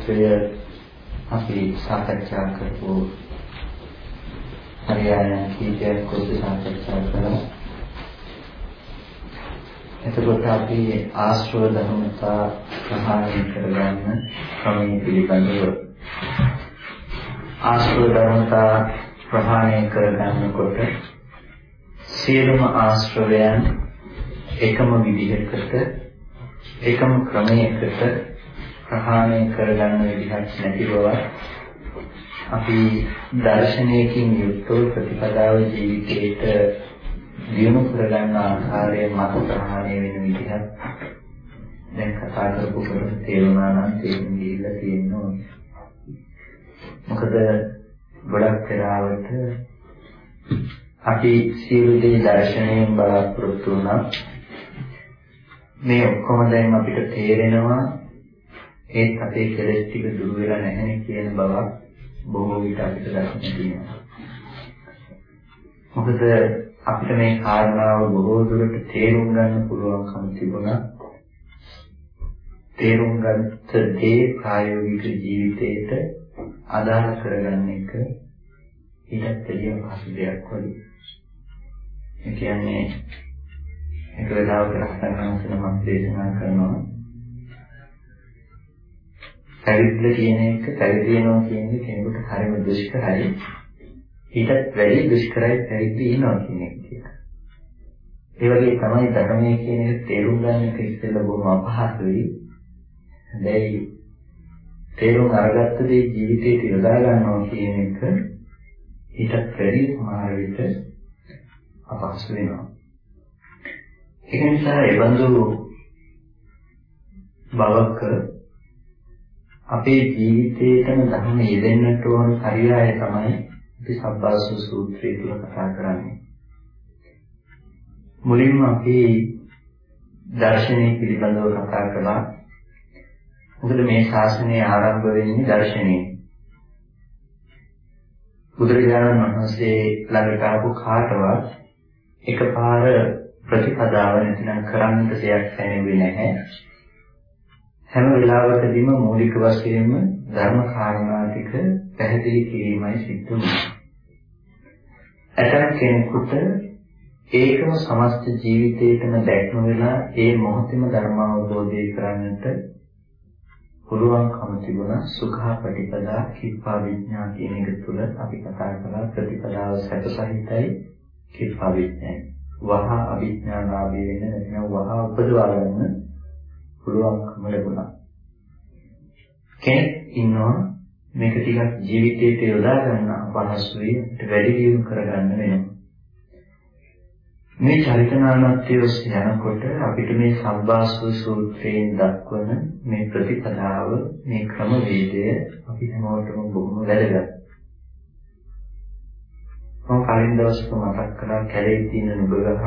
සූත්‍රය අපි සාකච්ඡා කරපු හරියන කීපයක් කොට සාකච්ඡා කළා. එතකොට අපි ආශ්‍රව ධර්මතා ප්‍රහාණය කරගන්න ක්‍රමයේ පිළිබඳව ආශ්‍රව ධර්මතා ප්‍රහාණය කරගන්නකොට සියලුම ආශ්‍රවයන් එකම විදිහකට එකම ක්‍රමයකට ප්‍රහාණය කරගන්න විදිහක් නැති බව අපි දර්ශනයකින් යුක්තව ප්‍රතිපදාව ජීවිතයට දියුණු කරගන්න ආකාරය මත ප්‍රහාණය වෙන විදිහක් දැන් කතා කරපු කොට තේරුණා නම් තේරුම් ගිහිල්ලා තියෙනවා. මොකද ගොඩක් වෙලාවට අපි සියලු දේ දර්ශනයෙන් බලාපොරොත්තු වුණා. මේ ඔක්කොම දැන් අපිට තේරෙනවා ඒත් අපේ කෙලෙස් ටික දුරු වෙලා නැහැ කියන බවක් බොහෝ විට අපිට දැක්වෙන්න තියෙනවා. මොකද අපිට මේ කාරණාව බොහෝ දුරට තේරුම් ගන්න පුළුවන්කම තිබුණා. තේරුම් ගත්ත දේ ප්‍රායෝගික ජීවිතයට අදාළ කරගන්න එක ඊටත් එළිය පහසු දෙයක් වගේ. ඒ කියන්නේ එක වෙලාවක රහතන් වහන්සේ නමක් දේශනා කරනවා පැවිද්ද කියන එක පැවිදි වෙනවා කියන්නේ කෙනෙකුට හරිම දුෂ්කරයි. ඊටත් වැඩි දුෂ්කරයි පැවිදි වෙනවා කියන එක කියලා. ඒ වගේ තමයි ධර්මයේ කියන එක තේරුම් ගන්න එක ඉස්සෙල්ලා බොහොම අපහසුයි. හැබැයි තේරුම් අරගත්ත දේ ජීවිතේට යොදා ගන්නවා කියන එක ඊටත් වැඩි සමහර විට අපහසු වෙනවා. ඒක නිසා ඒ බඳු බවක අපේ ජීවිතේටම ධර්ම යෙදෙන්නට ඕන පරියාය තමයි අපි සබ්බාසු සූත්‍රය තුල කතා කරන්නේ. මුලින්ම අපි දර්ශනය පිළිබඳව කතා කළා. මොකද මේ ශාසනය ආරම්භ වෙන්නේ දර්ශනයෙන්. බුදුරජාණන් වහන්සේ ළඟට ආපු කාටවත් එකපාර ප්‍රතිපදාව නැතිනම් කරන්නට දෙයක් දැනෙන්නේ නැහැ. හැම වෙලාවකදීම මූලික වශයෙන්ම ධර්ම කාරණා ටික පැහැදිලි කිරීමයි සිද්ධ වෙන්නේ. ඇතම් කෙනෙකුට ඒකම සමස්ත ජීවිතේටම දැක්ම වෙලා ඒ මොහොතේම ධර්ම අවබෝධය කරන්නට පුළුවන්කම තිබුණා සුඛා ප්‍රතිපදා කිප්පා විඥා කියන එක තුළ අපි කතා කළා ප්‍රතිපදාව සැපසහිතයි කිප්පා විඥායි. වහා අවිඥානාභය වෙන නැත්නම් වහා උපදවා ගන්න පුළුවන්කම ලැබුණා. කෙනෙක් ඉන්නවා මේක ටිකක් ජීවිතයට යොදා ගන්න අපහසුයි වැඩි දියුණු කරගන්න වෙනවා. මේ චරිතනානත්වය ඔස්සේ යනකොට අපිට මේ සම්බාස්ව සූත්‍රයෙන් දක්වන මේ ප්‍රතිපදාව මේ ක්‍රමවේදය අපි හැමෝටම බොහොම වැදගත්. මම කලින් දවසක මතක් කළා කැලේ තියෙන නුඹ ගහක්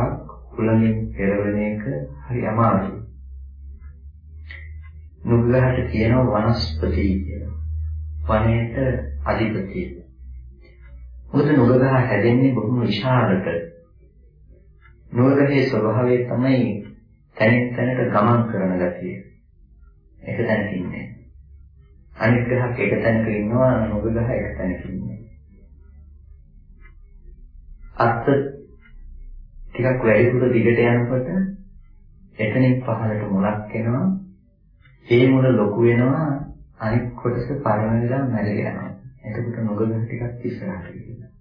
උලමින් පෙරවෙන එක හරි අමාරුයි. නුගලහට කියනවා වනස්පති කියලා. වනයේට අධිපති. මොකද නුගලහ හැදෙන්නේ බොහොම විශාලට. නුගලහේ ස්වභාවය තමයි තැනින් තැනට ගමන් කරන ගතිය. එක තැනක ඉන්නේ. අනිත් ගහක් එක තැනක ඉන්නවා නුගලහ එක තැනක ඉන්නේ. අත්ත ටිකක් වැඩිපුර දිගට යනකොට එතනින් පහළට මුලක් එනවා ඒ මුල ලොකු වෙනවා අනිත් කොටස පරිමණයලා මැරෙලා යනවා. එතකොට නොගම ටිකක් ඉස්සරහට ගිහිල්ලා.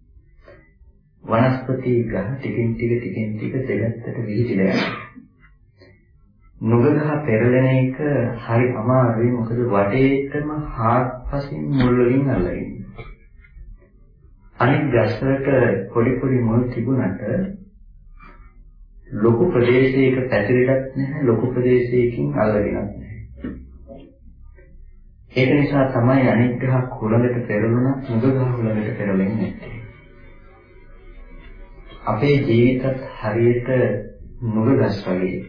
වනස්පති ගහ ටිකින් ටික ටිකින් ටික දෙගත්තට විහිදලා යනවා. නුගගහ පෙරලෙන එක හරි අමාරුයි මොකද වටේටම හාත්පසින් මුල් වලින් අල්ලගෙන. අනිත් ගස්වලට පොඩි පොඩි මුල් තිබුණට ලොකු ප්‍රදේශයක පැතිරෙලත් නැහැ ලොකු ප්‍රදේශයකින් අල්ලගෙනත් නැහැ. ඒක නිසා තමයි අනිත් ගහක් හුලඟට පෙරළුණත් මුග ගහ හුලඟට පෙරලෙන්නේ නැත්තේ. අපේ ජීවිතත් හරියට මුග ගස් වගේ.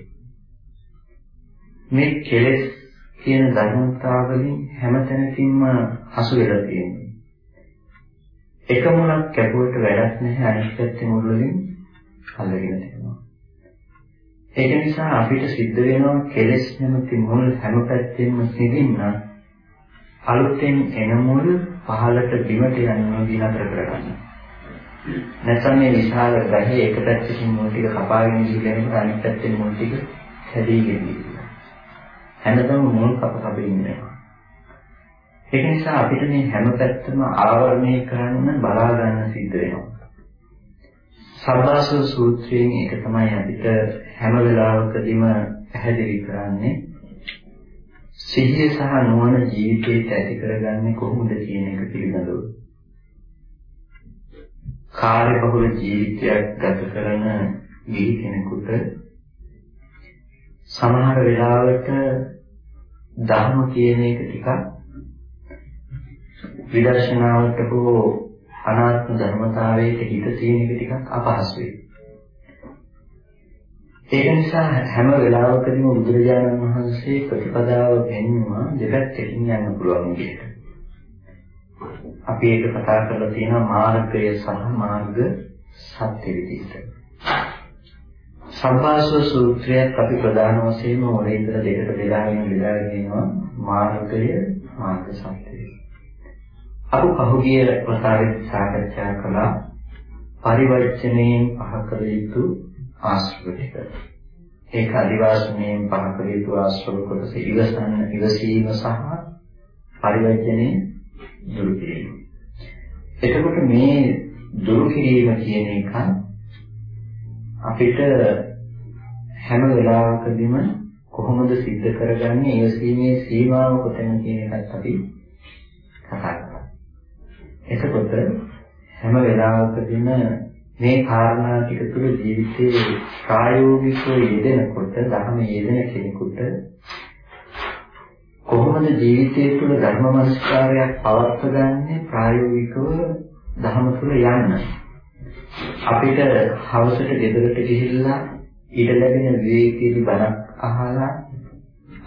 මේ කෙලෙස් කියන ධර්මතාවලින් හැමතැනකින්ම හසු වෙලා තියෙනවා. එක මුලක් කැපුවට වැඩක් නැහැ අනිත් පැත්තේ මුල් වලින් අල්ලගෙන තියෙනවා. ඒක නිසා අපිට සිද්ධ වෙනවා කෙලෙස් නැමැති මුල් හැම පැත්තෙම සිඳින්න අලුතෙන් එන මුල් පහළට බිමට යනවා දී නතර කරගන්න. නැත්නම් මේ විශාල ගහේ එක පැත්තකින් මුල් ටික කපාගෙන ගිහලා අනිත් පැත්තෙන් මුල් ටික හැදීගෙන ඉන්නවා. හැමදාම මුල් කප කප ඉන්නවා. ඒක නිසා අපිට මේ හැම පැත්තම ආවරණය කරන්න බලා ගන්න සිද්ධ වෙනවා. සබ්බාසව සූත්‍රයෙන් ඒක තමයි අපිට හැම වෙලාවකදීම පැහැදිලි කරන්නේ සිහිය සහ නුවණ ජීවිතයට ඇති කරගන්නේ කොහොමද කියන එක පිළිබඳව. කාර්යබහුල ජීවිතයක් ගත කරන ගිහි කෙනෙකුට සමහර වෙලාවට ධර්ම කියන එක ටිකක් විදර්ශනාවට හෝ අනාත්ම ධර්මතාවයට හිත තියෙන එක ටිකක් අපහසුයි. ඒක නිසා හැම වෙලාවකදීම බුදුරජාණන් වහන්සේ ප්‍රතිපදාව පෙන්වුවා දෙපැත්තකින් යන්න පුළුවන් විදිහට. අපි ඒක කතා කරලා තියෙනවා මාර්ගය සහ මාර්ග සත්‍ය විදිහට. සම්පාසව සූත්‍රයක් අපි ප්‍රධාන වශයෙන්ම ඔලේ ඉඳලා දෙකට බෙදාගෙන බෙදාගෙන ඉනවා මාර්ගය මාර්ග සත්‍යය. අපි පහුගිය වතාවේ සාකච්ඡා කළා පරිවර්තනයෙන් පහ කළ යුතු ආශ්‍රව ටික. ඒක අදිවාසණයෙන් පහ කළ යුතු ආශ්‍රව කොටස ඉවසන්න ඉවසීම සහ පරිවර්තනයේ දුරු කිරීම. එතකොට මේ දුරු කිරීම කියන එක අපිට හැම වෙලාවකදීම කොහොමද සිද්ධ කරගන්නේ ඉවසීමේ සීමාව කොතැන කියන එකත් අපි කතා කරා. එතකොට හැම වෙලාවකදීම මේ කාරණා ටික තුළ ජීවිතයේ ප්‍රායෝගිකව යෙදෙනකොට ධර්ම යෙදෙන කෙනෙකුට කොහොමද ජීවිතය තුළ ධර්ම මනස්කාරයක් පවත්වගන්නේ ප්‍රායෝගිකව ධර්ම තුළ යන්න? අපිට හවසට ගෙදරට ගිහිල්ලා ඊට ලැබෙන විවේකීලි බණක් අහලා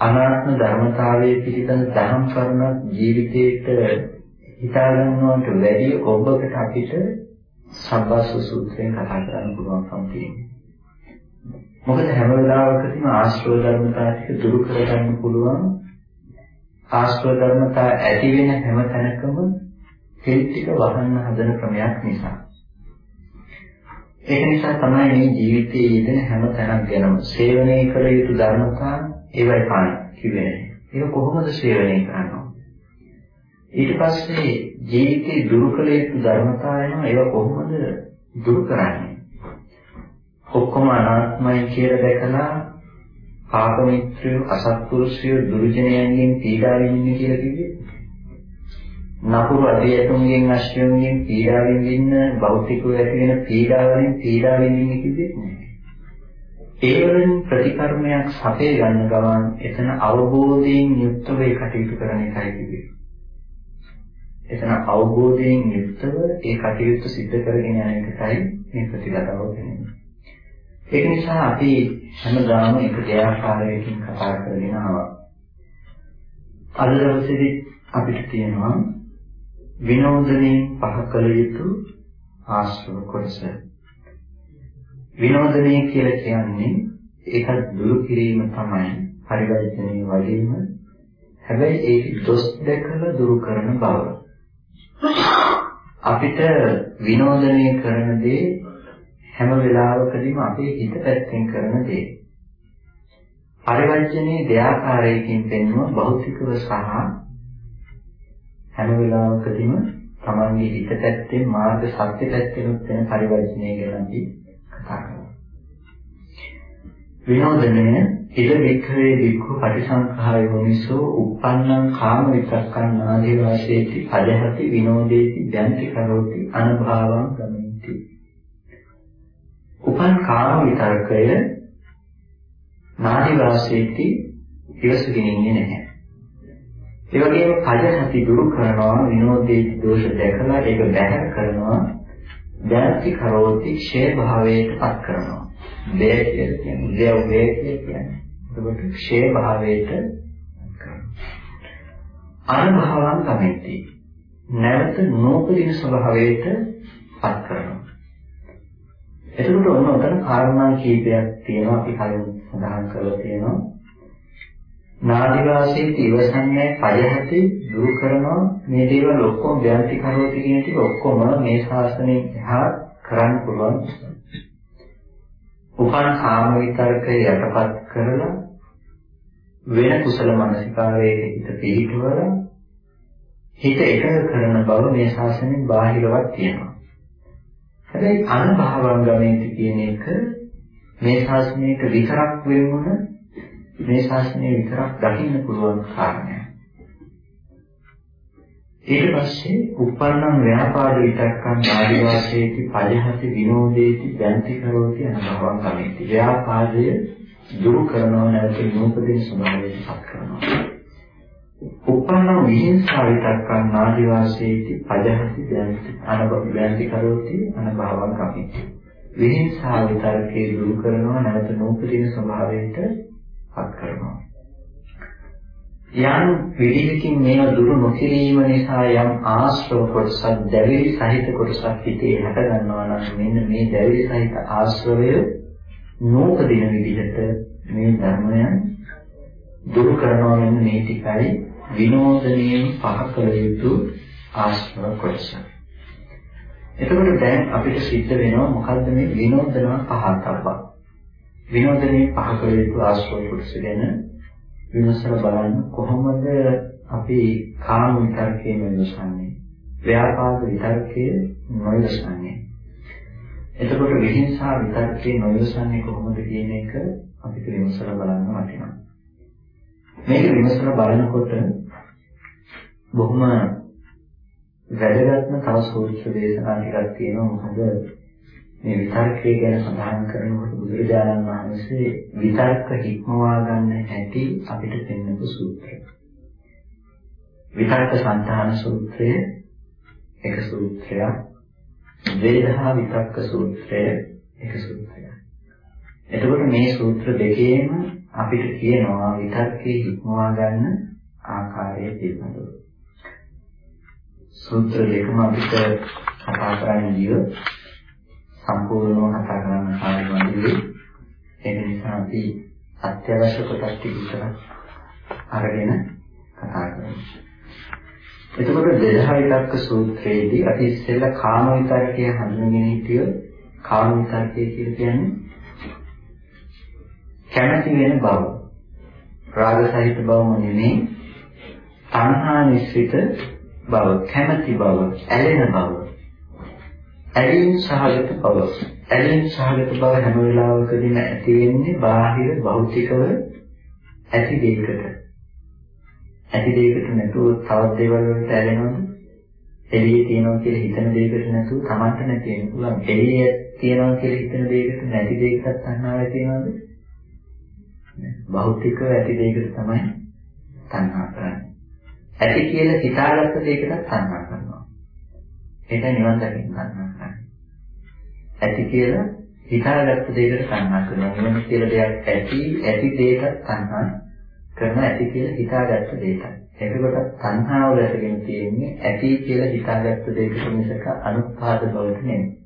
අනාත්ම ධර්මතාවයේ පිළිබඳ ධර්ම කරුණක් ජීවිතේට හිතා ගන්නවට වැඩිය ඔබකට අපිට සබ්බස් සූත්‍රයෙන් කතා කරන්න පුළුවන්කම තියෙනවා. මොකද හැම වෙලාවකදීම ආශ්‍රව ධර්මතා ටික දුරු කරගන්න පුළුවන් ආශ්‍රව ධර්මතා ඇති වෙන හැම තැනකම තෙල් ටික වහන්න හදන ක්‍රමයක් නිසා. ඒක නිසා තමයි මේ ජීවිතයේ යෙදෙන හැම තැනක් ගැනම සේවනය කළ යුතු ධර්මතා ඒවයි පාන කිව්වේ. ඒක කොහොමද සේවනය කරන්නේ? ඊට පස්සේ ජීවිතේ දුරු කළ යුතු ධර්මතා එනවා ඒවා කොහොමද දුරු කරන්නේ? ඔක්කොම අනාත්මයි කියලා දැකලා පාප මිත්‍රයෝ අසත්පුරුෂයෝ දුර්ජනයන්ගෙන් පීඩා විඳින්න කියලා කිව්වේ. නපුරු අධියතුන්ගෙන් අශ්වයන්ගෙන් පීඩා විඳින්න භෞතිකව ඇති වෙන පීඩාවලින් පීඩා විඳින්න කිව්වේ නැහැ. ඒ වලින් ප්‍රතිකර්මයක් සපේ ගන්න ගමන් එතන අවබෝධයෙන් යුක්තව ඒ කටයුතු කරන එකයි කිව්වේ. එතන අවබෝධයෙන් යුක්තව ඒ කටයුතු සිද්ධ කරගෙන යන එකයි මේ ප්‍රතිගතව වෙන්නේ. ඒක නිසා අපි හැමදාම එක දෙආකාරයකින් කතා කරගෙන ආවා. අද දවසේදී අපිට තියෙනවා විනෝදනයේ පහ කළ යුතු ආශ්‍රව කොටස. විනෝදනය කියලා කියන්නේ ඒක දුරු කිරීම තමයි පරිවර්තනයේ වගේම හැබැයි ඒක දොස් දැකලා දුරු කරන බව. අපිට විනෝදනය කරන දේ හැම වෙලාවකදීම අපේ හිත පැත්තෙන් කරන දේ. පරිවර්තනයේ දෙආකාරයකින් පෙන්වන භෞතිකව සහ හැම වෙලාවකදීම තමන්ගේ හිත පැත්තෙන් මාර්ග සත්‍ය පැත්තෙන් වෙන පරිවර්තනය ගැන අපි කතා කරනවා. විනෝදනය ඉද වික්ඛවේ වික්ඛු පටිසංඛාය වමිසෝ uppannam කාම විතක්කං නාදී වාසේති පදහති විනෝදේති දැන්ති කරෝති අනභාවං ගමන්ති උපන් කාම විතර්කය නාදී වාසේති ඉවසගෙන ඉන්නේ නැහැ ඒ වගේම පජහති දුරු කරනවා විනෝදේ දෝෂ දැකලා ඒක බැහැර කරනවා දැනති කරෝති ක්ෂය භාවයට පත් කරනවා. බෑ කියලා කියන්නේ දෙව වේ කියන්නේ. එතකොට ක්ෂය භාවයට අනුභවයන් ගමෙති. නැවත නූපදින ස්වභාවයට පත් කරනවා. එතකොට ඔන්න ඔතන කාරණා කීපයක් තියෙනවා අපි කලින් සඳහන් කරලා තියෙනවා. නාදිවාසී ඉවසන්නේ පයහති දුරු කරනවා මේ දේවල් ඔක්කොම ව්‍යන්ති කරෝති කියන ටික ඔක්කොම මේ ශාසනයෙන් එහා කරන්න පුළුවන්. උපන් කාම විතරකය යටපත් කරලා වෙන කුසල මනසිකාරයේ හිත පිහිටවලා හිත එකඟ කරන බව මේ ශාසනයෙන් බාහිරවත් තියෙනවා. හැබැයි අනුභවංගමේති කියන එක මේ ශාසනයක විතරක් වෙමුණ මේ ශාසනය විතරක් දකින්න පුළුවන් කාරණයක්. ඊට පස්සේ උප්පන්නං ව්‍යාපාද විතක්කං ආදිවාසේති පජහති විනෝදේති දැන්ති කරෝති අනුභවං ගමේති. ව්‍යාපාදය දුරු කරනව නැවත නූපදින ස්වභාවයට පත් කරනවා. උපන්න විහිංසා විතක්කං ආදිවාසීති පජහති දැන්ති අනබ දැන්ති කරෝති අනභවං කපිති විහිංසා විතර්කේ දුරු කරනවා නැවත නූපදින ස්වභාවයට පත් කරනවා යම් විදිහකින් මේව දුරු නොකිරීම නිසා යම් ආශ්‍රව කොටසක් දැවිලි සහිත කොටසක් හිතේ හැට ගන්නවා නම් මෙන්න මේ දැවිලි සහිත ආශ්‍රවය නූපදින විදිහට මේ ධර්මයන් දුරු කරනවා මෙන්න මේ ටිකයි විනෝදණයෙන් පහ කළ යුතු ආශ්‍රව කොටස. එතකොට දැන් අපිට සිද්ධ වෙනවා මොකද්ද මේ විනෝදන පහතබ්බ. විනෝදණයෙන් පහ කළ යුතු ආශ්‍රව කොටස ගැන විමසලා බලන්න කොහොමද අපි කාම විතරකේ මෙලසන්නේ. ව්‍යාපාද විතරකේ නොයලසන්නේ. එතකොට විහිංසා විතරකේ නොයලසන්නේ කොහොමද කියන එක අපිට විමසලා බලන්න වටිනවා. මේක විමසලා බලනකොට බොහොම වැදගත්ම තව සූත්‍ර දේශනා ටිකක් තියෙනවා මොකද මේ විතර්කය ගැන සඳහන් කරනකොට බුදුරජාණන් වහන්සේ විතර්ක හික්මවා ගන්න හැටි අපිට පෙන්වපු සූත්‍රය. විතර්ක සංතාන සූත්‍රය එක සූත්‍රයක්. වේදහා විතක්ක සූත්‍රය එක සූත්‍රයක්. එතකොට මේ සූත්‍ර දෙකේම අපිට කියනවා විතර්කේ හික්මවා ගන්න ආකාරය පිළිබඳව. සූත්‍ර දෙකම අපිට කතා කරන්න ගිය සම්පූර්ණව කතා කරන්න කාර්යවලදී ඒ නිසා අපි අත්‍යවශ්‍ය කොටස් ටික විතර අරගෙන කතා කරමු. එතකොට දෙදහා විතක්ක සූත්‍රයේදී අපි ඉස්සෙල්ලා කාම විතරකය හඳුනගෙන හිටිය කාම විතරකය කියන්නේ කැමැති වෙන බව. රාග සහිත බවම නෙමෙයි තණ්හා නිස්සිත බව, කැමැති බව, ඇලෙන බව. ඇලීම් සහගත බව. ඇලීම් සහගත බව හැම වෙලාවකදීම ඇති වෙන්නේ බාහිර භෞතිකව ඇති දෙයකට. ඇති දෙයකට නැතුව තවත් දේවල් වලට ඇලෙනවද? එළියේ තියනවා කියලා හිතන දෙයකට නැතුව Tamanට නැති වෙන්න පුළුවන්. එළියේ තියනවා කියලා හිතන දෙයකට නැති දෙයකට තණ්හාව ඇති වෙනවද? භෞතිකව ඇති දෙයකට තමයි තණ්හා කරන්නේ. ඇති කියලා හිතාගත්ත දෙයකට තණ්හා කරනවා. ඒක නිවන් දකින්න තණ්හා කරන්නේ. ඇති කියලා හිතාගත්ත දෙයකට තණ්හා කරනවා. නිවන කියලා දෙයක් ඇති ඇති දෙයකට තණ්හා කරන ඇති කියලා හිතාගත්ත දෙයකට. ඒකකට තණ්හාව වැටගෙන තියෙන්නේ ඇති කියලා හිතාගත්ත දෙයකට මිසක අනුත්පාද බවට නෙමෙයි.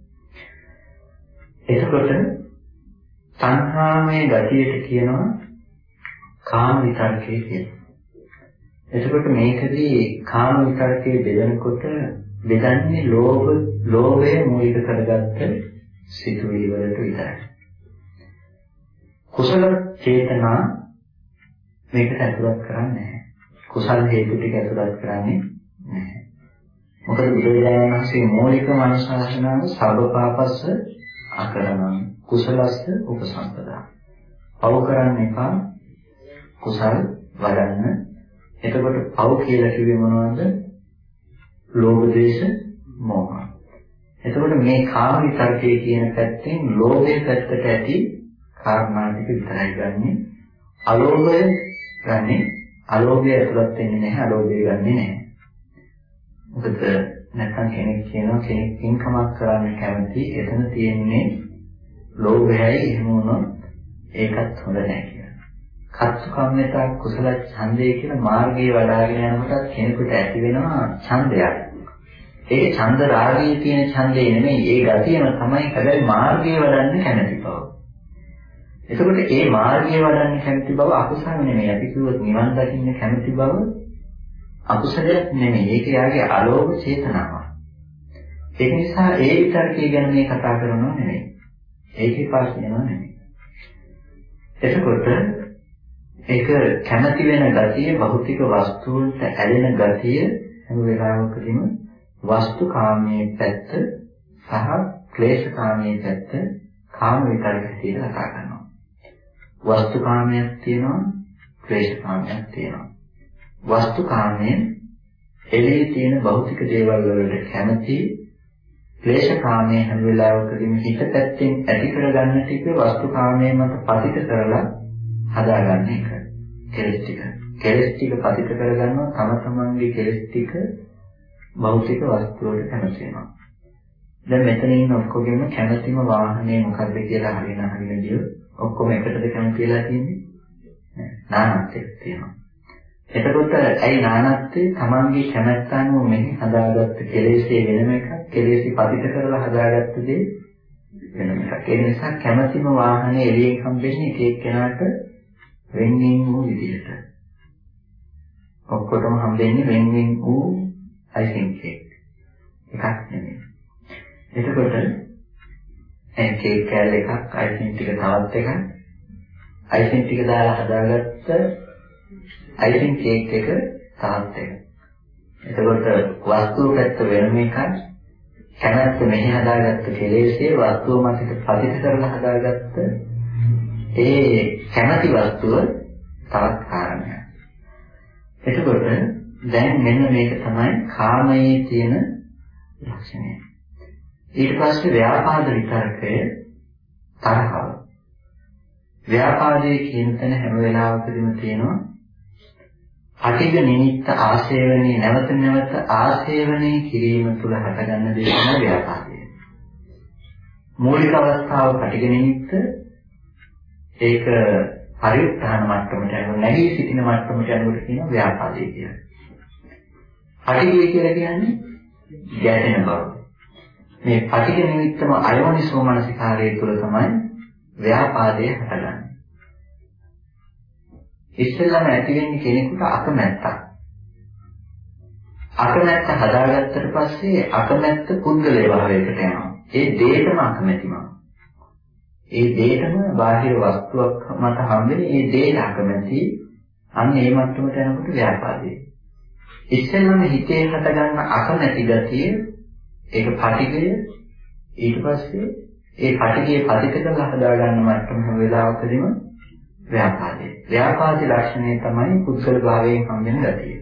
එතකොට තණ්හාමය ගතියට කියනවා කාම විතර්කය කියලා. එතකොට මේකදී කාම විතරකයේ බෙදනකොට බෙදන්නේ ලෝභ ලෝභය මූලික කරගත්ත සිතුවිලි වලට විතරයි. කුසල චේතනා මේකට ඇතුළත් කරන්නේ නැහැ. කුසල හේතු ටික ඇතුළත් කරන්නේ නැහැ. මොකද බුදුරජාණන් වහන්සේ මූලික මනසාසනාව සබ්බපාපස්ස අකරණං කුසලස්ස උපසම්පදා. පව කරන්න එපා කුසල් වඩන්න එතකොට පව් කියලා කිව්වේ මොනවද? ලෝභ දේශ මොහ. එතකොට මේ කාම විතර්කයේ කියන පැත්තෙන් ලෝභයේ පැත්තට ඇති කාරණා ටික විතරයි ගන්නෙ. අලෝභය ගන්නෙ අලෝභය ඇතුළත් වෙන්නේ නැහැ අලෝභය ගන්නෙ නැහැ. මොකද නැත්නම් කෙනෙක් කියනවා කෙනෙක් පින්කමක් කරන්න කැමති එතන තියෙන්නේ ලෝභයයි එහෙම වුණොත් ඒකත් හොඳ නැහැ කියලා. කත්තු කම්මිතා කුසල ඡන්දය කියලා මාර්ගයේ වඩාගෙන යනකොට කෙනෙකුට ඇති වෙනවා ඡන්දයක්. ඒ ඡන්ද රාගයේ තියෙන ඡන්දේ නෙමෙයි ඒ ගතියම තමයි හැබැයි මාර්ගයේ වඩන්න කැමති බව. එතකොට ඒ මාර්ගයේ වඩන්න කැමති බව අකුසල නෙමෙයි. අපි කිව්වොත් නිවන් දකින්න කැමති බව අකුසලයක් නෙමෙයි. ඒක යාගේ අලෝභ චේතනාවක්. ඒක නිසා ඒ විතරකේ ගැන මේ කතා කරනවා නෙමෙයි. ඒකේ පාස් වෙනවා නෙමෙයි. එතකොට ඒක කැමති වෙන ගතිය භෞතික වස්තුන්ට ඇලෙන ගතිය හැම වෙලාවකදීම වස්තුකාමයේ පැත්ත සහ ක්ලේශකාමයේ පැත්ත කාම විතරක හැටියට කතා කරනවා. වස්තුකාමයක් තියෙනවා ක්ලේශකාමයක් තියෙනවා. වස්තුකාමයෙන් එළියේ තියෙන භෞතික දේවල් වලට කැමති ක්ලේශකාමයේ හැම වෙලාවකදීම හිත පැත්තෙන් ඇති කරගන්න ටික වස්තුකාමයේ මත පතිත කරලා හදාගන්න එක. කෙලස් ටික. කෙලස් ටික පතිත කරගන්නවා තම තමන්ගේ කෙලස් ටික භෞතික වස්තු වලට කැමති වෙනවා. දැන් මෙතන ඉන්න ඔක්කොගෙම කැමතිම වාහනේ මොකද්ද කියලා හරින හරින දිය ඔක්කොම එකටද කැමති වෙලා තියෙන්නේ? නානත් එක්ක තියෙනවා. එතකොට ඇයි නානත්වයේ තමන්ගේ කැමැත්ත අනුව මෙහි හදාගත්ත කෙලෙස්ේ වෙනම එකක් කෙලෙස්ි පතිත කරලා හදාගත්ත දේ වෙනම එකක්. ඒ නිසා කැමැතිම වාහනේ එළියෙන් හම්බෙන්නේ එක එක්කෙනාට වෙන්වෙන් වූ විදිහට. ඔක්කොටම හම්බෙන්නේ වෙන්වෙන් වූ I think cake. එකක් නෙමෙයි. එතකොට ඒ කේක් කෑල්ල එකක් I think ටික තවත් එකක් I think ටික දාලා හදාගත්ත I think cake එක තවත් එකක්. එතකොට වස්තුව පැත්ත වෙනම එකක් කැමැත්ත මෙහි හදාගත්ත කෙලෙස්ේ වස්තුව මතට පදිත කරලා හදාගත්ත ඒ කැමැති වස්තුව තවත් කාරණයක්. එතකොට දැන් මෙන්න මේක තමයි කාමයේ තියෙන ලක්ෂණය. ඊට පස්සේ ව්‍යාපාද විතරකය තරහව. ව්‍යාපාදයේ කියන තැන හැම වෙලාවකදීම තියෙනවා අටිග නිමිත්ත ආශේවනයේ නැවත නැවත ආශේවනයේ කිරීම තුළ හටගන්න දේ තමයි ව්‍යාපාදය. මූලික අවස්ථාව අටිග නිමිත්ත ඒක පරිඋත්ථාන මට්ටමට යන නැගී සිටින මට්ටමට යනකොට කියනවා ව්‍යාපාදේ කියලා. පටිඝය කියලා කියන්නේ ගැටෙන බව. මේ පටිඝ නිමිත්තම අයෝනිසෝ මනසිකාරයේ තුල තමයි ව්‍යාපාදය හටගන්නේ. ඉස්සෙල්ලාම ඇති වෙන්නේ කෙනෙකුට අකමැත්තක්. අකමැත්ත හදාගත්තට පස්සේ අකමැත්ත පුද්ගලයේ භාවයකට යනවා. ඒ දෙයටම අකමැතිම. ඒ දෙයටම බාහිර වස්තුවක් මත හම්බෙන්නේ ඒ දෙයට අකමැති. අන්න ඒ මට්ටමට යනකොට ව්‍යාපාදේ. ඉස්සෙල්ලාම හිතේ හටගන්න අකමැති ගතිය ඒක පටිගය ඊට පස්සේ ඒ පටිගය පදිත කරලා හදාගන්න මට්ටම හැම වෙලාවකදීම ව්‍යාපාදේ. ව්‍යාපාදේ ලක්ෂණය තමයි කුසල භාවයෙන් හම්බෙන ගතිය.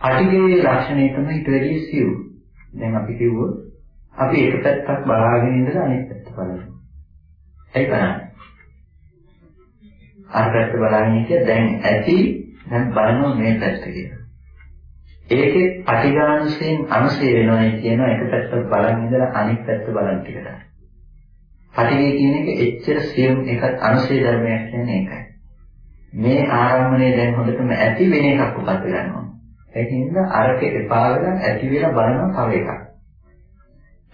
පටිගයේ ලක්ෂණය තමයි ඊට වැඩි සියුම්. දැන් අපි කිව්වොත් අපි එක පැත්තක් බලාගෙන ඉඳලා අනෙක් පැත්ත බලනවා. ඒ කරන්නේ. අර පැත්ත බලාගෙන ඉතිය දැන් ඇති දැන් බලනවා මේ පැත්ත කියලා. ඒකේ පටිඝානුසයෙන් අනුසය වෙනවයි කියන එක පැත්තක් බලන් ඉඳලා අනිත් පැත්ත බලන් ටිකට. පටිඝය කියන එක එච්චර සියුම් එකත් අනුසය ධර්මයක් කියන්නේ ඒකයි. මේ ආරම්භණය දැන් හොඳටම ඇති වෙන එකක් උපත් ගන්නවා. ඒකින්ද අරක එපා වෙලා ඇති වෙලා බලන තව එකක්.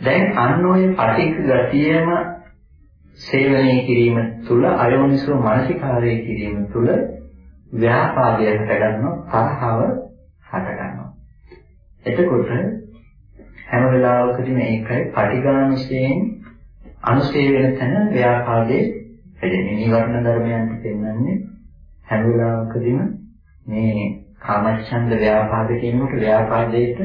දැන් අන්න ඔය පටිඝ ගතියම සේවනය කිරීම තුළ අයෝනිසෝ මානසිකාරය කිරීම තුළ ව්‍යාපාදය හට ගන්නවා තරහව හට ගන්නවා. එතකොට හැම වෙලාවකදීම ඒකයි පටිඝානුසයෙන් අනුසේ වෙන තැන ව්‍යාපාදේ වැඩෙන්නේ. නිවර්ණ ධර්මයන්ට පෙන්වන්නේ හැම වෙලාවකදීම මේ කාමච්ඡන්ද ව්‍යාපාද කියනකොට ව්‍යාපාදයට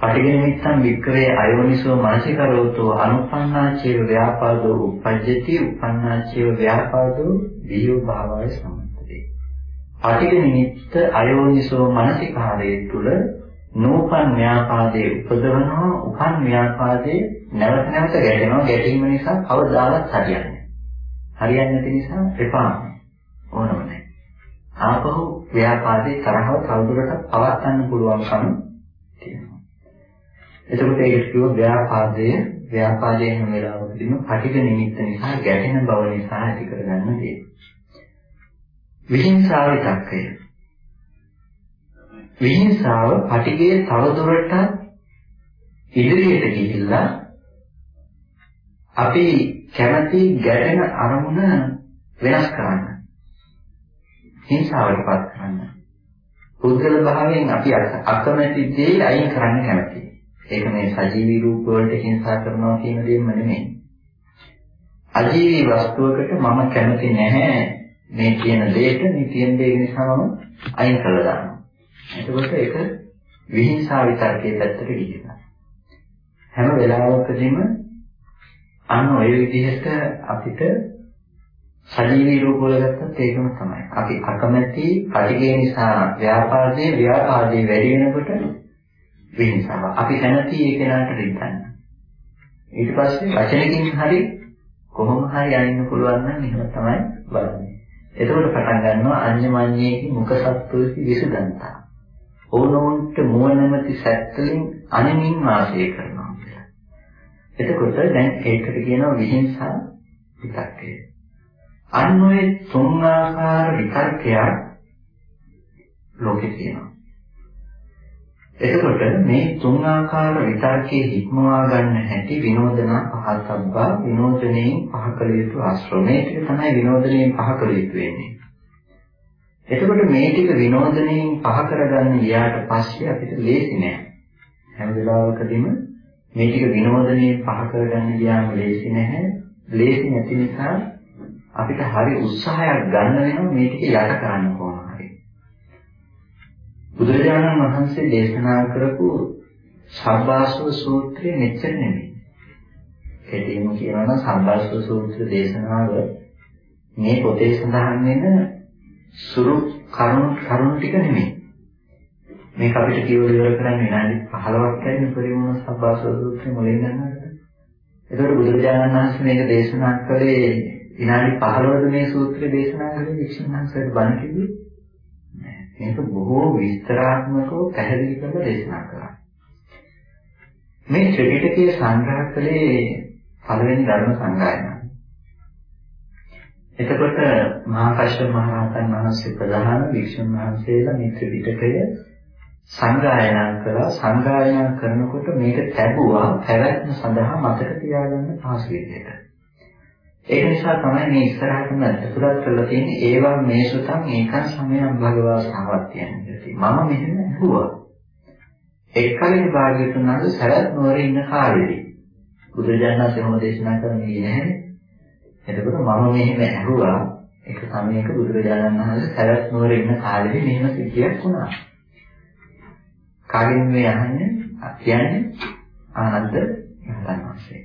පටිඝ නිමිත්තන් වික්‍රේ අයෝනිසෝ මානසිකරෝතෝ අනුපන්නාචේව ව්‍යාපාදෝ උපජ්ජති උපන්නාචේව ව්‍යාපාදෝ වියෝ භාවය සම්පතේ. පටිඝ නිමිත්ත අයෝනිසෝ මානසිකාරයේ තුල නූපන් ව්‍යාපාදයේ උපදවනවා උපන් ව්‍යාපාදයේ නැවත නැවත ගැටෙනවා ගැටීම නිසා කවදාවත් හරියන්නේ හරියන්නේ නැති නිසා එපා ඕනම නැහැ ආපහු ව්‍යාපාදේ තරහව තවදුරටත් පවත්වන්න පුළුවන්කම තියෙනවා. එතකොට ඒක කිව්ව ව්‍යාපාදයේ ව්‍යාපාදයේ හැම වෙලාවෙදීම පටිඝ නිමිත්ත නිසා ගැටෙන බව නිසා ඇති කරගන්න දේ. විහිංසාව විතක්කය. විහිංසාව පටිඝයේ තවදුරටත් ඉදිරියට ගිහිල්ලා අපි කැමති ගැටෙන අරමුණ වෙනස් කරන්න. හිංසාවටපත් කරන්න. පුද්ගල භාවයෙන් අපි අකමැති දේ අයින් කරන්න කැමතියි. ඒක මේ සජීවී රූප වලට හිංසා කරනවා කියන දෙයක්ම නෙමෙයි. අජීවී වස්තුවකට මම කැමති නැහැ මේ කියන දෙයට මේ කියන දේ නිසා මම අයින් කළා දානවා. එතකොට ඒක විහිංසාව විතර්කයේ පැත්තට ගිහිනවා. හැම වෙලාවකදීම අන්න ඔය විදිහට අපිට සජීවී රූප වල ගත්තත් ඒකම තමයි. අපි අකමැති පටිඝය නිසා ව්‍යාපාදයේ ව්‍යාපාදයේ වැඩි වෙනකොට විහිංසාව. අපි කැමති ඒ කෙනාට රිද්දන්න. ඊට පස්සේ වචනකින් හරි කොහොම හරි අයින්න පුළුවන් නම් එහෙම තමයි බලන්නේ. එතකොට පටන් ගන්නවා අඤ්ඤමඤ්ඤේහි මුඛ සත්වෝසි විසුදන්තා. ඕනෝන්ට මුව නැමැති සැත්තලින් අනමින් වාසය කරනවා කියලා. එතකොට දැන් ඒකට කියනවා විහිංසා විතක්කය. අන්වයේ තුන් ආකාර විතර්කයක් ලෝකේ තියෙනවා. එතකොට මේ තුන් ආකාර විතර්කයේ හික්මවා ගන්න හැටි විනෝදනා පහතබ්බා විනෝදනයෙන් පහ කළ යුතු ආශ්‍රමයේ ටික තමයි විනෝදනයෙන් පහ කළ යුතු වෙන්නේ. එතකොට මේ ටික විනෝදනයෙන් පහ කරගන්න ගියාට පස්සේ අපිට ලේසි නෑ. හැම වෙලාවකදීම මේ ටික විනෝදනයෙන් පහ කරගන්න ගියාම ලේසි නැහැ. ලේසි නැති නිසා අපිට හරි උත්සාහයක් ගන්න වෙනවා මේ ටික යට කරන්න කොහොම හරි. බුදුරජාණන් වහන්සේ දේශනා කරපු සබ්බාසව සූත්‍රය මෙච්චර නෙමෙයි. ඒකෙම කියනවා නම් සබ්බාසව සූත්‍ර දේශනාව මේ පොතේ සඳහන් වෙන සුරු කරුණු කරුණු ටික නෙමෙයි. මේක අපිට කියවල ඉවර කරන්න විනාඩි 15ක් ඇරෙන පරිමෝණ සබ්බාසව සූත්‍රය මුලින් ගන්නවා. ඒතකොට බුදුරජාණන් වහන්සේ මේක දේශනා කළේ විනාඩි 15ද මේ සූත්‍රය දේශනා කළේ වික්ෂුණාංශයට බණ කිව්වේ? නෑ. මේක බොහෝ විස්තරාත්මකව පැහැදිලි කරලා දේශනා කරා. මේ ත්‍රිපිටකය සංග්‍රහ කළේ පළවෙනි ධර්ම සංගායනාව. එතකොට මහා කශ්‍යප මහ රහතන් වහන්සේ ප්‍රධාන වික්ෂුන් වහන්සේලා මේ ත්‍රිපිටකය සංගායනා කළා සංගායනා කරනකොට මේක ලැබුවා පැවැත්ම සඳහා මතක තියාගන්න පහසු විදිහට. ඒක නිසා තමයි මේ ඉස්සරහටම අතුලත් කරලා තියෙන්නේ ඒවා මේසුතම් ඒකන් සමයන් භගවා සාවත්‍යයන් කියලා. මම මෙහෙම ඇහුවා. එක්කලේ භාග්‍යතුන් වහන්සේ සරත් නුවර ඉන්න කාලෙදී බුදුරජාණන් වහන්සේ දේශනා කරන්නේ නැහැ. එතකොට මම මෙහෙම ඇහුවා එක සමයක බුදුරජාණන් වහන්සේ සරත් නුවර ඉන්න කාලෙදී මෙහෙම සිද්ධියක් වුණා. කාගෙන් මේ අහන්නේ? කියන්නේ ආනන්ද මහතන් වහන්සේ.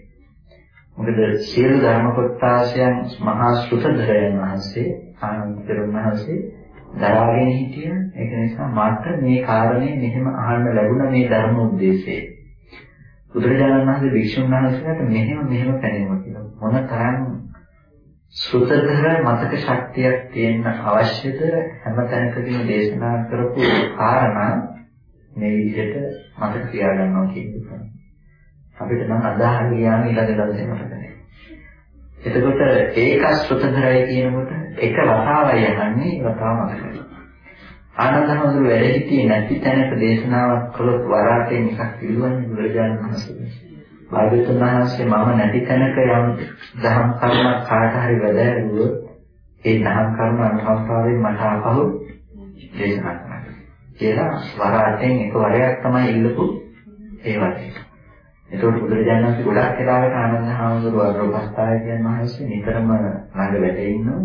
මොකද සියලු ධර්ම කොටාසයන් මහා ශ්‍රුතදරයන් වහන්සේ ආනන්ද තෙරුන් වහන්සේ දරාගෙන හිටියා. ඒක නිසා මට මේ කාරණේ මෙහෙම අහන්න ලැබුණ මේ ධර්ම උද්දේශය. බුදුරජාණන් වහන්සේ වික්ෂුන් වහන්සේලාට මෙහෙම මෙහෙම පැනෙනවා කියලා මොන තරම් සුතදර මතක ශක්තියක් තියෙන අවශ්‍යද හැම තැනකදීම දේශනා කරපු කාරණා මේ විදිහට මතක තියාගන්නවා කියන එක. අපිට නම් අදාහන ගියාම ඊළඟ දවසේ මතක නැහැ. එතකොට ඒක සුතදරයි කියනකොට එක වතාවයි යහන්නේ වතාව මතකයි. ආනන්දහමඳුර වැඩ සිටියේ නැති තැනක දේශනාවක් කළොත් වරාටෙන් එකක් පිළිවන්නේ බුදුරජාණන් වහන්සේ. භාග්‍යවතුන් වහන්සේ මම නැති තැනක යම් දහම් කරුණක් කාට හරි වැදෑරුවොත් ඒ දහම් කරුණ අනුකම්පාවෙන් මට ආපහු දේශනා කරන්න. කියලා වරාටෙන් එක වරයක් තමයි ඉල්ලපු ඒ වගේ. ඒතකොට බුදුරජාණන් වහන්සේ ගොඩක් වෙලාවට ආනන්ද හාමුදුරුවෝ අරෝපස්ථායකයන් වහන්සේ නිතරම ළඟ වැඩ ඉන්නවා.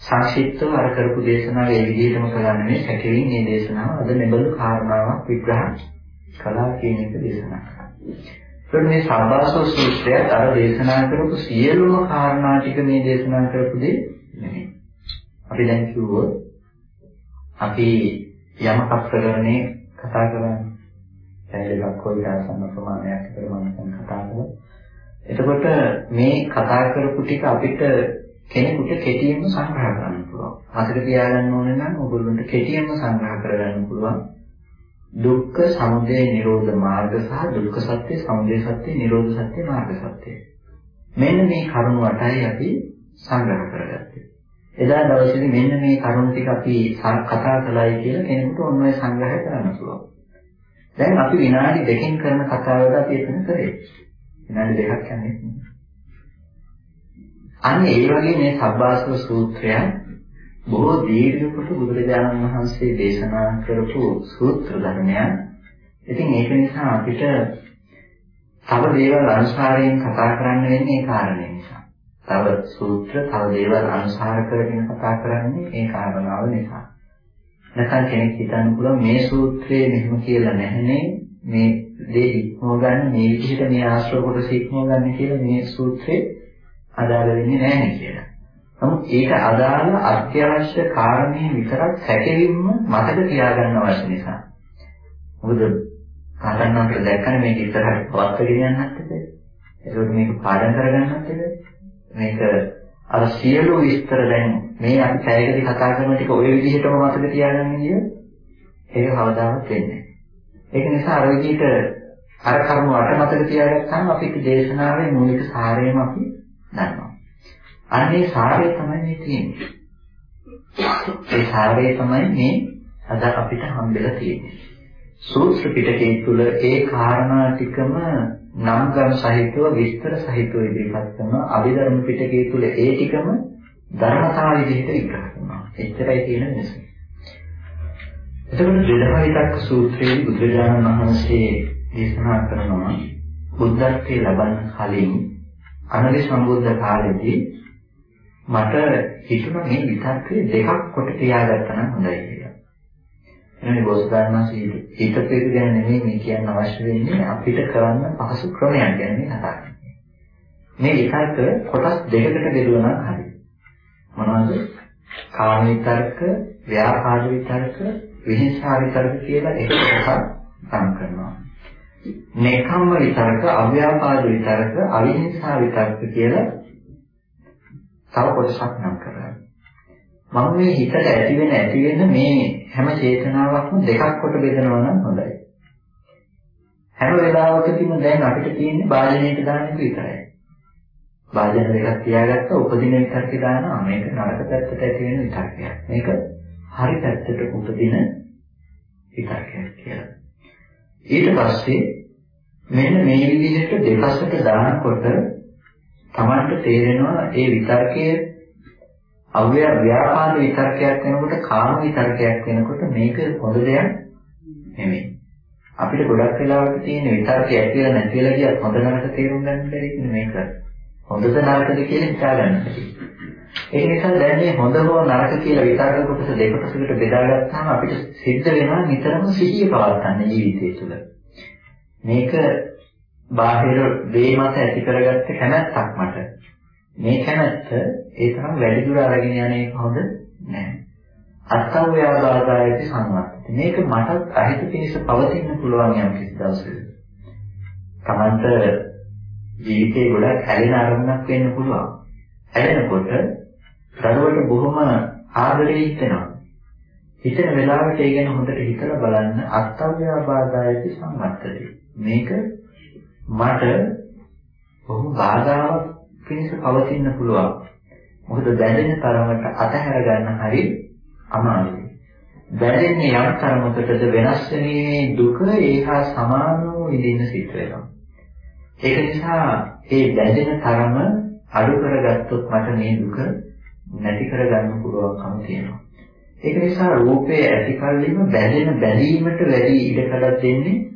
සංක්ෂිප්තව අර කරපු දේශනාව ඒ විදිහටම කරන්නේ මේ සැකෙමින් මේ දේශනාව අද මෙබඳු කාරණාවක් විග්‍රහ කළා කියන එක දේශනා කරා. ඒත් මේ සබ්බාසෝ සූත්‍රයත් අර දේශනා කරපු සියලුම කාරණා ටික මේ දේශනා කරපු දේ නෙමෙයි. අපි දැන් කිව්වොත් අපි යමක් ප්‍රකරණේ කතා කරන්නේ පැය දෙකක් හොයි ආසන්න ප්‍රමාණයක් විතර මම දැන් කතා කරා. එතකොට මේ කතා කරපු ටික අපිට කෙනෙකුට කෙටියෙන්ම සංග්‍රහ කරන්න පුළුවන්. මතක තියාගන්න ඕනේ නම් ඔයගොල්ලන්ට කෙටියෙන්ම සංග්‍රහ කරගන්න පුළුවන්. දුක්ඛ සමුදය නිරෝධ මාර්ග සහ දුක්ඛ සත්‍ය සමුදය සත්‍ය නිරෝධ සත්‍ය මාර්ග සත්‍ය. මෙන්න මේ කරුණු අටයි අපි සංග්‍රහ කරගත්තේ. එදා දවසේදී මෙන්න මේ කරුණු ටික අපි කතා කළයි කියලා කෙනෙකුට ඔන්න ඔය සංග්‍රහය කරන්න පුළුවන්. දැන් අපි විනාඩි දෙකකින් කරන කතාවද අපි එතන කරේ. විනාඩි දෙකක් යන්නේ. අන්න ඒ වගේ මේ සබ්බාසව සූත්‍රය බොහෝ දීර්ඝ කොට බුදුරජාණන් වහන්සේ දේශනා කරපු සූත්‍ර ධර්මයක්. ඉතින් ඒක නිසා අපිට තව දේවල් අනුසාරයෙන් කතා කරන්න වෙන්නේ ඒ කාරණේ නිසා. තව සූත්‍ර තව දේවල් අනුසාර කරගෙන කතා කරන්නේ ඒ කාරණාව නිසා. නැත්නම් කෙනෙක් හිතන්න පුළුවන් මේ සූත්‍රයේ මෙහෙම කියලා නැහැනේ මේ දේ ඉක්මව ගන්න මේ විදිහට මේ ආශ්‍රව කොටස ඉක්මව ගන්න කියලා මේ සූත්‍රේ අදාළ වෙන්නේ නැහැ කියලා. නමුත් ඒක අදාළ අත්‍යවශ්‍ය කාරණේ විතරක් සැකෙවින්ම මතක තියාගන්න අවශ්‍ය නිසා. මොකද කාටන්නාට දැක්කම මේක ඉස්සරහට පවත්වාගෙන යන්නත් බැහැ. ඒකෝට මේක පාඩම් කරගන්නත් බැහැ. මේක අර සියලු විස්තර දැන් මේ අපි පැයකදී කතා කරන ටික ওই විදිහටම මතක තියාගන්න ගිය ඒක කවදාවත් වෙන්නේ නැහැ. ඒක නිසා අර විදිහට අර කර්ම වට මතක තියාගත්තාම අපිට දේශනාවේ මූලික සාරයම අපි දන්නවා. අනේ සාරය තමයි මේ තියෙන්නේ. ඒ සාරය තමයි මේ අද අපිට හම්බෙලා තියෙන්නේ. සූත්‍ර පිටකයේ තුල ඒ කාරණා ටිකම නම් ගම් සහිතව විස්තර සහිතව ඉදිරිපත් කරනවා. අභිධර්ම පිටකයේ තුල ඒ ටිකම ධර්මතාව විදිහට විග්‍රහ කරනවා. එච්චරයි තියෙන වෙනස. එතකොට දෙදහවිතක් සූත්‍රයේ බුදුරජාණන් වහන්සේ දේශනා කරනවා බුද්ධත්වයේ ලබන්න කලින් අනලි සම්බුද්ධ කාලෙදී මට හිතුණා මේ විතක්කේ දෙකක් කොට තියාගත්තා නම් හොඳයි කියලා. එනේ බෝසතාණන්සේ හිතපේක ගැන නෙමෙයි මේ කියන්න අවශ්‍ය වෙන්නේ අපිට කරන්න පහසු ක්‍රමයක් ගැන මේ කතා කරන්නේ. මේ විතක්ක කොටස් දෙකකට බෙදුවා නම් හරියි. මොනවද? කාම විතර්ක, ව්‍යාපාද විතර්ක, විහිංසා විතර්ක කියලා එක කොටසක් ගන්න කරනවා. නේකම්ම විතර්ක, අව්‍යාපාද විතර්ක, අවිහිංසා විතර්ක කියලා තව කොටසක් නම් කරනවා. මම මේ හිතට ඇති වෙන ඇති වෙන මේ හැම චේතනාවක්ම දෙකක් කොට බෙදනවා නම් හොඳයි. හැම වෙලාවකදීම දැන් අපිට තියෙන්නේ බාධනයට දාන්න විතරයි. වාදන දෙකක් තියාගත්ත උපදින විතර්කේ දානවා මේක නරක පැත්තට ඇති වෙන විතර්කයක්. මේක හරි පැත්තට උපදින විතර්කයක් කියලා. ඊට පස්සේ මෙන්න මේ විදිහට දෙපසට දානකොට Tamanට තේරෙනවා ඒ විතර්කයේ අව්‍ය ව්‍යාපාද විතර්කයක් වෙනකොට කාම විතර්කයක් වෙනකොට මේක හොඳ දෙයක් නෙමෙයි. අපිට ගොඩක් වෙලාවට තියෙන විතර්කය ඇතිලා නැතිලා ගියත් හොඳ නරක තේරුම් ගන්න බැරි මේක. හොඳද නරකද කියලා හිතාගන්න. ඒ නිසා දැන් මේ හොඳ හෝ නරක කියලා විතර්ක කොටස දෙකකට බෙදාගත්තාම අපිට සිද්ධ වෙනවා නිතරම සිහිය පවත්වන්න ජීවිතය තුළ. මේක බාහිර දේ මත ඇති කරගත්ත කැමැත්තක් මට. මේ කැමැත්ත ඒ තරම් වැඩි දුර අරගෙන යන එක හොඳ නෑ. අත්ත්වයාදායති සංවත්තති. මේක මටත් අහිත පිණිස පවතින්න පුළුවන් යම් කිසි දවසක. Tamanta ජීවිතේ ගොඩක් ඇලෙන අරමුණක් වෙන්න පුළුවන්. ඇලෙනකොට දරුවට බොහොම ආදරේ හිතෙනවා. හිතන වෙලාවට ඒ ගැන හොඳට හිතලා බලන්න අත්ත්ව්‍යාබාධයති සම්මත්තදී. මේක මට බොහොම බාධාවක් පිණිස පවතින්න පුළුවන්. මොකද බැඳෙන තරමට අතහැර ගන්න හරි අමාරුයි. බැඳෙන්නේ යම් තරමකටද වෙනස් වෙන්නේ දුක ඒහා සමානව විඳින්න සිද්ධ වෙනවා. ඒක නිසා ඒ බැඳෙන තරම අඩු කරගත්තොත් මට මේ දුක නැති කරගන්න පුළුවන්කම තියෙනවා. ඒක නිසා රූපේ ඇති කල්ලිම බැඳෙන බැඳීමට වැඩි ඉඩකඩක් දෙන්නේ නැහැ.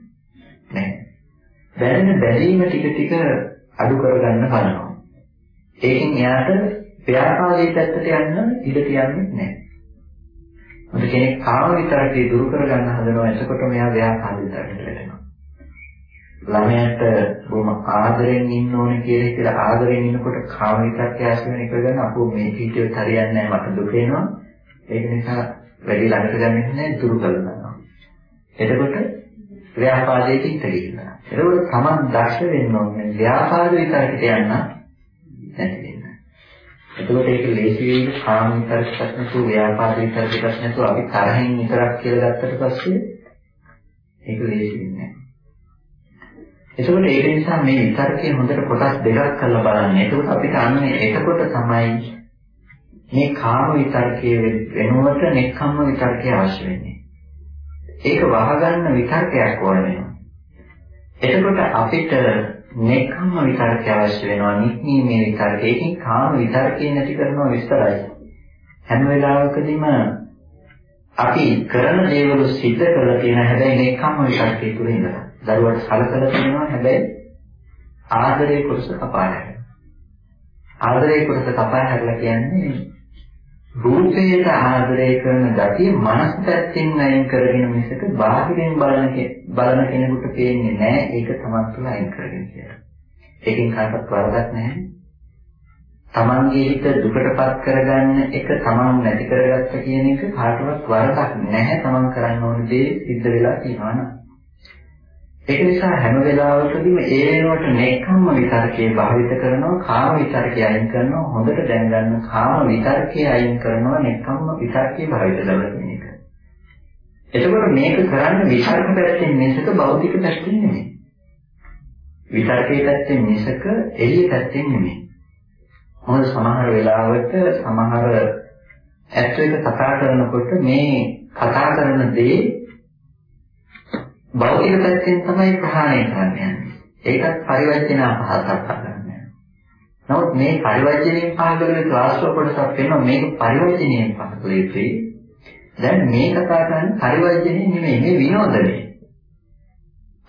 බැඳෙන බැඳීම ටික ටික අඩු කරගන්න බලනවා. ඒකෙන් එයාට ව්‍යාපාරයේ පැත්තට යන්න ඉඩ තියන්නේ නැහැ. මොකද කෙනෙක් කාම විතරකේ දුරු කරගන්න හදනවා එතකොට මෙයා ව්‍යාපාර විතරකට වැටෙනවා. ළමයාට බොහොම ආදරෙන් ඉන්න ඕනේ කියලා හිතලා ආදරෙන් ඉන්නකොට කාම විතක්කය ආශ්‍රයෙන් එක ගන්න අපෝ මේ කීටියත් හරියන්නේ නැහැ මට දුක එනවා ඒක නිසා වැඩි ළඟට ගන්නෙ නැහැ දුරු කරනවා එතකොට ව්‍යාපාදයේ හිත ගිහිනවා එතකොට Taman දක්ෂ වෙන්න ඕනේ ව්‍යාපාද විතරකට යන්න නැති වෙන්න එතකොට ඒක ලේසි වෙයිද කාම විතරක්වත් නැතුව ව්‍යාපාද විතරක්වත් නැතුව අපි තරහින් විතරක් කියලා ගත්තට පස්සේ ඒක ලේසි වෙන්නේ නැහැ. එතකොට ඒක නිසා මේ විතර්කයේ හොඳට කොටස් දෙකක් කරලා බලන්න. එතකොට අපිට අන්නේ එතකොට තමයි මේ කාම විතර්කයේ වෙනුවට නෙක්ඛම්ම විතර්කය අවශ්‍ය වෙන්නේ. ඒක වහගන්න විතර්කයක් ඕන වෙනවා. එතකොට අපිට නෙක්ඛම්ම විතර්කය අවශ්‍ය වෙනවා. නික්මීමේ විතර්කය. ඒකෙන් කාම විතර්කේ නැති කරනවා විස්තරයි. හැම වෙලාවකදීම අපි කරන දේවල් සිද්ධ කරලා තියෙන හැබැයි නෙක්ඛම්ම විතර්කයේ තුල ඉඳලා. දරුවට සලකලා තියෙනවා හැබැයි ආදරේ කුරුස කපා හැරෙනවා. ආදරේ කුරුස කපා හැරලා කියන්නේ රූපයට ආදරය කරන gatiය මනස පැත්තෙන් අයින් කරගෙන මිසක බාහිරින් බලන බලන කෙනෙකුට පේන්නේ නැහැ ඒක තමන් තුළ අයින් කරගෙන කියලා. ඒකෙන් කාටවත් වරදක් නැහැ. තමන්ගේ හිත දුකටපත් කරගන්න එක තමන් නැති කරගත්ත කියන එක කාටවත් වරදක් නැහැ තමන් කරන්න ඕන දේ සිද්ධ වෙලා තියෙනවා නම්. ඒක නිසා හැම වෙලාවකදීම ඒ වෙනුවට නෙක්ඛම්ම විතරකේ භාවිත කරනවා කාම විතරකේ අයින් කරනවා හොඳට දැනගන්න කාම විතරකේ අයින් කරනවා නෙක්ඛම්ම විතරකේ භාවිත කරලා කියන එක. එතකොට මේක කරන්නේ විතරක පැත්තෙන් මිසක භෞතික පැත්තෙන් නෙමෙයි. විතරකේ පැත්තෙන් මිසක එළිය පැත්තෙන් නෙමෙයි. මොකද සමහර වෙලාවට සමහර ඇත්ත එක කතා කරනකොට මේ කතා කරන දේ භෞතික පැත්තෙන් තමයි ප්‍රහාණය කරන්නේ. ඒකත් පරිවර්තන පහසක් කරන්නේ. නමුත් මේ පරිවර්තනයෙන් පහදගෙන ක්ලාස්ව කොටසක් වෙනවා මේක පරිවර්තනයෙන් පහදලෙන්නේ. දැන් මේ කතා කරන්නේ පරිවර්තනය නෙමෙයි මේ විනෝදනය.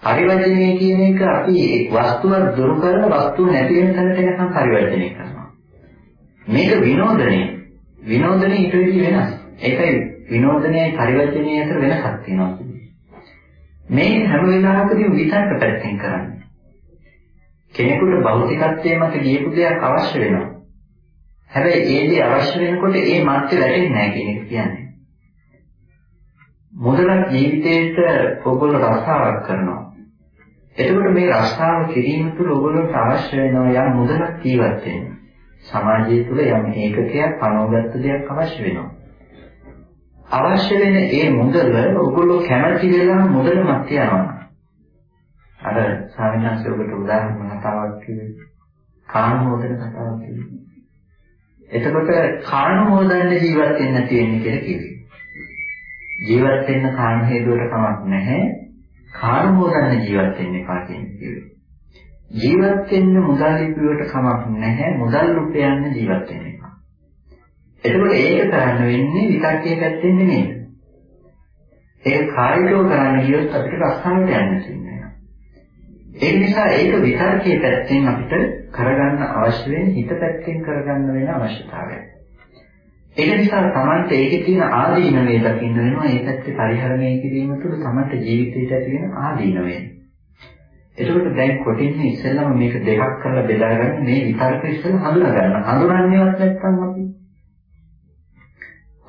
පරිවර්තනය කියන එක අපි වස්තුවක් දුරු කරලා වස්තුව නැති වෙන තැනට යනකම් පරිවර්තනය කරනවා. මේක විනෝදනය. විනෝදනය ඊට වඩා වෙනස්. ඒකයි විනෝදනයයි පරිවර්තනයයි අතර වෙනසක් තියෙනවා. මේ හැම වෙලාවකදීම විතර්ක පැත්තෙන් කරන්නේ. කෙනෙකුට භෞතිකත්වයේ මත ගියපු දෙයක් අවශ්‍ය වෙනවා. හැබැයි ඒ දේ අවශ්‍ය වෙනකොට ඒ මත්ය වැටෙන්නේ නැහැ කියන එක කියන්නේ. මොදලක් ජීවිතේට ඔයගොල්ලෝ රස්සාවක් කරනවා. එතකොට මේ රස්සාව කිරීම තුළ ඔයගොල්ලන්ට අවශ්‍ය වෙනවා යම් මුදලක් ජීවත් වෙන්න. සමාජය තුළ යම් ඒකකයක් පනවගත්ත දෙයක් අවශ්‍ය වෙනවා. අවශ්‍ය වෙන ඒ මුදල ඔයගොල්ලෝ කැමති වෙලා මුදල මත යනවා. අර ස්වාමීන් ඔබට උදාහරණ කතාවක් කිව්වේ. කාණ හොදන කතාවක් කිව්වේ. එතකොට කාණ හොදන්න ජීවත් වෙන්න තියෙන්නේ කියලා කිව්වේ. ජීවත් වෙන්න කාණ හේතුවට කමක් නැහැ. කාණ හොදන්න ජීවත් වෙන්න එපා කියන්නේ. ජීවත් වෙන්න මුදල් ලිපියට කමක් නැහැ. මුදල් රුපියන්න ජීවත් වෙන්න එතකොට ඒක කරන්න වෙන්නේ විතක්කේ පැත්තෙන් නෙමෙයි. ඒක කායිකව කරන්න ගියොත් අපිට රස්සාවට යන්න තියෙනවා. ඒ නිසා ඒක විතර්කයේ පැත්තෙන් අපිට කරගන්න අවශ්‍ය වෙන හිත පැත්තෙන් කරගන්න වෙන අවශ්‍යතාවය. ඒක නිසා Tamante ඒකේ තියෙන ආදීනවේ දකින්න වෙනවා. ඒ පැත්තේ පරිහරණය කිරීම තුළ Tamante ජීවිතයට ඇති වෙන ආදීනවය. එතකොට දැන් කොටින්නේ ඉස්සෙල්ලම මේක දෙකක් කරලා බෙදාගන්න මේ විතර්ක ඉස්සෙල්ලා හඳුනා ගන්න. හඳුනන්නේවත් නැත්නම් අපි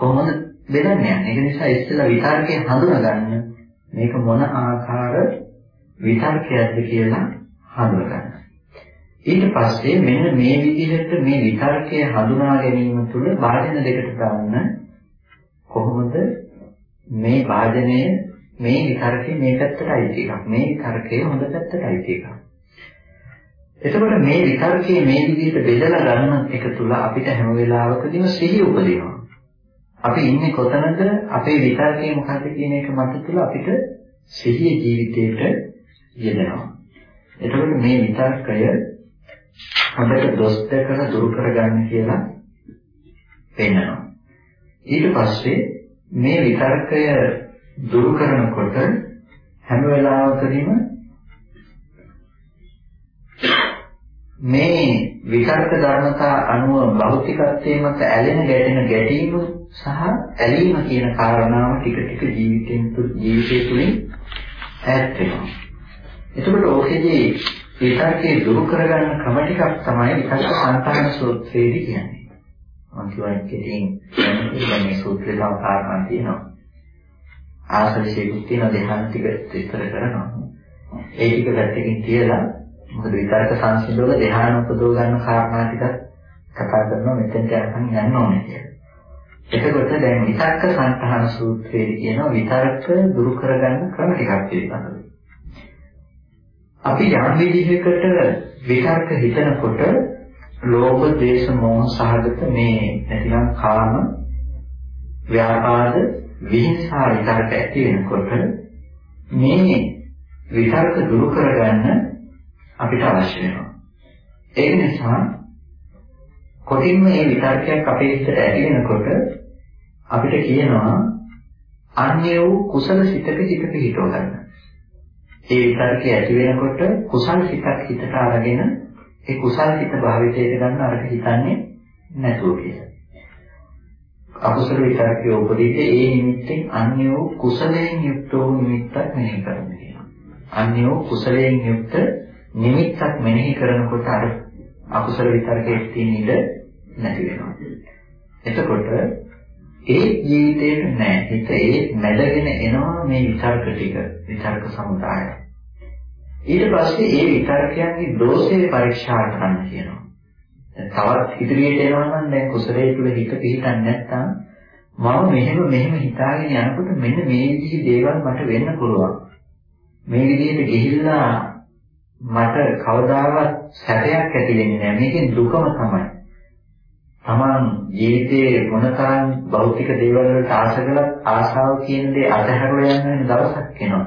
කොහොමද බෙදන්නේ? ඒක නිසා ඉස්සෙල්ලා විතර්කයේ හඳුනගන්න මේක මොන ආකාර විතර්කයක්ද කියලා හඳුනගන්න. ඊට පස්සේ මෙන්න මේ විදිහට මේ විතර්කය හඳුනා ගැනීම තුළ වාදන දෙකට දාන්න කොහොමද මේ වාදනය මේ විතර්කේ මේ පැත්තට අයිති එකක් මේ විතර්කයේ හොඳ පැත්තට අයිති එකක්. එතකොට මේ විතර්කයේ මේ විදිහට බෙදලා ගන්න එක තුල අපිට හැම වෙලාවකදීම සිහිය උපදිනවා. අපි ඉන්නේ කොතනද අපේ විතර්කයේ මොකද්ද කියන එක මත තුළ අපිට සිහිය ජීවිතේට යෙදෙනවා. එතකොට මේ විතර්කය හොඳට දොස් දෙකල දුරු කරගන්න කියලා පෙන්නනවා. ඊට පස්සේ මේ විතර්කය දුරු කරනකොට හැම වෙලාවකදීම මේ විතර්ක ධර්මතා අනුව භෞතිකත්වයේ මත ඇලෙන ගැටෙන ගැටීම සහ ඇලීම කියන කාරණාව ටික ටික ජීවිතෙන් ජීවිතය තුළින් ඈත් වෙනවා. එතකොට ඕකේදී විතර්කේ දුරු කරගන්න ක්‍රම ටිකක් තමයි විතර්ක සංතාන සූත්‍රයේදී කියන්නේ. මම කියවන්නේ කෙටියෙන් මේ සූත්‍රේ තව කාරණා තියෙනවා. ආසවිශේෂ තියෙන දෙහන් ටික විස්තර කරනවා. ඒ ටික පැත්තකින් තියලා මොකද විතර්ක සංසිඳවල ධ්‍යාන උපදව ගන්න කාරණා ටිකක් කතා කරනවා මෙතෙන්ට යන්න යන්න ඕනේ කියලා. එතකොට දැන් විතර්ක සංතහන සූත්‍රයේ කියනවා විතර්ක දුරු කරගන්න ක්‍රම ටිකක් පිළිබඳව. අපි යම් විදිහකට විතර්ක හිතනකොට ලෝභ, ද්වේෂ, මෝහ සහගත මේ නැතිනම් කාම, ව්‍යාපාද, විහිංසා විතර්ක ඇති වෙනකොට මේ විතර්ක දුරු කරගන්න අපිට අවශ්‍ය වෙනවා. ඒ නිසා කොටින්ම මේ විතර්කයක් අපේ හිතට ඇති වෙනකොට අපිට කියනවා අන්‍ය වූ කුසල සිතක හිත පිහිටව ගන්න. ඒ විතර්කය ඇති වෙනකොට කුසල සිතක් හිතට අරගෙන ඒ කුසල සිත භාවිතයට ගන්න අරක හිතන්නේ නැතුව කියලා. අකුසල විතර්කයේ උපදීතේ ඒ නිමිත්තෙන් අන්‍ය වූ කුසලයෙන් යුක්ත වූ නිමිත්තක් මෙහි කරන්න කියනවා. අන්‍ය වූ කුසලයෙන් යුක්ත නිමිත්තක් මෙනෙහි කරනකොට අර අකුසල විතරකයේ තියෙන ඉඩ නැති වෙනවා. එතකොට ඒ ජීවිතේට නෑ. හිත ඒ මැදගෙන එනවා මේ විතර්ක ටික, විතර්ක සමුදාය. ඊට පස්සේ ඒ විතර්කයන්ගේ දෝෂේ පරීක්ෂා කරන්න කියනවා. තවත් ඉදිරියට එනවා නම් දැන් කුසලයේ තුල හිත පිහිටන්නේ නැත්නම් මම මෙහෙම මෙහෙම හිතාගෙන යනකොට මෙන්න මේ විදිහේ දේවල් මට වෙන්න පුළුවන්. මේ විදිහට ගිහිල්ලා මට කවදාවත් සැපයක් ඇති වෙන්නේ නැහැ. මේකෙන් දුකම තමයි. තමන් ජීවිතයේ මොනතරම් භෞතික දේවල් වලට ආශ කළත් ආශාව කියන දේ අතහැරලා යන දවසක් එනවා.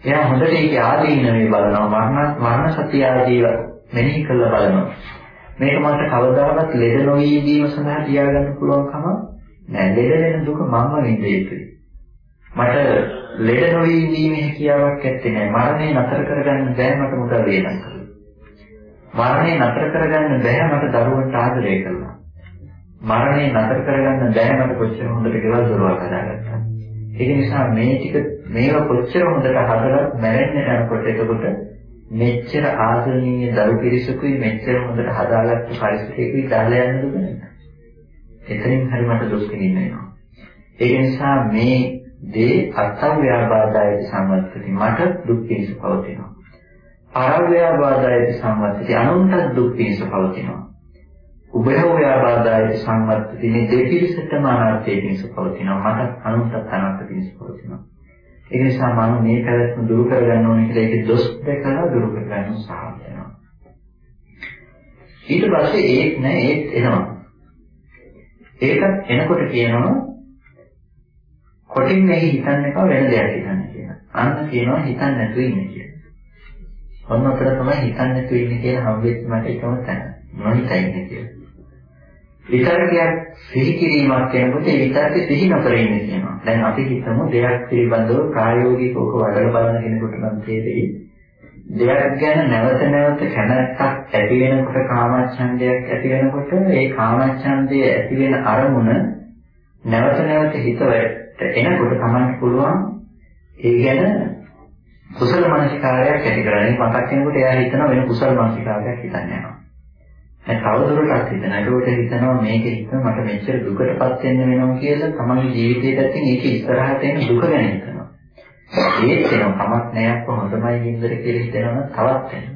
එයා හොඳට ඒකේ ආදීනවේ බලනවා. මරණ මරණ සත්‍ය ආදීව මෙනෙහි කරලා බලනවා. මේක මට කවදාවත් ලෙඩ නොවී ඉඳීම සඳහා තියාගන්න පුළුවන් කම නැහැ. ලෙඩ වෙන දුක මම විඳිය යුතුයි. මට ලෙඩ නොවී ඉඳීමේ හැකියාවක් ඇත්තේ නැහැ. මරණය නතර කරගන්න බෑ මට මුදල් වේදන් කරලා. මරණය නතර කරගන්න බෑ මට දරුවන්ට ආදරය කළා. මරණය නතර කරගන්න බෑ මට කොච්චර හොඳට ගෙවල් දොරවල් හදාගත්තා. ඒක නිසා මේ ටික මේවා කොච්චර හොඳට හදලා මැරෙන්න යනකොට එතකොට මෙච්චර ආදරණීය දරු පිරිසකුයි මෙච්චර හොඳට හදාගත්ත පරිසරයකුයි දාලා යන්න දුන්නේ. එතනින් හරි මට දුක් විඳින්න වෙනවා. ඒක නිසා මේ දේ අත්ත්ව්‍යාබාධයති සම්වත්තති මට දුක් පිණිස පවතිනවා. පරව්‍යාබාධයති සම්වත්තති අනුන්ට දුක් පිණිස පවතිනවා. උභයව්‍යාබාධයති සම්වත්තති මේ දෙපිරිසටම අනර්ථය පිණිස පවතිනවා. මට අනුන්ට අනර්ථ පිණිස පවතිනවා. ඒ නිසා මම මේ පැවැත්ම දුරු කරගන්න ඕනේ කියලා ඒකේ දොස් දැකලා දුරු කරගන්න උත්සාහ කරනවා. ඊට පස්සේ ඒත් නෑ ඒත් එනවා. ඒකත් එනකොට කියනවා කොටින් මේක හිතන්න එපා වෙන දෙයක් හිතන්න කියලා. අන්න කියනවා හිතන්න නැතුව ඉන්න කියලා. ඔන්න ඔතන තමයි හිතන්න නැතුව ඉන්න කියලා හම්බෙච්ච මට එකම තැන. නොහිතයි ඉන්නේ කියලා. විතරකයක් සිහි කිරීමක් කියනකොට ඒ විතරකේ සිහි නොකර ඉන්නේ කියනවා. දැන් අපි හිතමු දෙයක් පිළිබඳව ප්‍රායෝගිකව වඩලා බලන කෙනෙකුට නම් තේරෙයි. දෙයක් ගැන නැවත නැවත කැමැත්තක් ඇති වෙනකොට කාමච්ඡන්දයක් ඇති වෙනකොට ඒ කාමච්ඡන්දය ඇති වෙන අරමුණ නැවත නැවත හිතවල එනකොට තමයි පුළුවන් ඒ ගැන කුසල මානසිකාරයක් ඇති කරගන්න. මතක් වෙනකොට එයා හිතනවා වෙන කුසල මානසිකාරයක් හිතන්න යනවා. දැන් තවදුරටත් හිතනවා. ඒකෝට හිතනවා මේක හිත මට මෙච්චර දුකටපත් වෙන්න වෙනවා කියලා තමන්ගේ ජීවිතේට ඇතින් ඒක ඉස්සරහට එන දුක ගැන හිතනවා. ඒත් වෙනවා කමක් නෑ අප්ප හොඳමයි නින්දර කියලා හිතනවා තවත් වෙනවා.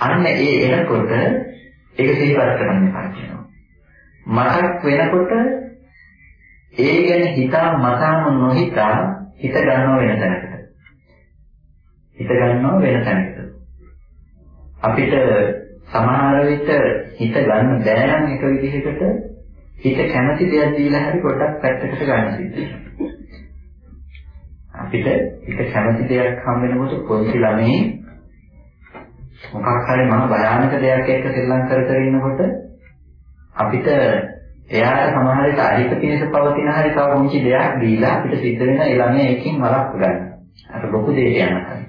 අන්න ඒ එනකොට ඒක සිහිපත් කරන්න එපා කියනවා. මතක් වෙනකොට ඒ ගැන හිතා මතාම නොහිතා හිත ගන්නව වෙන තැනකට. හිත ගන්නව වෙන තැනකට. අපිට සමහර විට හිත ගන්න බෑ නම් එක විදිහකට හිත කැමති දෙයක් දීලා හරි පොඩ්ඩක් පැත්තකට ගන්න සිද්ධ අපිට හිත කැමති දෙයක් හම් වෙනකොට පොඩි ළමයි මොකක් හරි මහා භයානක දෙයක් එක්ක ශ්‍රී ලංකාව කර ඉන්නකොට අපිට එයාට සමහර විට අහිත පිණිස පවතින හරි තව මොකි දෙයක් දීලා අපිට සිද්ධ වෙන ඒ ළමයා එකකින් වළක්ව ගන්න. අර ලොකු දෙයක් යනවා.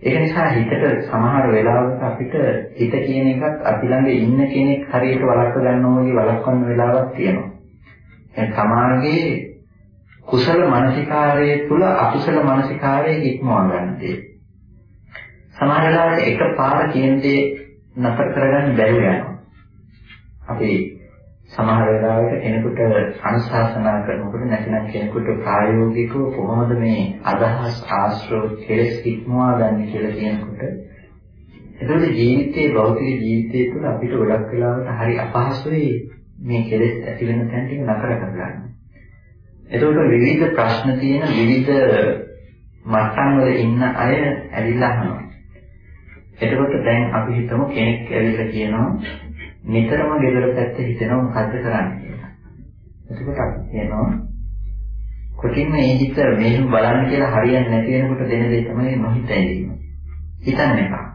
ඒක නිසා හිතට සමහර වෙලාවක අපිට හිත කියන එකත් අපි ළඟ ඉන්න කෙනෙක් හරියට වළක්ව ගන්නවා වගේ වළක්වන්න වෙලාවක් තියෙනවා. දැන් සමාජයේ කුසල මානසිකාරයේ තුල අකුසල මානසිකාරයේ ඉක්මවා ගන්න දේ. සමහර වෙලාවට එකපාර කියන දේ නතර කරගන්න බැරි වෙනවා. අපි සමහර වෙලාවට කෙනෙකුට අනුශාසනා කරනකොට නැතිනම් කෙනෙකුට ප්‍රායෝගිකව කොහොමද මේ අදහස් ආශ්‍රව කෙලස් ඉක්මවා ගන්න කියලා කියනකොට එතකොට ජීවිතයේ භෞතික ජීවිතය තුළ අපිට ගොඩක් වෙලාවට හරි අපහසුයි මේ කෙලෙස් ඇති වෙන තැන් ටික නතර කරගන්න. එතකොට විවිධ ප්‍රශ්න තියෙන විවිධ මට්ටම් වල ඉන්න අය ඇවිල්ලා අහනවා. එතකොට දැන් අපි හිතමු කෙනෙක් ඇවිල්ලා කියනවා නිතරම ගෙදර පැත්තේ හිතෙනවා මොකද්ද කරන්නේ කියලා. එතකොට අපි කියනවා කොටින්ම මේ හිත මෙහෙම බලන්න කියලා හරියන්නේ නැති වෙනකොට දෙන දේ තමයි නොහිතැඳීම. හිතන්න එපා.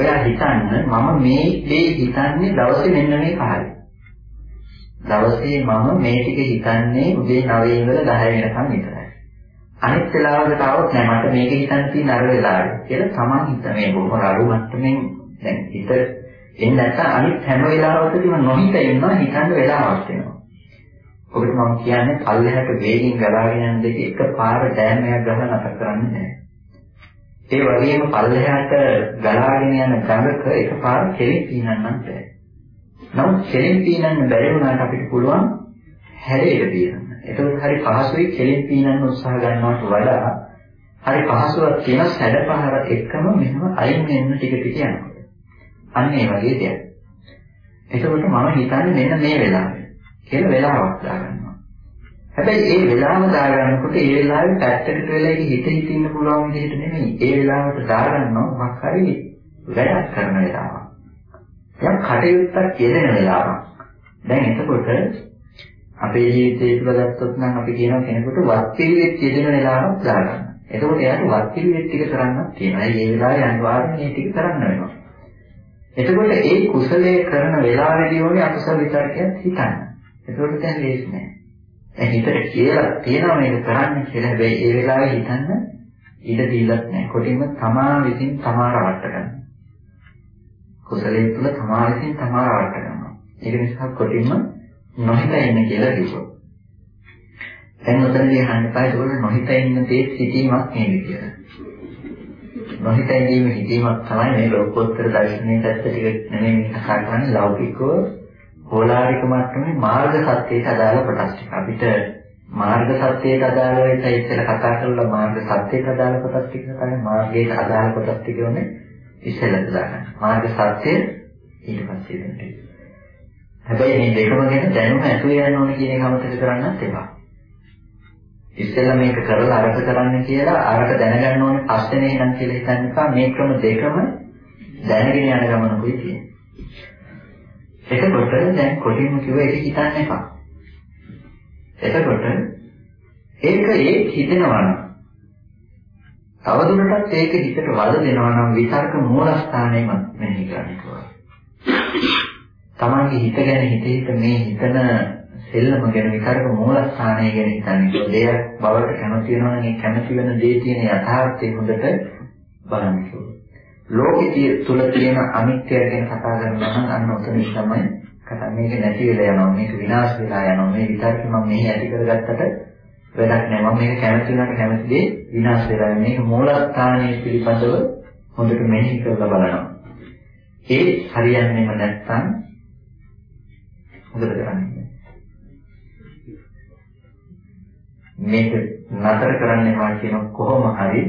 ඔයා හිතන්න මම මේ දේ හිතන්නේ දවසේ මෙන්න මේ කාලේ. දවසේ මම මේ ටික හිතන්නේ උදේ 9 ඉඳලා 10 වෙනකම් විතරයි. අනිත් වෙලාවකට આવොත් නෑ මට මේක හිතන්න තියෙන අර වෙලාවේ කියලා තමන් හිත මේ බොහොම රළු මට්ටමින් දැන් හිත එන්නේ නැත්නම් අනිත් හැම වෙලාවකදීම නොහිත ඉන්නවා හිතන්න වෙලාවක් වෙනවා. ඔබට මම කියන්නේ පල්ලෙහාට වේගින් ගලාගෙන යන දෙක එකපාර ඩෑමයක් ගහලා නැතර කරන්නේ නැහැ. ඒ වගේම පල්ලෙහාට ගලාගෙන යන ගඟක එකපාර කෙලින් පීනන්නත් බෑ. නමුත් කෙලින් පීනන්න බැරි වුණාට අපිට පුළුවන් හැරෙට පීනන්න. ඒකත් හරි පහසුයි කෙලින් පීනන්න උත්සාහ ගන්නවට වඩා හරි පහසුවක් තියෙන සැඩපහර එක්කම මෙහෙම අයින් වෙන්න ටික ටික යනවා. අන්න ඒ වගේ දෙයක්. එතකොට මම හිතන්නේ මෙන්න මේ වෙලාවේ කියලා වෙලාවක් දාගන්නවා. හැබැයි ඒ වෙලාව දාගන්නකොට ඒ වෙලාවේ පැත්තකට වෙලා ඒක හිත හිත ඉන්න පුළුවන් විදිහට නෙමෙයි. ඒ වෙලාවට දාගන්නවා මොකක් හරි වැඩක් කරන වෙලාවක්. දැන් කටයුත්තක් යෙදෙන වෙලාවක්. දැන් එතකොට අපේ ජීවිතය තුළ ගත්තොත් නම් අපි කියනවා කෙනෙකුට වත් පිළිවෙත් යෙදෙන වෙලාවක් දාගන්න. එතකොට එයාට වත් පිළිවෙත් ටික කරන්නත් තියෙනවා. ඒ වෙලාවේ අනිවාර්යයෙන් මේ ටික කරන්න වෙනවා. එතකොට ඒ කුසලයේ කරන වෙලාවේදී ඕනේ අකුසල විතරකයක් හිතන්න. එතකොට දැන් ලේසි නෑ. දැන් හිතට කියලා තියනවා මේක කරන්න කියලා. හැබැයි ඒ වෙලාවේ හිතන්න ඉඩ දීලත් නෑ. කොටින්ම තමා විසින් තමා රවට්ට ගන්න. කුසලයේ තුල තමා විසින් තමා රවට්ට ගන්නවා. ඒක නිසා කොටින්ම නොහිත ඉන්න කියලා කිව්වා. දැන් උතනදී අහන්න එපා ඒකවල නොහිත ඉන්න තේ සිටීමක් නේද කියලා. නොහිත ඉඳීම හිතීමක් තමයි මේ ලෝකෝත්තර දර්ශනයේ පැත්ත ටික නෙමෙයි මේ කතා කරන්නේ ලෞකිකව ඕලාරික මට්ටමේ මාර්ග සත්‍යයට අදාළ කොටස් ටික. අපිට මාර්ග සත්‍යයට අදාළ වෙයි ඉස්සෙල්ලා කතා කරලා මාර්ග සත්‍යයට අදාළ කොටස් ටික තමයි මාර්ගයට අදාළ කොටස් ටික උනේ ඉස්සෙල්ලා දාගන්න. මාර්ග සත්‍ය ඊට පස්සේ දෙන්නේ. හැබැයි මේ දෙකම ගැන දැනුම ඇතුලේ යන්න ඕනේ කියන එක අමතක කරන්නත් එපා. ඉස්සෙල්ලා මේක කරලා අරක කරන්න කියලා අරක දැනගන්න ඕනේ පස්සේ නේනම් කියලා හිතන්න එපා. මේ ක්‍රම දෙකම දැනගෙන යන ගමනකුයි තියෙන්නේ. එතකොට දැන් කොටින්ම කිව්ව එක හිතන්න එපා. එතකොට ඒක ඒ හිතෙනවා නම් තවදුරටත් ඒක හිතට වද දෙනවා නම් විතර්ක මූලස්ථානයම මෙහෙි කරන්න ඕන. තමන්ගේ හිත ගැන හිත හිත මේ හිතන සෙල්ලම ගැන විතර්ක මූලස්ථානය ගැන හිතන්නේ. දෙයක් බවට කැමති වෙනවා නම් ඒ කැමති වෙන දේ තියෙන යථාර්ථය හොඳට බලන්න ඕන. ලෝකයේ තුල තියෙන අනිත්‍ය ගැන කතා කරනවා නම් අන්න ඔතන තමයි කතා මේක නැති වෙලා යනවා මේක විනාශ වෙලා යනවා. මේ විතරක් මම මෙහි ඇති කරගත්තට වැඩක් නැහැ. මම මේක කැමති වුණාට කැමති දේ විනාශ වෙලා යනවා. මේක මූලස්ථානයේ පිළිබඳව හොඳට මෙහි කරලා බලනවා. ඒ හරියන්නේම නැත්නම් හොඳට කරන්නේ මේක නතර කරන්න එපා කියන කොහොම හරි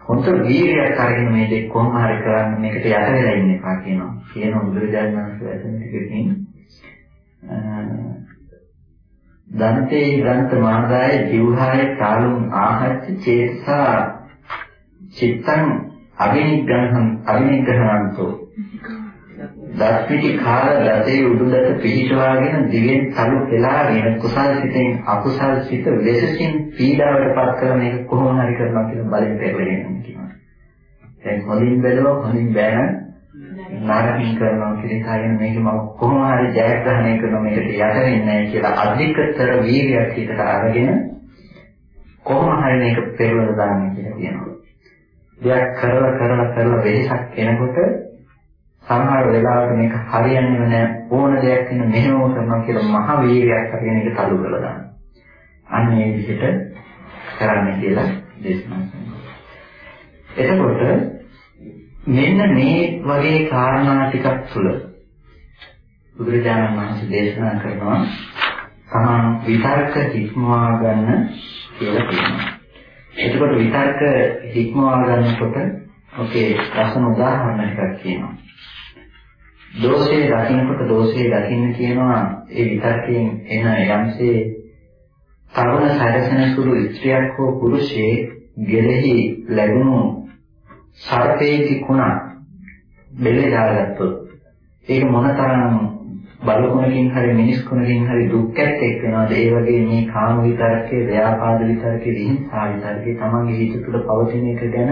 හොඳ වීර්යයක් අරගෙන මේ දෙක කොහොම හරි කරන්න මේකට යට වෙලා ඉන්න එපා කියනවා. කියන බුදුරජාණන් වහන්සේ ඇතන ටිකකින් දන්තේ දන්ත මාදාය ජීවහාය කාලුම් ආහච්ච චේතසා චිත්තං අවිනිග්‍රහං අවිනිග්‍රහණන්තෝ දස්පිටි කාල දතේ උඩුදත පිහිටවාගෙන දිවෙන් තලු පෙලාගෙන කුසල් සිතෙන් අකුසල් සිත වෙසසින් පීඩාවට පත් කරන එක කොහොම හරි කරනවා කියලා බලෙන් පෙරලෙන්න කියනවා. දැන් හොඳින් බැලුවා හොඳින් බෑන නරකින් කරනවා කියන කායන මේක මම කොහොම හරි ජයග්‍රහණය කරනවා මේකට යට වෙන්නේ නැහැ කියලා අධිකතර වීර්යයක් හිතට අරගෙන කොහොම හරි මේක පෙරලලා දාන්න කියලා කියනවා. දෙයක් කරලා කරලා කරලා වෙහසක් එනකොට සමහර වෙලාවට මේක හරියන්නේ නැහැ ඕන දෙයක් වෙන මෙහෙම කරනවා කියලා මහ වීර්යයක් අපේ මේක තලු කරලා දානවා. අන්න ඒ විදිහට කරන්න කියලා දේශනා කරනවා. එතකොට මෙන්න මේ වගේ කාරණා ටිකක් තුළ බුදුරජාණන් වහන්සේ දේශනා කරනවා තමන් විතර්ක හික්මවා ගන්න කියලා කියනවා. එතකොට විතර්ක හික්මවා ගන්නකොට ඔකේ ලස්සන උදාහරණයක් කියනවා. දෝෂේ දකින්නකොට දෝෂේ දකින්න කියනවා ඒ විතර්කයෙන් එන යම්සේ තරුණ සැරසෙන සුළු ස්ත්‍රියක් හෝ පුරුෂයෙක් ගෙලෙහි ලැබුණු සර්පේකි කුණ බෙලේ දාගත්තොත් ඒක මොනතරම් බලකුණකින් හරි මිනිස් කුණකින් හරි දුක්ඛත් එක් වෙනවාද ඒ වගේ මේ කාම විතරකේ ව්‍යාපාද විතරකේ විහිංසා විතරකේ තමන්ගේ හිත තුළ පවතින එක ගැන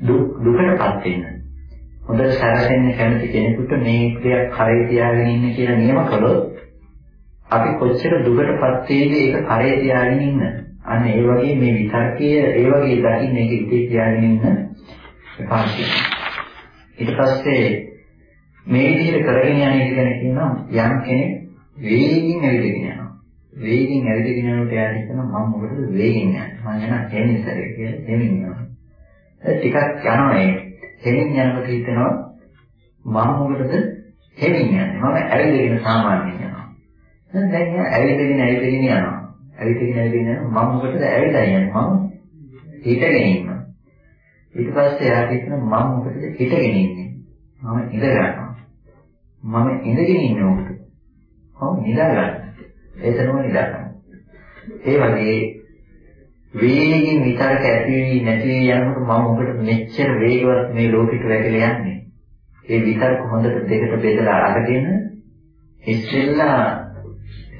දුක් දුකටපත් වෙන. හොඳට සැරසෙන්න කැමති කෙනෙකුට මේ ක්‍රියා කරේ තියාගෙන ඉන්න කියලා නියම කළොත් අපි කොච්චර දුකටපත් වේද ඒක කරේ තියාගෙන ඉන්න. අන්න ඒ වගේ මේ විතර්කයේ ඒ වගේ දකින්න ඒක ඉතේ තියාගෙන ඉන්න එපා ඊට පස්සේ මේ විදිහට කරගෙන යන එක ගැන කියනවා යම් කෙනෙක් වේගින් ඇවිදගෙන යනවා. වේගින් ඇවිදගෙන යනකොට එයාට හිතෙනවා මම මොකටද වේගින් යන්නේ? මම යන හේනින් සැරේ කියලා හේමින් යනවා. ටිකක් යනවා ඒ. හේමින් යනකොට හිතෙනවා මම මොකටද හේමින් යන්නේ? මම ඇවිදගෙන සාමාන්‍යයෙන් යනවා. දැන් දැන් එයා ඇවිදගෙන ඇවිදගෙන යනවා. ඇවිදගෙන ඇවිදගෙන යනවා මම මොකටද ඇවිදලා යන්නේ? මම හිටගෙන ඉන්නවා. ඊට පස්සේ එයාට හිතෙනවා මම මොකටද හිටගෙන ඉන්නේ? මම ඉඳ ගන්නවා. මම ඉඳගෙන ඉන්නේ මොකද? මම නිදා ගන්න. එතනම නිදා ගන්න. ඒ වගේ වේගයෙන් විතරක ඇති වී නැති වී යනකොට මම මොකටද මෙච්චර වේගවත් මේ ලෝකෙට වැටලා යන්නේ? ඒ විතරක හොඳට දෙකට බෙදලා අරගෙන ඉස්සෙල්ලා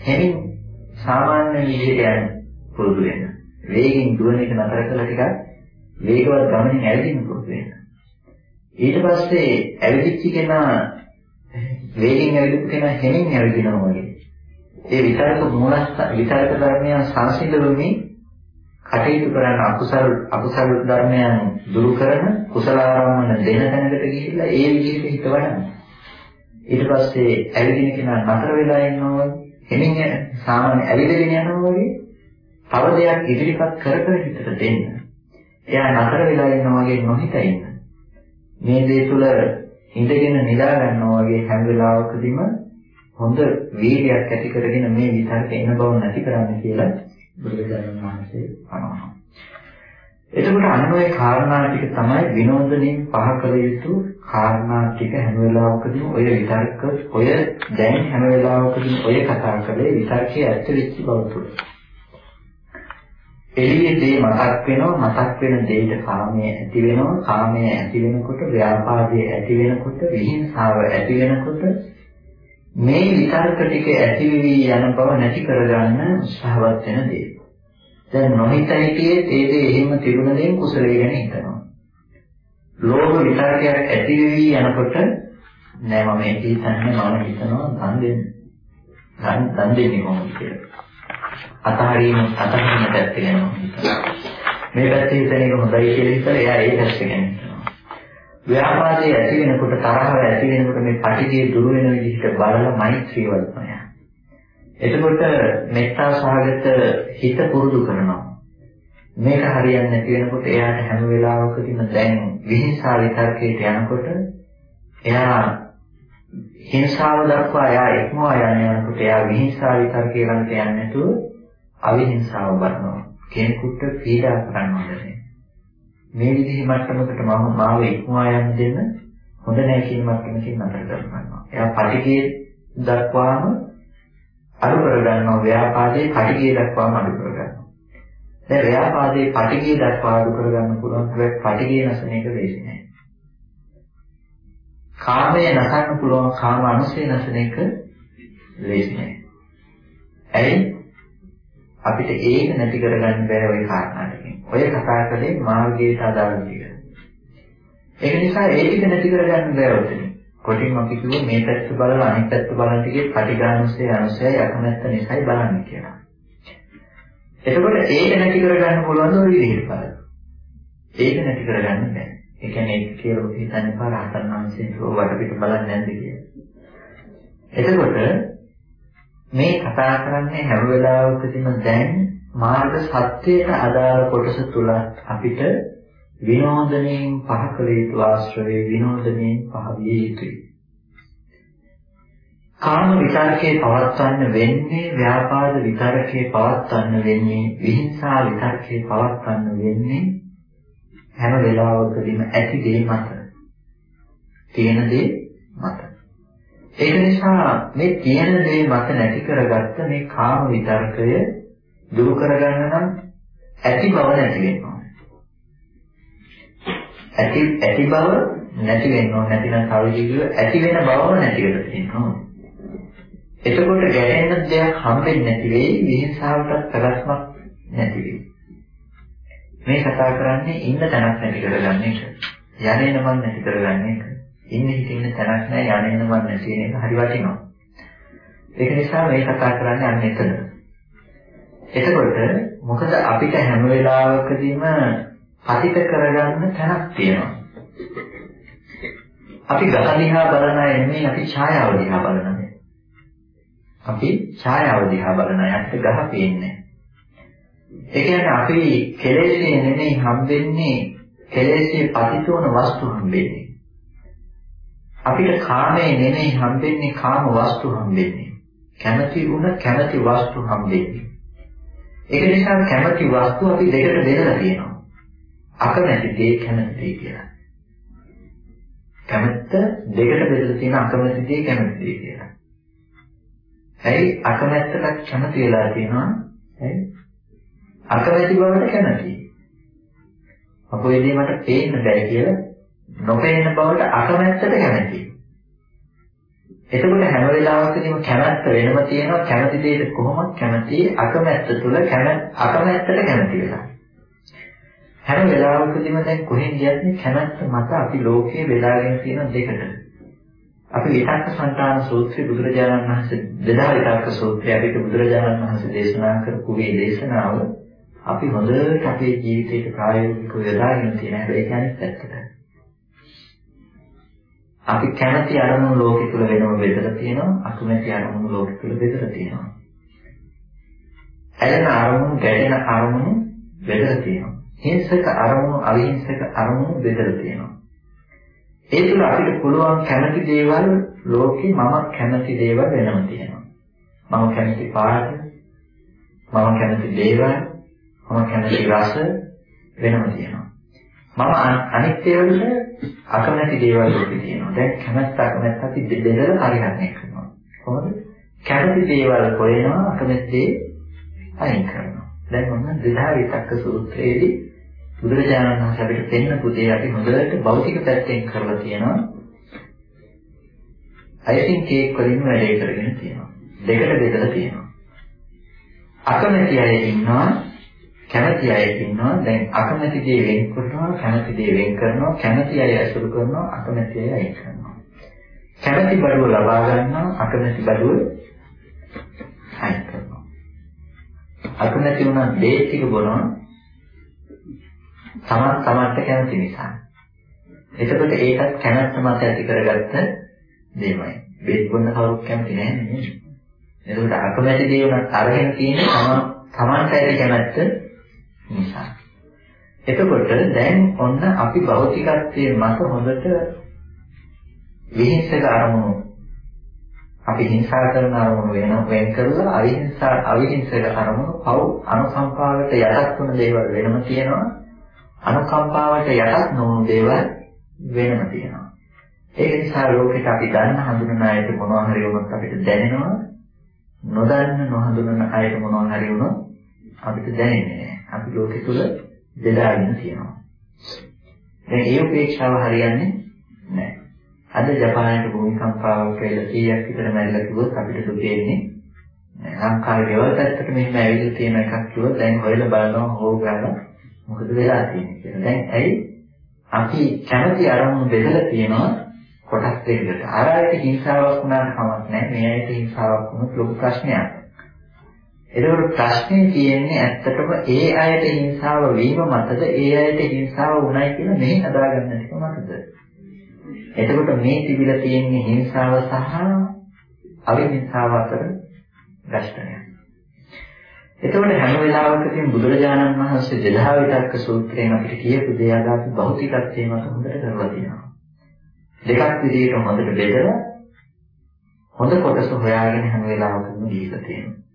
හැමින් සාමාන්‍ය විදිහට යන පුරුදු වෙන. වේගෙන් දුවන එක නතර කරලා ටිකක් වේගවත් ගමනින් ඇවිදින්න පුරුදු වෙන. ඊට පස්සේ ඇවිදිච්ච කෙනා වේගෙන් ඇවිදපු කෙනා හෙමින් ඇවිදිනවා වගේ. ඒ විතරක මූලස්ත විතරක ධර්මයන් සංසිඳුමින් කටයුතු කරන අකුසල අකුසල ධර්මයන් දුරු කරන කුසල ආරම්මන දෙන තැනකට ගිහිල්ලා ඒ විදිහට හිත වඩන්න. ඊට පස්සේ ඇවිදින කෙනා නතර වෙලා ඉන්නවා හෙමින් සාමාන්‍ය ඇවිදගෙන යනවා වගේ තව දෙයක් ඉදිරිපත් කර කර හිතට දෙන්න. එයා නතර වෙලා ඉන්නවා වගේ නොහිත ඉන්න. මේ දේ තුළ ඉඳගෙන නිදා ගන්නවා වගේ හැම වෙලාවකදීම හොඳ වීර්යයක් ඇති කරගෙන මේ විතරක එන බව නැති කරන්න කියලා බුදුරජාණන් වහන්සේ පනවනවා. එතකොට අන්නෝයේ කාරණා ටික තමයි විනෝදණයෙන් පහ කළ යුතු කාරණා ටික හැම වෙලාවකදීම ඔය විතර්ක ඔය දැන් හැම වෙලාවකදීම ඔය කතා කරේ විතර්කයේ ඇත්ත වෙච්ච බව තුළ. එළියේ දේ මතක් වෙනවා මතක් වෙන දෙයට කාමයේ ඇති වෙනවා කාමයේ ඇති වෙනකොට ව්‍යාපාදයේ ඇති වෙනකොට විහිංසාව ඇති වෙනකොට මේ විතර්ක ටික ඇති වෙවි යන බව නැති කරගන්න උත්සාහවත් වෙන දේ. දැන් නොහිත හිටියේ ඒ දේ එහෙම තිබුණ දේන් කුසලයේ ගැන හිතනවා. ලෝභ විතර්කයක් ඇති වෙවි යනකොට නෑ මම ඒක හිතන්නේ මම හිතනවා දන් දෙන්න. දන් දෙන්නේ කොහොමද කියලා. අතහරීම අතහරින පැත්ත ගැන මේ පැත්තේ හිතන එක හොඳයි කියලා හිතලා එයා ඒ පැත්ත ගැන හිතනවා. ව්‍යාපාදයේ ඇති වෙනකොට තරහව ඇති වෙනකොට මේ පටිගිය දුර වෙන විදිහට බලලා මෛත්‍රී වර්ධනය. එතකොට මෙත්තා සහගත හිත පුරුදු කරනවා. මේක හරියන්නේ නැති වෙනකොට එයාට හැම වෙලාවකදීම දැන් විහිංසාව විතරකයට යනකොට එයා හිංසාව දක්වා එයා ඉක්මවා යනකොට එයා විහිංසාව විතරකේ ළඟට යන්නේ නැතුව අවිහිංසාව බලනවා. කෙනෙකුට පීඩා කරනවා මේ විදිහේ මට්ටමකට මම මාව ඉක්මවා යන්න දෙන්න හොඳ නැහැ කියන මට්ටමකින් නතර කරනවා. එයා පටිගිය දක්වාම අඩු කර ගන්නවා ව්‍යාපාදයේ පටිගිය දක්වාම අඩු කර ගන්නවා. දැන් ව්‍යාපාදයේ පටිගිය දක්වා අඩු කර ගන්න පුළුවන් හැබැයි පටිගිය නැසන එක ලේසි නෑ. කාමයේ නැසන්න පුළුවන් කාම අනුසය නැසන එක ලේසි නෑ. ඇයි? අපිට ඒක නැති කරගන්න බැහැ ওই කාරණා ටිකෙන්. ඔය කතා කරේ මාර්ගයට අදාළ ටික. ඒක නිසා ඒ ටික නැති කරගන්න බැහැ උතන. කොටින් අපි කිව්වේ මේ පැත්ත බලලා අනිත් පැත්ත බලන ටිකේ පටිඝානුසය අනුසයයි අකමැත්ත නිසායි බලන්නේ කියලා. එතකොට ඒක නැති කරගන්න පුළුවන් ඔය විදිහට බලන්න. ඒක නැති කරගන්න බෑ. ඒ කියන්නේ ඒක කියලා හිතන්නේ පාරහතන් වහන්සේ වටපිට බලන්නේ නැද්ද කියලා. එතකොට මේ කතා කරන්නේ හැම වෙලාවකදීම දැන් මාර්ග සත්‍යයට අදාළ කොටස තුල අපිට විනෝදණයෙන් පහ කළ යුතු ආශ්‍රවේ විනෝදණයෙන් පහ විය යුතුයි. කාම විතරකේ පවත්වන්න වෙන්නේ ව්‍යාපාද විතරකේ පවත්වන්න වෙන්නේ විහිංසා විතරකේ පවත්වන්න වෙන්නේ හැම වෙලාවකදීම ඇති දේ මත තියෙන දේ මත ඒක නිසා මේ තියෙන දේ මත නැති කරගත්ත මේ කාම විතර්කය දුරු කරගන්න නම් ඇති බව නැති වෙනවා ඇති ඇති බව නැති වෙන්න ඕන නැතිනම් කවදිද ඇති වෙන බවම නැති වෙලා තියෙනවා එතකොට ගැටෙන්න දෙයක් හම්බෙන්නේ නැති වෙයි විහිංසාවටත් ප්‍රශ්නක් නැති වෙයි මේ කතා කරන්නේ ඉන්න තැනක් නැති කරගන්න එක. යන්නේ නමන් නැති කරගන්න එක. ඉන්න හිටින්න තැනක් නැහැ යන්නේ නමන් නැති වෙන එක හරි වටිනවා. ඒක නිසා මේ කතා කරන්නේ අන්න එතන. එතකොට මොකද අපිට හැම වෙලාවකදීම අතිත කරගන්න තැනක් තියෙනවා. අපි ගහ දිහා බලන අය නෙමෙයි අපි ඡායාව දිහා බලන අය. අපි ඡායාව දිහා බලන අයට ගහ පේන්නේ ඒ කියන්නේ අපි කෙලෙසේ නෙමෙයි හම්බෙන්නේ කෙලෙසේ පතිතවන වස්තු හම්බෙන්නේ. අපිට කාමයේ නෙමෙයි හම්බෙන්නේ කාම වස්තු හම්බෙන්නේ. කැමැති වුණ කැමැති වස්තු හම්බෙන්නේ. ඒක නිසා කැමැති වස්තු අපි දෙකට බෙදලා තියෙනවා. අකමැති දේ කැමැති දේ කියලා. කැමැත්ත දෙකට බෙදලා තියෙන අකමැති දේ කැමැති දේ කියලා. ඇයි අකමැත්තට කැමති වෙලා තියෙනවා? ඇයි? අකමැති බවට කැමතියි. අපේ දේ මට පේන්න බෑ කියලා නොපේන බවට අකමැත්තට කැමතියි. එතකොට හැම වෙලාවකදීම කැමැත්ත වෙනම තියෙනවා කැමති දෙයට කොහොමද කැමති අකමැත්ත තුල අකමැත්තට කැමති වෙලා. හැම වෙලාවකදීම දැන් කොහෙන් ගියත් කැමැත්ත මත අපි ලෝකයේ බෙදාගෙන තියෙන දෙකට. අපි විතක්ක සංතාන සූත්‍රයේ බුදුරජාණන් වහන්සේ දෙදා විතක්ක සූත්‍රය අපිට බුදුරජාණන් වහන්සේ දේශනා කරපු මේ දේශනාව අපි හොඳට අපේ ජීවිතේට ප්‍රායෝගිකව යොදාගෙන තියෙන හැබැයි ඒක අනිත් පැත්තට. අපි කැමති අරමුණු ලෝකෙ තුල වෙනම බෙදලා තියෙනවා අකමැති අරමුණු ලෝකෙ තුල බෙදලා තියෙනවා. ඇලෙන අරමුණු ගැටෙන අරමුණු බෙදලා තියෙනවා. හිංසක අරමුණු අවිහිංසක අරමුණු බෙදලා තියෙනවා. ඒ තුල අපිට පුළුවන් කැමති දේවල් ලෝකේ මම කැමති දේවල් වෙනම තියෙනවා. මම කැමති පාට මම කැමති දේවල් මම කැමති රස වෙනම තියෙනවා. මම අනිත් ඒවලට අකමැති දේවල් ලෝකේ තියෙනවා. දැන් කැමැත්ත අකමැත්ත අපි දෙදෙල පරිහරණය කරනවා. කොහොමද? කැමති දේවල් හොයනවා අකමැති දේ අයින් කරනවා. දැන් මම දෙදා විතක්ක සූත්‍රයේදී බුදුරජාණන් වහන්සේ අපිට පෙන්නපු දේ අපි හොඳට භෞතික පැත්තෙන් කරලා තියෙනවා. අයිසින් කේක් වලින් වැඩේ කරගෙන තියෙනවා. දෙකට බෙදලා තියෙනවා. අකමැති අය ඉන්නවා කැමැති අය ඉන්නවා. දැන් අකමැති දේ වෙන් කරනවා කැමැති දේ වෙන් කරනවා කැමැති අය ඇසුරු කරනවා අකමැති අය අයින් කරනවා. කැමැති බඩුව ලබා ගන්නවා අකමැති බඩුව අයින් කරනවා. අකමැති වුණා දේ ටික බොනවා. තමන් තමන්ට කැමති නිසා. එතකොට ඒකත් කැමැත්ත මත ඇති කරගත්ත දෙයමයි. බෙත් බොන්න කවුරුත් කැමති නැහැ නේද එතකොට අකමැති දේ උනත් අරගෙන තියෙන්නේ තමන් තමන්ට ඇති කැමැත්ත නිසා. එතකොට දැන් ඔන්න අපි භෞතිකත්වයේ මත හොඳට විහිංසක අරමුණු අපි හිංසා කරන අරමුණු වෙන වෙන් කරලා අවිහිංසා අවිහිංසක අරමුණු පව් අනුකම්පාවට යටත් වන දේවල් වෙනම තියෙනවා. අනුකම්පාවට යටත් නොවන දේවල් වෙනම තියෙනවා. ඒක නිසා ලෝකෙට අපි ගන්න හඳුනන අයට මොනවා හරි වුණොත් අපිට දැනෙනවා. නොදන්න නොහඳුනන අයට මොනවා හරි වුණොත් අපිට දැනෙන්නේ නැහැ අපි ලෝකෙ තුල බෙදාගෙන තියෙනවා. දැන් ඒ උපේක්ෂාව හරියන්නේ නැහැ. අද ජපානයේ භූමිකම්පාවක් කියලා 100ක් විතර මැරිලා කිව්වොත් අපිට දුකෙන්නේ ලංකාවේ ගෙවල් පැත්තට මෙහෙම ඇවිල්ලා තියෙන එකක් කිව්වොත් දැන් හොයලා බලනවා හොව ගන්න මොකද වෙලා තියෙන්නේ කියලා. දැන් ඇයි අපි කැමති අරමුණු බෙදලා තියෙනවා කොටස් දෙකකට. අර අයට හිංසාවක් වුණාම කමක් නැහැ. මේ අයට හිංසාවක් වුණොත් ලොකු ප්‍රශ්නයක්. එතකොට ප්‍රශ්නේ තියෙන්නේ ඇත්තටම ඒ අයට හිංසාව වීම මතද ඒ අයට හිංසාව වුණයි කියලා මේ හදාගන්න ටික මතද? එතකොට මේ තිබිලා තියෙන්නේ හිංසාව සහ අවිහිංසාව අතර ගැටණයක්. එතකොට හැම වෙලාවකදීම බුදුරජාණන් වහන්සේ දෙදා විතක්ක සූත්‍රයෙන් අපිට කියපු දේ අද අපි භෞතිකත්වයේ මත හොඳට කරලා තියෙනවා. දෙකක් විදිහට හොඳට බෙදලා හොඳ කොටස හොයාගෙන හැම වෙලාවකම දීලා තියෙනවා.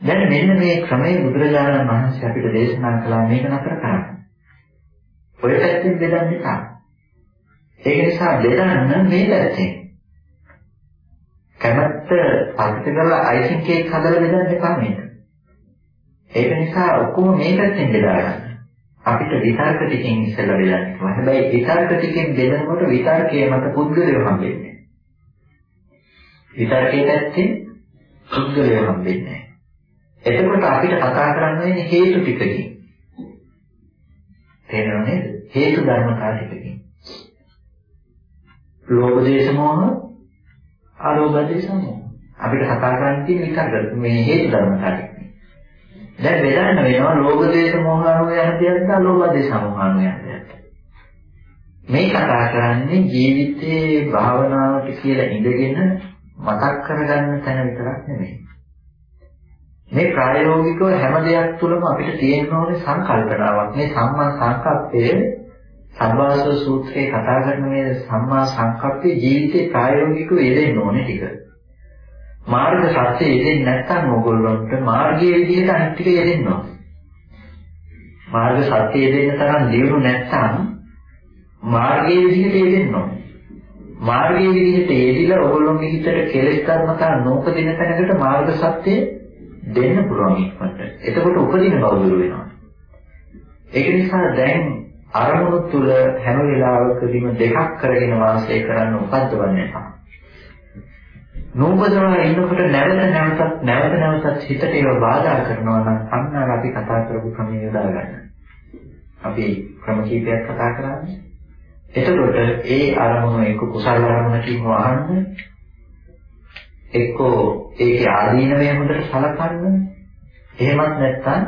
දැන් මෙන්න මේ ක්‍රමයේ බුදුරජාණන් වහන්සේ අපිට දේශනා කළා මේක නතර කරන්න. ඔය පැත්තෙන් බෙදන්න එපා. ඒක නිසා බෙදන්න මේ පැත්තෙන්. කැමැත්ත පස්සේ කරලා අයිසිං කේක් හදලා බෙදන්න එපා මේක. ඒක නිසා ඔක්කොම මේ පැත්තෙන් බෙදා ගන්න. අපිට විතර්ක ටිකෙන් ඉස්සෙල්ලා බෙදන්න. හැබැයි විතර්ක ටිකෙන් බෙදනකොට විතර්කයේ මත පුද්ගලයෝ හම්බෙන්නේ. විතර්කයේ පැත්තේ පුද්ගලයෝ හම්බෙන්නේ. එතකොට අපිට කතා කරන්න වෙන්නේ හේතු ටිකකින්. තේරෙනව නේද? හේතු ධර්මතා ටිකකින්. ලෝභ දේශ මොහ අලෝභ දේශ මොහ. අපිට කතා කරන්න තියෙන විතර්ක මේ හේතු ධර්මතා ටික. දැන් බෙදන්න වෙනවා ලෝභ දේශ මොහ අනුව යන දෙයක්ද ලෝභ දේශ මොහ අනුව යන දෙයක්ද මේ කතා කරන්නේ ජීවිතයේ භාවනාවට කියලා ඉඳගෙන මතක් කරගන්න තැන විතරක් නෙමෙයි මේ ප්‍රායෝගිකව හැම දෙයක් තුළම අපිට තියෙන්න ඕනේ සංකල්පනාවක් මේ සම්මා සංකප්පය සම්වාසෝ සූත්‍රයේ කතා කරන මේ සම්මා සංකප්පේ ජීවිතේ ප්‍රායෝගිකව යෙදෙන්න ඕනේ ටික මාර්ග සත්‍ය යෙදෙන්නේ නැත්නම් ඕගොල්ලන්ට මාර්ගයේ විදිහට අනිත් ටික යෙදෙන්න ඕන. මාර්ග සත්‍ය යෙදෙන්න තරම් දියුණු නැත්නම් මාර්ගයේ විදිහට යෙදෙන්න ඕන. මාර්ගයේ විදිහට යෙදිලා ඕගොල්ලන්ගේ හිතට කෙලෙස් ධර්මතා නෝපදින තැනකට මාර්ග සත්‍ය දෙන්න පුළුවන් ඉක්මනට. එතකොට උපදින බව දුර වෙනවා. ඒක නිසා දැන් අරමුණු තුල හැම වෙලාවකදීම දෙකක් කරගෙන වාසය කරන්න උපද්දවන්න එපා. නූපදවලා ඉන්නකොට නැවත නැවතත් නැවත නැවතත් හිතට ඒව බාධා කරනවා නම් අන්න අපි කතා කරපු ක්‍රමය යොදා ගන්න. අපි ක්‍රම කීපයක් කතා කරන්නේ. එතකොට ඒ අරමුණ එක්ක කුසල අරමුණකින් වහන්න එක්කෝ ඒකේ ආදීනවය හොඳට සලකන්න. එහෙමත් නැත්නම්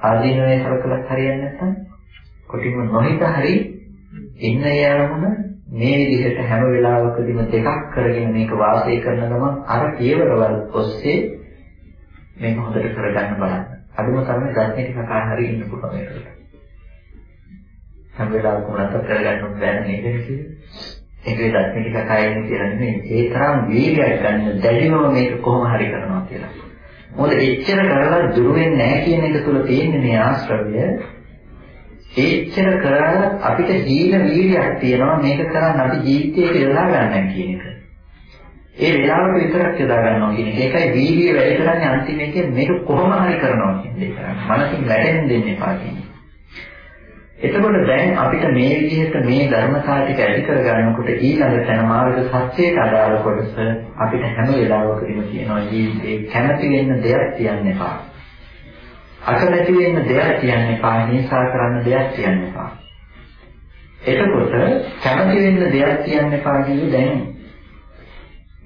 ආදීනවය සලකලා හරියන්නේ නැත්නම් කොටිම නොහිත හරි ඉන්න ඒ අරමුණ මේ විදිහට හැම වෙලාවකදීම දෙකක් කරගෙන මේක වාසය කරන ගමන් අර පියවරවල් ඔස්සේ මේක හොඳට කරගන්න බලන්න. අදුම තරමේ ධර්මයේ කතා හරි ඉන්න පුළුවන් ඒකට. හැම වෙලාවකම නැතර කරගන්න බැහැ නේද කියන්නේ. ඒකේ ධර්මයේ කතා එන්නේ කියලා නෙමෙයි. ඒ තරම් වීර්යයක් ගන්න දැඩිවම මේක කොහොම හරි කරනවා කියලා. මොකද එච්චර කරලා දුර වෙන්නේ නැහැ කියන එක තුල තියෙන මේ ආශ්‍රවය ඒච්චර කරලා අපිට හීන වීර්යයක් තියෙනවා මේක කරන් අපි ජීවිතේට යොදා ගන්න කියන එක. ඒ වෙලාවට විතරක් යොදා ගන්නවා කියන එක. ඒකයි වීර්යය වැඩි කරන්නේ අන්තිමේදී මේක කොහොම හරි කරනවා කියන එක. මනසින් වැටෙන්න දෙන්න එපා කියන්නේ. එතකොට දැන් අපිට මේ විදිහට මේ ධර්මතාව ටික ඇති කරගන්නකොට ඊළඟ තැන මාර්ග සත්‍යයට අදාළ කොටස අපිට හැම වෙලාවකදීම කියනවා ජීවිතේ කැමති වෙන්න දෙයක් තියන්න එපා. අකමැති වෙන්න දෙයක් කියන්න එපා, හිංසා කරන්න දෙයක් කියන්න එපා. එතකොට කැමති වෙන්න දෙයක් කියන්න එපා කියන්නේ දැන්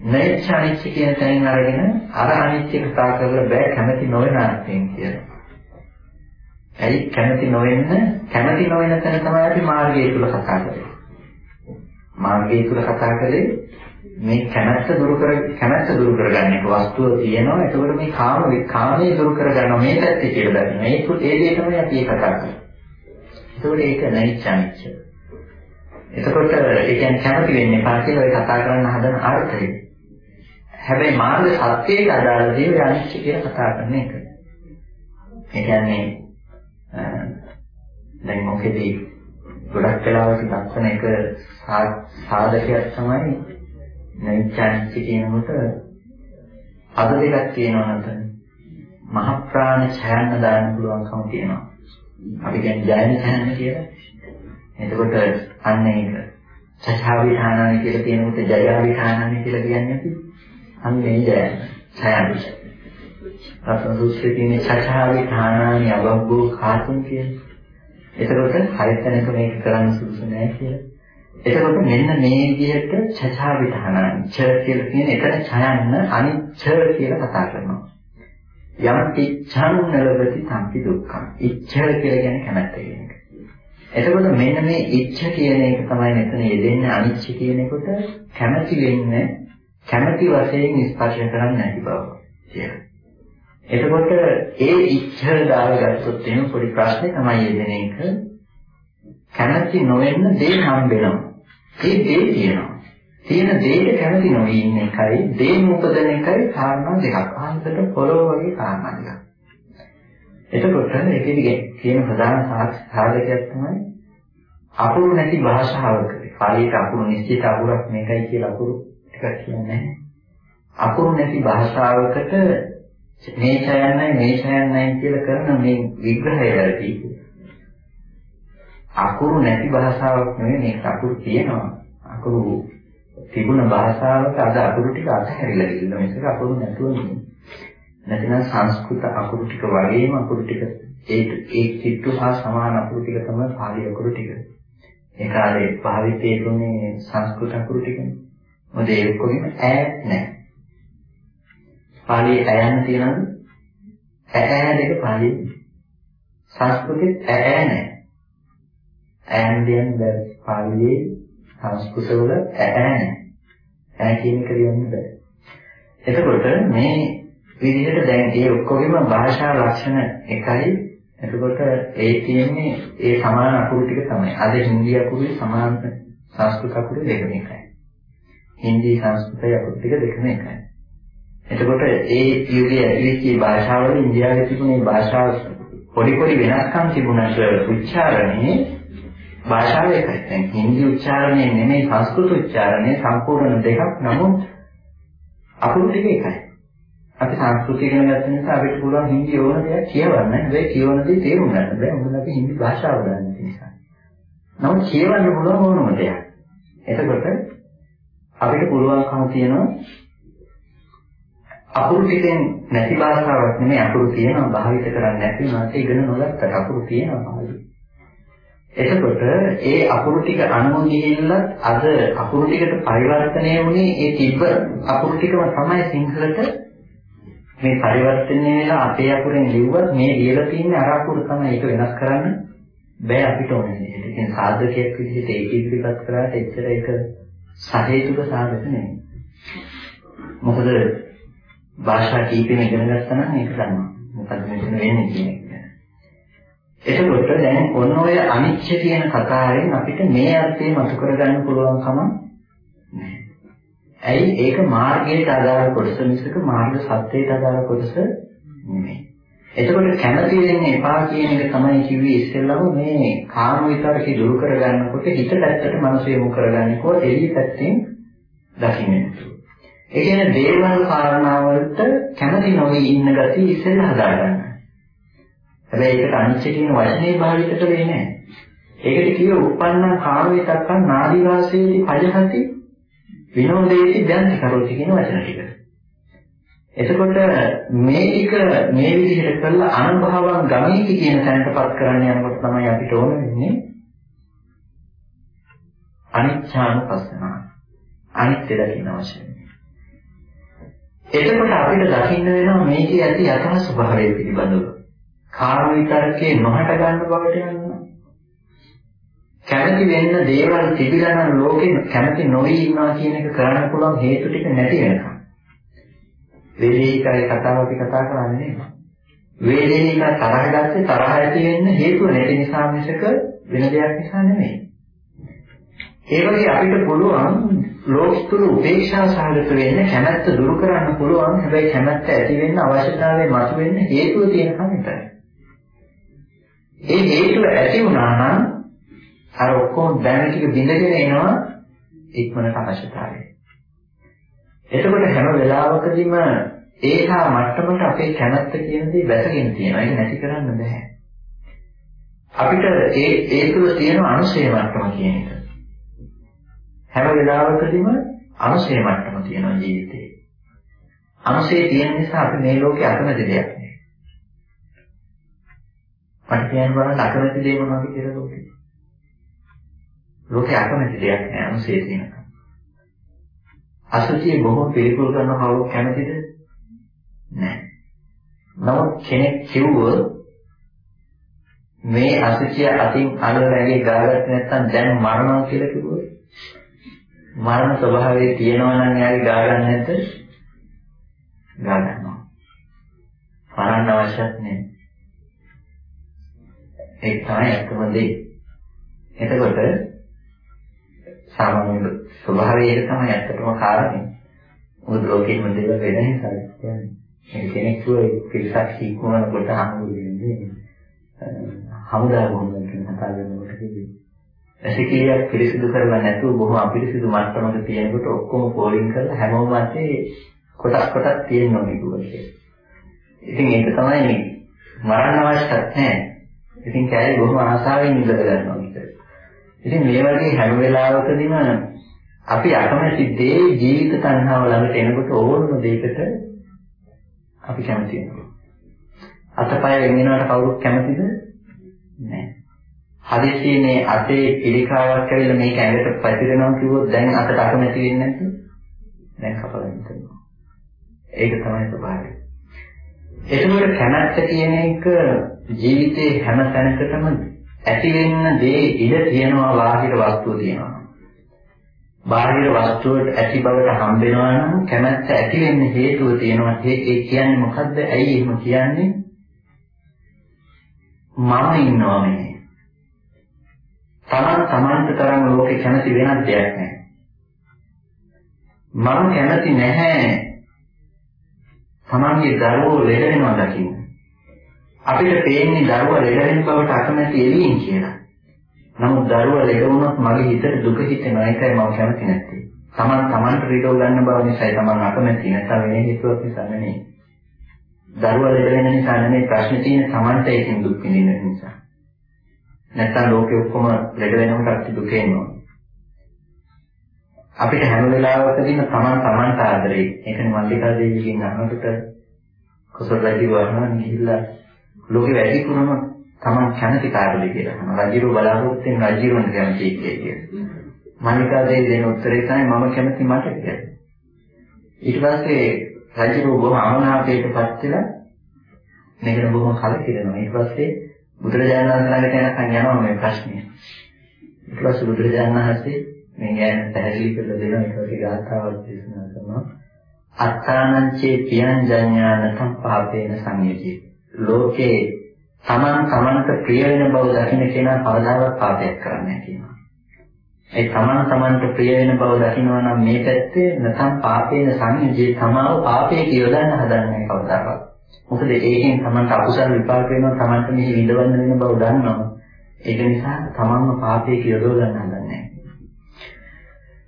නෛච්ච අනිච්ච කියන තැනින් අරගෙන අර අනිච්ච කතා කරලා බෑ කැමති නොවන අර්ථයෙන් කියලා. ඇයි කැමති නොවෙන්න කැමති නොවන තැන තමයි අපි මාර්ගය තුල කතා කරන්නේ. මාර්ගය තුල කතා කරේ මේ කැමැත්ත දුරු කර කැමැත්ත දුරු කරගන්න එක වස්තුව තියෙනවා එතකොට මේ කාම කාමයේ දුරු කරගන්නවා මේ පැත්තේ කියලා දන්න. මේක ඒ දේ තමයි අපි කතා කරන්නේ. එතකොට ඒක නැයිචානිච්ච. එතකොට ඒ කියන්නේ කැමති වෙන්නේ පා කියලා ඔය කතා කරන්න හදන අර්ථය. හැබැයි මාර්ග සත්‍යයට අදාළ දේ ඔය අනිච්ච කියලා කතා කරන එක. ඒ කියන්නේ දැන් මොකෙදී ගොඩක් වෙලාවට දක්වන එක සාධකයක් තමයි නෛච්ඡාන්ති කියනකොට පද දෙකක් තියෙනවා නේද? මහ ප්‍රාණ ඡයන්න දාන්න පුළුවන්කම තියෙනවා. අපි කියන්නේ ජයන ඡයන්න කියලා. එතකොට අන්න ඒක සචාවිධානයි කියලා කියනකොට ජයාවිධානයි කියලා කියන්නේ අපි අන්න ඒ ජයන ඡයන්න. රතන සූත්‍රයේ තියෙන සචාවිධානයි අවබෝධ කාතුන් කියන්නේ. එතකොට හයතැනක මේක කරන්න සුදුසු නෑ කියලා. එතකොට මෙන්න මේ විදිහට චචා විධානං ච කියලා කියන එතන ඡයන්න අනිච්ච කියලා කතා කරනවා. යම් ඉච්ඡං නලවති සම්පි දුක්ඛං. ඉච්ඡ කියලා කියන්නේ කැමැත්ත කියන එක. එතකොට මෙන්න මේ ඉච්ඡ කියන එක තමයි මෙතන යෙදෙන්නේ අනිච්ච කියන එකට කැමැති වෙන්නේ කැමැති වශයෙන් ස්පර්ශ කරන්නේ නැති බව කියලා. එතකොට ඒ ඉච්ඡ දාගත්තොත් එහෙම පොඩි ප්‍රශ්නේ තමයි යෙදෙන එක. කැමැති නොවෙන්න දේ හම්බෙනවා. ඒ දේ තියෙනවා. තියෙන දේට කැමති නොවී ඉන්න එකයි දේ උපදන එකයි කාරණා දෙකක්. ආන්තර පොළොව වගේ කාරණා දෙකක්. එතකොට ඒකෙදි කියන ප්‍රධාන සාධකයක් තමයි අකුරු නැති භාෂාවක පාලියට අකුරු නිශ්චිත අකුරක් මේකයි කියලා අකුරු ටිකක් කියන්නේ නැහැ. අකුරු නැති භාෂාවකට මේ ඡයන්නයි මේ ඡයන්නයි කියලා කරන මේ විග්‍රහය වැරදි. අකුරු නැති භාෂාවක් නෙවෙයි මේක අකුරු තියෙනවා. අකුරු තිබුණ භාෂාවක අද අකුරු ටික අතහැරිලා ඉන්න මේක අකුරු නැතුව නෙවෙයි. නැතිනම් සංස්කෘත අකුරු ටික වගේම අකුරු ටික ඒ ඒ චිත්තු හා සමාන අකුරු ටික තමයි පාලි අකුරු ටික. ඒ කාලේ භාවිතයේ තුනේ සංස්කෘත අකුරු ටිකනේ. මොකද ඒ ඔක්කොගෙම ඈත් නැහැ. පාලියේ ඈන්න තියෙනවද? ඈ දෙක පාලියේ. සංස්කෘතෙත් ඈ නැහැ. ඈන් දෙන්නේ බැරි. පාලියේ සංස්කෘත වල ඈ නැහැ. ඈ කියන එක කියන්නේ බෑ. එතකොට මේ විදිහට දැන් ඒ ඔක්කොගෙම භාෂා ලක්ෂණ එකයි. එතකොට ඒ තියෙන්නේ ඒ සමාන අකුරු ටික තමයි. අද හින්දි අකුරුයි සමාන සංස්කෘත අකුරු දෙකම එකයි. හින්දි සංස්කෘතය අකුරු ටික දෙකම එකයි. එතකොට ඒ යුගයේ ඇතිවෙච්ච භාෂාවල ඉන්දියාවේ තිබුණේ භාෂාව පොඩි පොඩි වෙනස්කම් තිබුණාට උච්චාරණේ භාෂාව එකයි. දැන් හින්දි උච්චාරණය නෙමෙයි සංස්කෘත උච්චාරණය සම්පූර්ණ දෙකක්. නමුත් අකුරු ටික එකයි. අපි සංස්කෘතිය ඉගෙන ගත්ත නිසා අපිට පුළුවන් හින්දි ඕන දෙයක් කියවන්න. හැබැයි කියවන දේ තේරුම් ගන්න බෑ. මොකද අපි හින්දි භාෂාව දන්නේ නිසා. නමුත් කියවන්න පුළුවන් ඕනම දෙයක්. එතකොට අපිට පුළුවන්කම තියෙනවා අකුරු ටිකෙන් නැති භාෂාවක් නෙමෙයි අකුරු තියෙනවා භාවිත කරන්නේ නැති වුණාට ඉගෙන නොගත්තට අකුරු තියෙනවා භාවිත. එතකොට ඒ අකුරු ටික අනුව ගිහිල්ලත් අද අකුරු ටිකට පරිවර්තනය වුණේ ඒ තිබ්බ අකුරු ටිකම තමයි සිංහලට මේ පරිවර්තනය වෙලා අපේ අකුරෙන් ලිව්වත් මේ ලියලා තියෙන අර අකුරු තමයි ඒක වෙනස් කරන්න බෑ අපිට ඕනේ. ඒකෙන් සාධකයක් විදිහට ඒක ඉදිරිපත් කරාට එච්චර ඒක සහේතුක සාධක නෙමෙයි. මොකද භාෂා කීපෙම ඉගෙන ගත්තා නම් ඒක ගන්නවා. මොකද මෙතන වෙන්නේ කියන එක. එතකොට දැන් ඔන්න ඔය අනිච්ච කියන කතාවෙන් අපිට මේ අර්ථය මතු කරගන්න පුළුවන් කම නැහැ. ඇයි ඒක මාර්ගයට අදාළ කොටස මිසක මාර්ග සත්‍යයට අදාළ කොටස නෙමෙයි. එතකොට කැමති වෙන්න එපා කියන එක තමයි කිව්වේ ඉස්සෙල්ලම මේ කාම විතරකේ දුරු කරගන්නකොට හිත පැත්තට මනස යොමු කරගන්නකොට එළිය පැත්තෙන් දකින්න. ඒ කියන්නේ දේවල් කාරණාවලට කැමති නොවි ඉන්න ගතිය ඉස්සෙල්ලා හදාගන්න. හැබැයි ඒකට අනිච්ච කියන වචනේ භාවිත කරේ නැහැ. ඒකට කිව්ව උප්පන්න කාමයේ තක්කන් නාදි වාසයේදී පජහති විනෝදේති දැන්ති කරෝති කියන වචන ටික. එතකොට මේ ටික මේ විදිහට කළා අනුභවං ගමීති කියන තැනටපත් කරන්න යනකොට තමයි අපිට ඕන වෙන්නේ අනිච්චානුපස්සනාව. අනිත්‍ය දකින්න අවශ්‍යයි. එතකොට අපිට දකින්න වෙනවා මේකේ ඇති යථා ස්වභාවය පිළිබඳව. කාම විතරකේ නොහට ගන්න බවට යනවා. කැමති වෙන්න දේවල් තිබිලා නම් ලෝකෙ කැමති නොවි ඉන්නවා කියන එක කරන්න පුළුවන් හේතු ටික නැති වෙනවා. වේදේහිකයි කතාව අපි කතා කරන්නේ නේද? වේදේහික තරහ ගත්තේ තරහ ඇති වෙන්න හේතුව නැති නිසා මිසක වෙන දෙයක් නිසා නෙමෙයි. ඒ වගේ අපිට පුළුවන් ලෝකතුරු උපේක්ෂා සහගත වෙන්න කැමැත්ත දුරු කරන්න පුළුවන් හැබැයි කැමැත්ත ඇති වෙන්න අවශ්‍යතාවය මතුවෙන්න හේතුව තියෙනකම් විතරයි. ඒ හේතුව ඇති වුණා නම් අර ඔක්කොම දැන ටික බිඳගෙන එනවා ඉක්මනට අවශ්‍යතාවය. එතකොට හැම වෙලාවකදීම ඒහා මට්ටමට අපේ කැමැත්ත කියන දේ වැටගෙන තියෙනවා. ඒක නැති කරන්න බෑ. අපිට ඒ ඒ තුල තියෙන අනුශය මට්ටම කියන එක. හැම වෙලාවකදීම අනුශය මට්ටම තියෙනවා ජීවිතේ. අනුශය තියෙන නිසා අපි මේ ලෝකේ අකමැති දෙයක් නෑ. මට කියන්න බලන්න අකමැති දේ මොනවද කියලා ලෝකේ. ලෝකේ අකමැති දෙයක් නෑ අනුශය තියෙනකම්. අසුචිය බොහොම පිළිකුල් කරන කවුරු කැමතිද? නෑ. නමුත් කෙනෙක් කිව්වොත් මේ අසුචිය අතින් අල්ලලාගේ ගාගත්තේ නැත්නම් දැන් මරනවා කියලා කිව්වොත් මරණ ස්වභාවයේ තියෙනවා නම් එයාගේ ගා ගන්න නැද්ද? ගා ගන්නවා. මරන්න අවශ්‍යත් නැහැ. ඒක තමයි අත්ම දෙය. එතකොට සාමාන්‍ය ස්වභාවයේ තමයි ඇත්තටම කාරණේ. මොකද ලෝකෙම දේවල් වෙන නිසා කියන්නේ. මේ කෙනෙක් කිව්ව පිරිසක් හික්මන කොට හමු වෙන්නේ. හමුදා ගොනුන් කියන කතාව වෙනකොට කිව්වේ. ඇසිකිලියක් පිරිසිදු කරලා නැතුව බොහොම අපිරිසිදු මට්ටමක තියෙනකොට ඔක්කොම පෝලිං කරලා හැමෝම අතේ කොටස් කොටස් තියෙන්න ඕනේ කියලා. ඉතින් ඒක තමයි මරන්න අවශ්‍යත් නැහැ. ඉතින් කෑලි බොහොම ආසාවෙන් ඉඳලා ගන්නවා විතර. ඉතින් මේ වගේ හැම වෙලාවකදීම අපි අකමැති දේ ජීවිත තණ්හාව ළඟට එනකොට ඕනම දෙයකට අපි කැමති වෙනවා. අතපය වෙන වෙනවට කවුරුත් කැමතිද? නැහැ. හදිස්සියේ අතේ පිළිකාවක් ඇවිල්ලා මේක ඇඟට පැතිරෙනවා කිව්වොත් දැන් අතට අකමැති වෙන්නේ නැද්ද? දැන් කපලා ඉන්නවා. ඒක තමයි ස්වභාවය. එතකොට කැමැත්ත කියන එක ජීවිතේ හැම තැනකටම ඇති වෙන්න දේ ඉඩ තියෙනවා බාහිර වස්තුව තියෙනවා. බාහිර වස්තුවට ඇති බවට හම්බ වෙනවා නම් කැමැත්ත ඇති වෙන්න හේතුව තියෙනවා. ඒ කියන්නේ මොකද්ද? ඇයි එහෙම කියන්නේ? මම ඉන්නවා මේ. තමන් තමන්ට තරම් ලෝකේ කැමති වෙනත් දෙයක් නැහැ. මම කැමති නැහැ තමන්ගේ දරුවෝ ලෙඩ වෙනවා දකින්න. අපිට පේන්නේ දරුවා ලෙඩ වෙන බවට අකමැති එළියෙන් කියලා. නමුත් දරුවා ලෙඩ වුණොත් මගේ හිතට දුක හිතෙනවා ඒකයි මම කැමති නැත්තේ. තමන් තමන්ට රිඩෝ ගන්න බව නිසායි තමන් අකමැති නැත්නම් වෙන හේතුවක් නිසා නෙමෙයි. දරුවා ලෙඩ වෙන නිසා නෙමෙයි ප්‍රශ්නේ තියෙන්නේ තමන්ට ඒකෙන් දුක් විඳින නිසා. නැත්නම් ලෝකෙ ඔක්කොම ලෙඩ වෙනකොට අපි දුක එනවා. අපිට හැම වෙලාවකදීම තමන් තමන්ට ආදරේ. ඒකනේ මල්ලිකා දේවියගෙන් අහනකොට කුසල රජු වහනවා ගිහිල්ලා ලෝකෙ වැඩි පුරම තමන් කැමති කාර්යය කියලා අහනවා. රජුව බලාපොරොත්තු වෙන රජුවන්ට කැමති කියලා. මල්ලිකා දේවිය දෙන උත්තරේ තමයි මම කැමති මට කියලා. ඊට පස්සේ රජුව බොහොම අමනාපයටපත් වෙලා මේකට බොහොම කලකිරෙනවා. ඊට පස්සේ බුදුරජාණන් වහන්සේ ළඟට යනකම් යනවා මේ ප්‍රශ්නේ. ඊට පස්සේ බුදුරජාණන් වහන්සේ මේ ගැන පැහැදිලි කරලා දෙනවා ඊට පස්සේ ගාථාවක් දේශනා කරනවා. අත්තානංචේ පියං ජඤ්ඤානතං පාපේන සංයති. ලෝකේ තමන් තමන්ට ප්‍රිය වෙන බව දකින්න කෙනා කවදාවත් පාපයක් කරන්නේ නැහැ කියනවා. ඒ තමන් තමන්ට ප්‍රිය වෙන බව දකිනවා නම් මේ පැත්තේ නැතම් පාපේන සංයජේ තමාව පාපේ කියලාන්න හදන්නේ කවදාවත්. මොකද ඒකෙන් තමන්ට අකුසල විපාක වෙනවා තමන්ට මෙහි විඳවන්න වෙන බව දන්නවා. ඒක නිසා තමන්ම පාපේ කියලා ගන්න හදන්නේ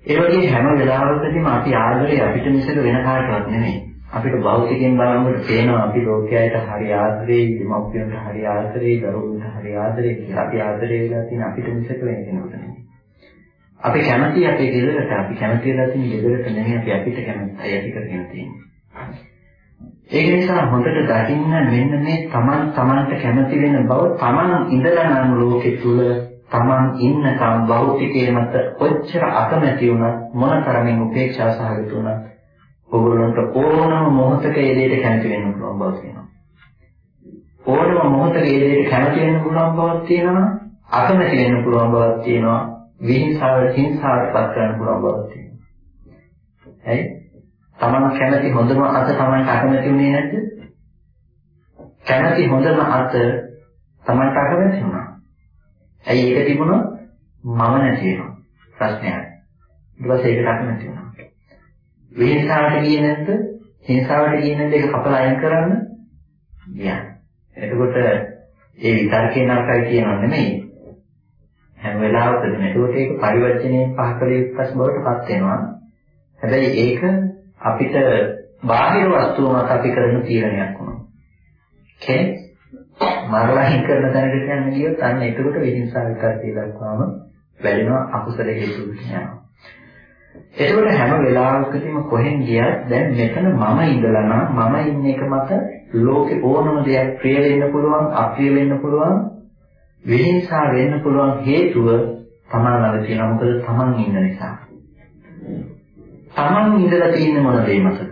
ඒ වගේ හැම වෙලාවකදීම අපි ආදරේ අපිට මිසක වෙන කාටවත් නෙමෙයි. අපිට භෞතිකයෙන් බලනකොට පේනවා අපි ලෝකයට හරි ආදරේ, දෙමව්පියන්ට හරි ආදරේ, දරුවන්ට හරි ආදරේ කියලා. අපි ආදරේ වෙලා තියෙන අපිට මිසක වෙන කෙනෙකුට නෙමෙයි. අපි කැමති අපේ ගෙදරට, අපි කැමති වෙලා තියෙන ගෙදරට නෙමෙයි අපි අපිට කැමති අපිට කරගෙන තියෙන්නේ. ඒක නිසා හොඳට දකින්න මෙන්න මේ Taman Tamanට කැමති වෙන බව Taman ඉඳලා නම් ලෝකෙ තුල Taman ඉන්නකම් භෞතිකයේ මත කොච්චර අකමැති වුණත් මොන තරමින් උපේක්ෂා සහගත වුණත් ඔයගොල්ලන්ට ඕනම මොහොතක ඒ දෙයට කැමති වෙන්න පුළුවන් බව තියෙනවා. ඕනම මොහොතක ඒ දෙයට කැමති වෙන්න පුළුවන් බවක් තියෙනවා. අකමැති වෙන්න පුළුවන් බවක් තියෙනවා. විහිංසාවට හිංසාවට පත් කරන්න පුළුවන් බවක් තියෙනවා. ඇයි? Taman කැමති හොඳම අත Tamanට අකමැති උනේ නැද්ද? කැමති හොඳම අත Tamanට අකමැති වුණා. ඇයි ඒක තිබුණොත් මම නැති වෙනවා. ප්‍රශ්නයක්. ඊට පස්සේ ඒකට අකමැති වුණා. විහිංසාවට ගියේ නැද්ද? හිංසාවට ගියේ නැද්ද ඒක කපලා අයින් කරන්න? ගියා. එතකොට ඒ විතර්කේ නරකයි කියනව නෙමෙයි. හැම වෙලාවකදීම එතකොට ඒක පරිවර්තනයේ පහකලිය පස් බවට පත් වෙනවා. හැබැයි ඒක අපිට බාහිර වස්තුව මත අපි කරන තීරණයක් වුණා. කෙනෙක් මරණය කරන තැනකට යන්න ගියොත් අන්න එතකොට විහිංසාව විතර්කේ දක්වාම වැඩෙනවා අකුසල හේතු වෙනවා. එතකොට හැම වෙලාවකදීම කොහෙන් ගියත් දැන් මෙතන මම ඉඳලා නම් මම ඉන්න එක මත ලෝකේ ඕනම දෙයක් ප්‍රිය වෙන්න පුළුවන් අප්‍රිය වෙන්න පුළුවන් විහිංසා වෙන්න පුළුවන් හේතුව තමන් ළඟ තියෙනවා මොකද තමන් ඉන්න නිසා. තමන් ඉඳලා තියෙන්නේ මොන දේ මතද?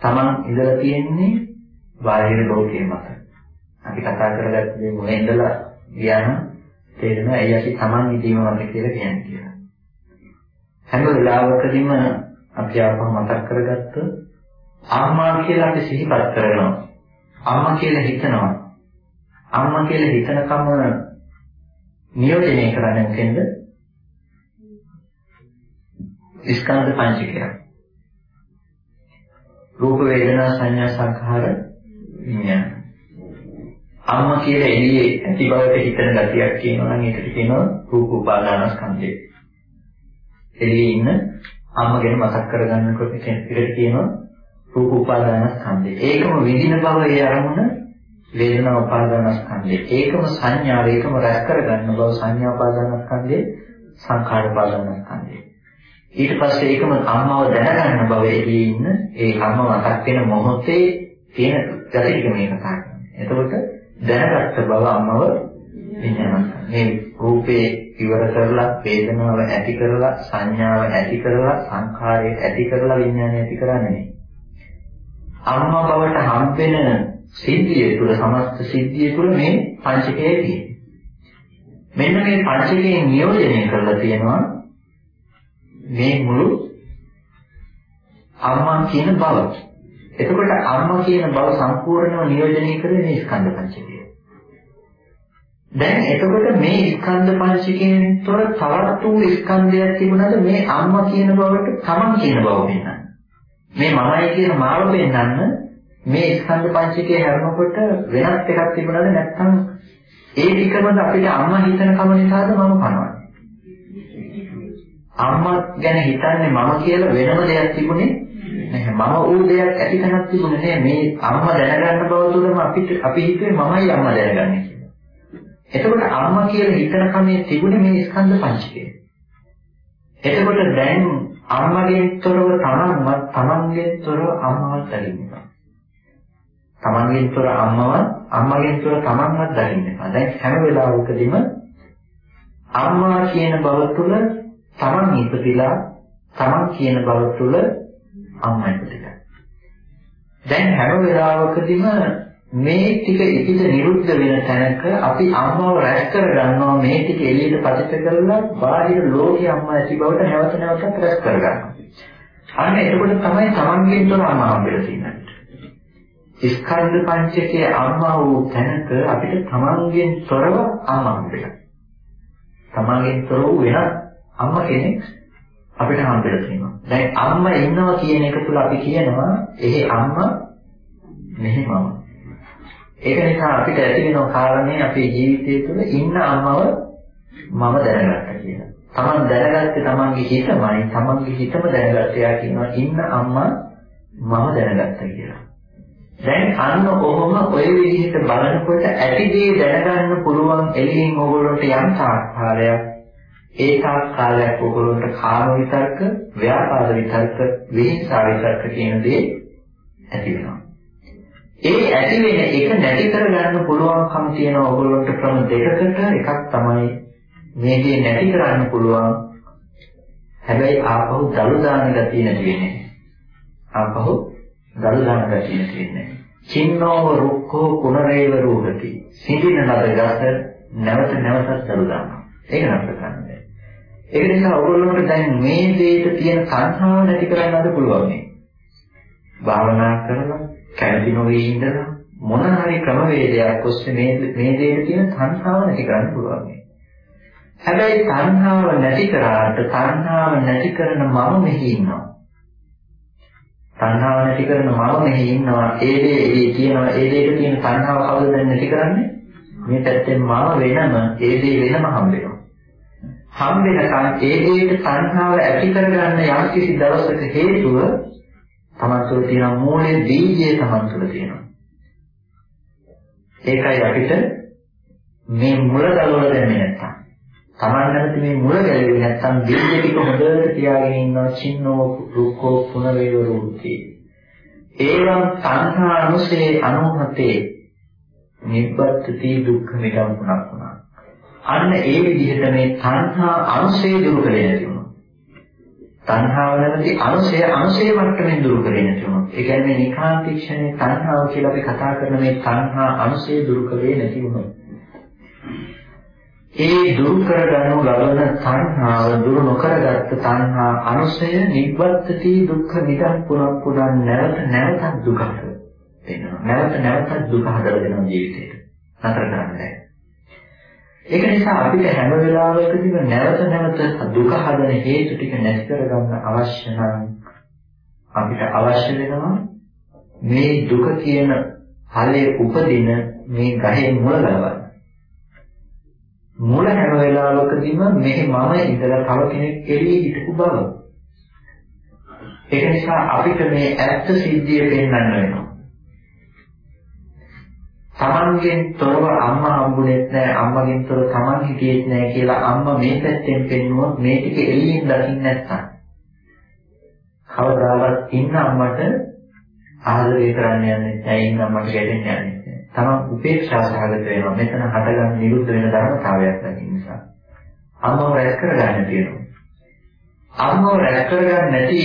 තමන් ඉඳලා තියෙන්නේ බාහිර ලෝකයේ මත. අපි කතා කරගත්ත දේ මොනේ ඉඳලා ගියාම තේරෙනවා ඇයි අපි තමන් ඉදීම මත කියලා කියන්නේ කියලා. හැම වෙලාවකදීම අපි ආපහු මතක් කරගත්ත අම්මා කියලා අපි සිහිපත් කරනවා. අම්මා කියලා හිතනවා. අම්මා කියලා හිතනකම නියෝජනය කරන්නේ මොකෙන්ද? ස්කන්ධ පංචකය. රූප වේදනා සංඥා සංඛාර විඥාන. අම්මා කියලා එළියේ ඇති බවට හිතන ගතියක් කියනවා නම් ඒකට කියනවා රූප උපාදානස්කන්ධය. එළියේ ඉන්න අම්මා ගැන මතක් කරගන්නකොට ඒකට කියනවා රූප උපාදානස්කන්ධය. ඒකම විඳින බව ඒ අරමුණ වේදනා උපාදානස්කන්ධය. ඒකම සංඥාව ඒකම රැස් කරගන්න බව සංඥා උපාදානස්කන්ධය සංඛාර උපාදානස්කන්ධය. ඊට පස්සේ ඒකම අම්මව දැනගන්න බව එළියේ ඉන්න ඒ අම්ම මතක් වෙන මොහොතේ තියෙන gati ටික මේක කතා එතකොට දැනගත්ත බව අම්මව විඥානය. මේ රූපේ ඉවර කරලා වේදනාව ඇති කරලා සංඥාව ඇති කරලා සංඛාරය ඇති කරලා විඥානය ඇති කරන්නේ අම්මා බවට හම්බෙන සිද්ධිය තුළ සමස්ත සිද්ධිය තුළ මේ පංචකය තියෙනවා. මෙන්න මේ පංචකයෙන් නියෝජනය කරලා තියෙනවා මේ මුළු අම්මා කියන බව. එතකොට අම්මා කියන බව සම්පූර්ණව නියෝජනය කරන්නේ මේ ස්කන්ධ පංචකය. දැන් එතකොට මේ ස්කන්ධ පංචකයෙන් තොර තවත් වූ ස්කන්ධයක් තිබුණාද මේ අම්මා කියන බවට තමන් කියන බව වෙනන්නේ. මේ මමයි කියන මාව පෙන්වන්න මේ ස්කන්ධ පංචකයේ හැරෙනකොට වෙනත් එකක් තිබුණාද නැත්නම් ඒ ටිකමද අපිට අම්මා හිතන කම නිසාද මම කනවන්නේ අම්මා ගැන හිතන්නේ මම කියලා වෙනම දෙයක් තිබුණේ නැහැ. මම ඌ දෙයක් ඇති තැනක් තිබුණේ නැහැ. මේ අම්මා දැනගන්න බව තුළම අපිට අපි හිතුවේ මමයි අම්මා දැනගන්නේ කියලා. එතකොට අම්මා කියලා හිතන කමේ තිබුණේ මේ ස්කන්ධ පංචකය. එතකොට දැන් අම්මගෙන් තොරව තමන්වත් තමන්ගෙන් තොරව අම්මවත් දකින්න තමන්ගෙන් තොර අම්මවත් අම්මගෙන් තොර තමන්වත් දකින්න එපා. දැන් හැම වෙලාවකදීම අම්මා කියන බව තුළ තමන් ඉපදිලා තමන් කියන බව තුළ අම්මා ඉපදිලා. දැන් හැම වෙලාවකදීම මේ ටික ඉතිද නිරුද්ධ වෙන තැනක අපි අම්මව රැස් කර ගන්නවා මේ ටික එළියට පතිත කරලා බාහිර ලෝකයේ අම්මා ඇති බවට නැවත නැවතත් රැස් කර ගන්නවා. අන්න එතකොට තමයි තමන්ගෙන් තොර අම්මා හම්බෙලා තියෙන්නේ. ස්කන්ධ පංචකයේ අම්මා වූ තැනක අපිට තමන්ගෙන් තොරව අම්මා හම්බෙලා. තමන්ගෙන් තොර වූ වෙන අම්මා කෙනෙක් අපිට හම්බෙලා තියෙනවා. දැන් අම්මා ඉන්නවා කියන එක තුල අපි කියනවා එහි අම්මා මෙහි මම. ඒක නිසා අපිට ඇති වෙන කාරණේ අපේ ජීවිතය තුළ ඉන්න අම්මව මම දැනගත්තා කියලා. තමන් දැනගත්තේ තමන්ගේ හිතමයි, තමන්ගේ හිතම දැනගත්තා කියනවා ඉන්න අම්මා මම දැනගත්තා කියලා. දැන් අන්න කොහොම ඔය විදිහට බලනකොට ඇතිදී දැනගන්න පුළුවන් එළියෙන් ඕගොල්ලන්ට යම් සාකාරයක් ඒ සාකාරයක් ඕගොල්ලන්ට කාම විතර්ක, ව්‍යාපාද විතර්ක, විහිංසා විතර්ක කියන දේ ඇති වෙනවා. ඒ ඇති වෙන එක නැති කරගන්න පුළුවන්කම තියෙන ඕගොල්ලන්ට ක්‍රම දෙකකට එකක් තමයි මේ දේ නැති කරන්න පුළුවන්. හැබැයි ආපහු දළු දාන ගතිය නැති වෙන්නේ. ආපහු දළු දාන ගතිය නැති වෙන්නේ. චින්නෝව රුක්ඛෝ පුනරේව රූපති. සිඳින ලද ගස නැවත නැවතත් දළු දානවා. ඒක නතර කරන්නේ. ඒක නිසා ඔයගොල්ලන්ට දැන් මේ දෙයට තියෙන සංහාව නැති කරන්න අද පුළුවන් නේ. භාවනා කරලා කැමති නොවේ ඉඳලා මොන හරි ක්‍රමවේදයක් ඔස්සේ මේ මේ දෙයට තියෙන සංහාව නැති කරන්න පුළුවන් නේ. හැබැයි සංහාව නැති කරාට සංහාව නැති කරන මම මෙහි ඉන්නවා. තණ්හාව නැති කරන මම මෙහි ඉන්නවා ඒ දේ ඒ කියනවා ඒ දෙයට තියෙන තණ්හාව කවුද දැන් නැති කරන්නේ මේ පැත්තෙන් මම වෙනම ඒ දේ වෙනම හම්බ වෙනවා හම්බ වෙනකන් ඒ දෙයට තණ්හාව ඇති කරගන්න යම් කිසි දවසක හේතුව තමන් තුළ තියෙන මූලයේ බීජය තමන් තුළ තියෙනවා ඒකයි අපිට මේ මුල දලවල දැනෙන්නේ නැත්තම් Taman නැති මේ මුල ගැලෙන්නේ නැත්නම් බීජ ටික හොඳට තියාගෙන ඉන්නවා චින්නෝ රුක්කෝ පුනරේව රූපති. ඒවම් සංඛා අනුසේ අනුහතේ නිබ්බත්ති දුක්ඛ මිදම් පුනක්ුණා. අන්න ඒ විදිහට මේ සංඛා අනුසේ දුරු කරේ නැති වුණා. තණ්හාව නැති අනුසය අනුසය මට්ටමින් දුරු කරේ නැති වුණා. ඒ කියන්නේ නිකාන්තික්ෂණේ තණ්හාව කියලා අපි කතා කරන මේ තණ්හා අනුසය දුරු කරේ නැති වුණා. ඒ දුරු කරගනු ලබන තණ්හාව දුරු නොකරගත් තණ්හා අනුසය නිබ්බත්ති දුක්ඛ නිදන් පුරක් පුරන් නැවත නැවතත් දුකට වෙනවා. නැවත නැවතත් දුක හදලා දෙනවා ජීවිතේට. නතර කරන්නේ ඒක නිසා අපිට හැම වෙලාවකදීම නැවත නැවත දුක හදන හේතු ටික නැති කරගන්න අවශ්‍ය නම් අපිට අවශ්‍ය වෙනවා මේ දුක කියන ඵලයේ උපදින මේ ගහේ මුල ගලවන්න. මුල හැම වෙලාවකදීම මෙහි මම ඉඳලා තව කෙනෙක් එළියේ හිටපු බව. ඒක නිසා අපිට මේ ඇත්ත සිද්ධිය පෙන්වන්න වෙනවා. තමන්ගෙන් තොරව අම්මා හම්බුනේත් නැහැ අම්මගෙන් තොර තමන් හිටියෙත් නැහැ කියලා අම්මා මේ පැත්තෙන් පෙන්නුවොත් මේ ටික එළියෙන් දකින්න නැත්තම් කවදාවත් ඉන්න අම්මට ආදරය කරන්න යන්නේ නැහැ ඉන්න අම්මට ගැටෙන්න යන්නේ නැහැ. තමන් උපේක්ෂා සහගත වෙනවා. මෙතන හටගන්න නිරුද්ධ වෙන ධර්මතාවයක් නැති නිසා. අම්මව රැස් කරගන්න තියෙනවා. අම්මව රැස් කරගන්න නැති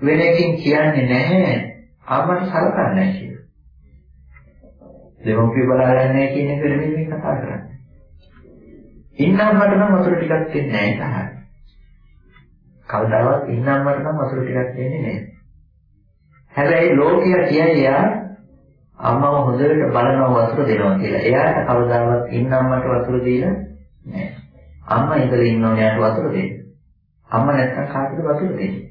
වෙන එකකින් කියන්නේ නැහැ අම්මට සලකන්නේ නැහැ කියලා. දෙමෝපිය බලාගන්නේ කියන එක නෙමෙයි මේ කතා කරන්නේ. ඉන්න අම්මට නම් වතුර ටිකක් දෙන්නේ නැහැ තමයි. කවදාවත් ඉන්න අම්මට නම් වතුර ටිකක් දෙන්නේ නැහැ. හැබැයි ලෝකයා කියන්නේ යා අම්මව හොඳට බලනවා වතුර දෙනවා කියලා. එයාට කවදාවත් ඉන්න අම්මට වතුර දීලා නැහැ. අම්මා ඉඳලා ඉන්නෝනේ යාට වතුර දෙන්න. අම්මා නැත්තම් කාටද වතුර දෙන්නේ?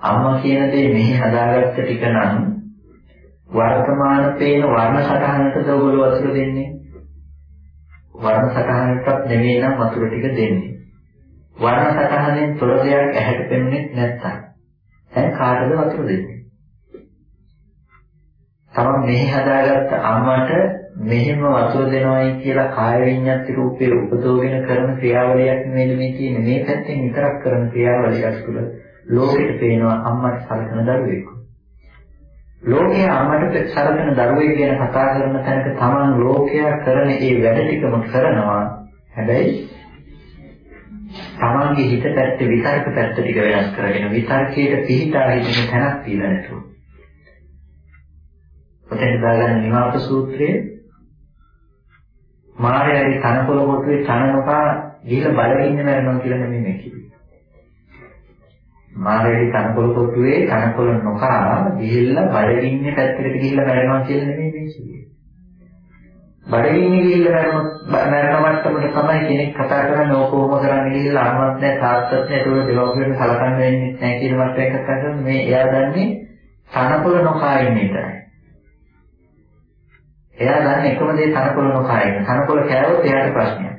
අම්මා කියන දේ මෙහි හදාගත්ත ටික නම් වර්තමාන පේන වර්ණ සටහනටද ඔයගොල්ලෝ වතුර දෙන්නේ? වර්ණ සටහනටත් නෙමෙයි නම් වතුර ටික දෙන්නේ. වර්ණ සටහනෙන් තොර දෙයක් ඇහැට පෙනෙන්නේ නැත්තම් දැන් කාටද වතුර දෙන්නේ? තමන් මෙහි හදාගත්ත අම්මට මෙහෙම වතුර දෙනවයි කියලා කාය විඤ්ඤාති රූපේ උපදෝගෙන කරන ක්‍රියාවලියක් නෙමෙයි මේ තියෙන්නේ. මේ පැත්තෙන් විතරක් කරන ක්‍රියාවලියක් තුළ ලෝකෙට පේනවා අම්මට සලකන දරුවෙක්. ලෝකයේ අම්මට සලකන දරුවෙක් ගැන කතා කරන තැනක තමන් ලෝකයා කරන ඒ වැඩ ටිකම කරනවා. හැබැයි තමන්ගේ හිත පැත්තේ විතර්ක පැත්ත ටික වෙනස් කරගෙන විතර්කයේ පිහිටා හිටින තැනක් තියලා නැතුව. ඔතෙන් දාගන්න නිවාප සූත්‍රයේ මායාවේ තනකොළ කොටුවේ තනනපා ගිහිල්ලා බලමින්න මරනවා කියලා නෙමෙයි මේ කිව්වේ. මායාවේ තනකොළ කොටුවේ තනකොළ නොකා ගිහිල්ලා බලමින්නේ පැත්තකට ගිහිල්ලා මරනවා කියලා නෙමෙයි මේ කිව්වේ. බඩගින්නේ ගිහිල්ලා මරණ මට්ටමට තමයි කෙනෙක් කතා කරන්නේ ඕක කොහොම කරන්නේ ගිහිල්ලා අම්මත් නැහැ තාත්තත් නැහැ ඒක දෙවොල්ලට සලකන්න වෙන්නේ නැහැ කියන මට්ටමක කතා කරන්නේ මේ එයා දන්නේ තනකොළ නොකා ඉන්නේ විතරයි. එයා දන්නේ එකම දේ තනකොළ නොකා ඉන්න. තනකොළ කෑවොත් එයාට ප්‍රශ්නයක්.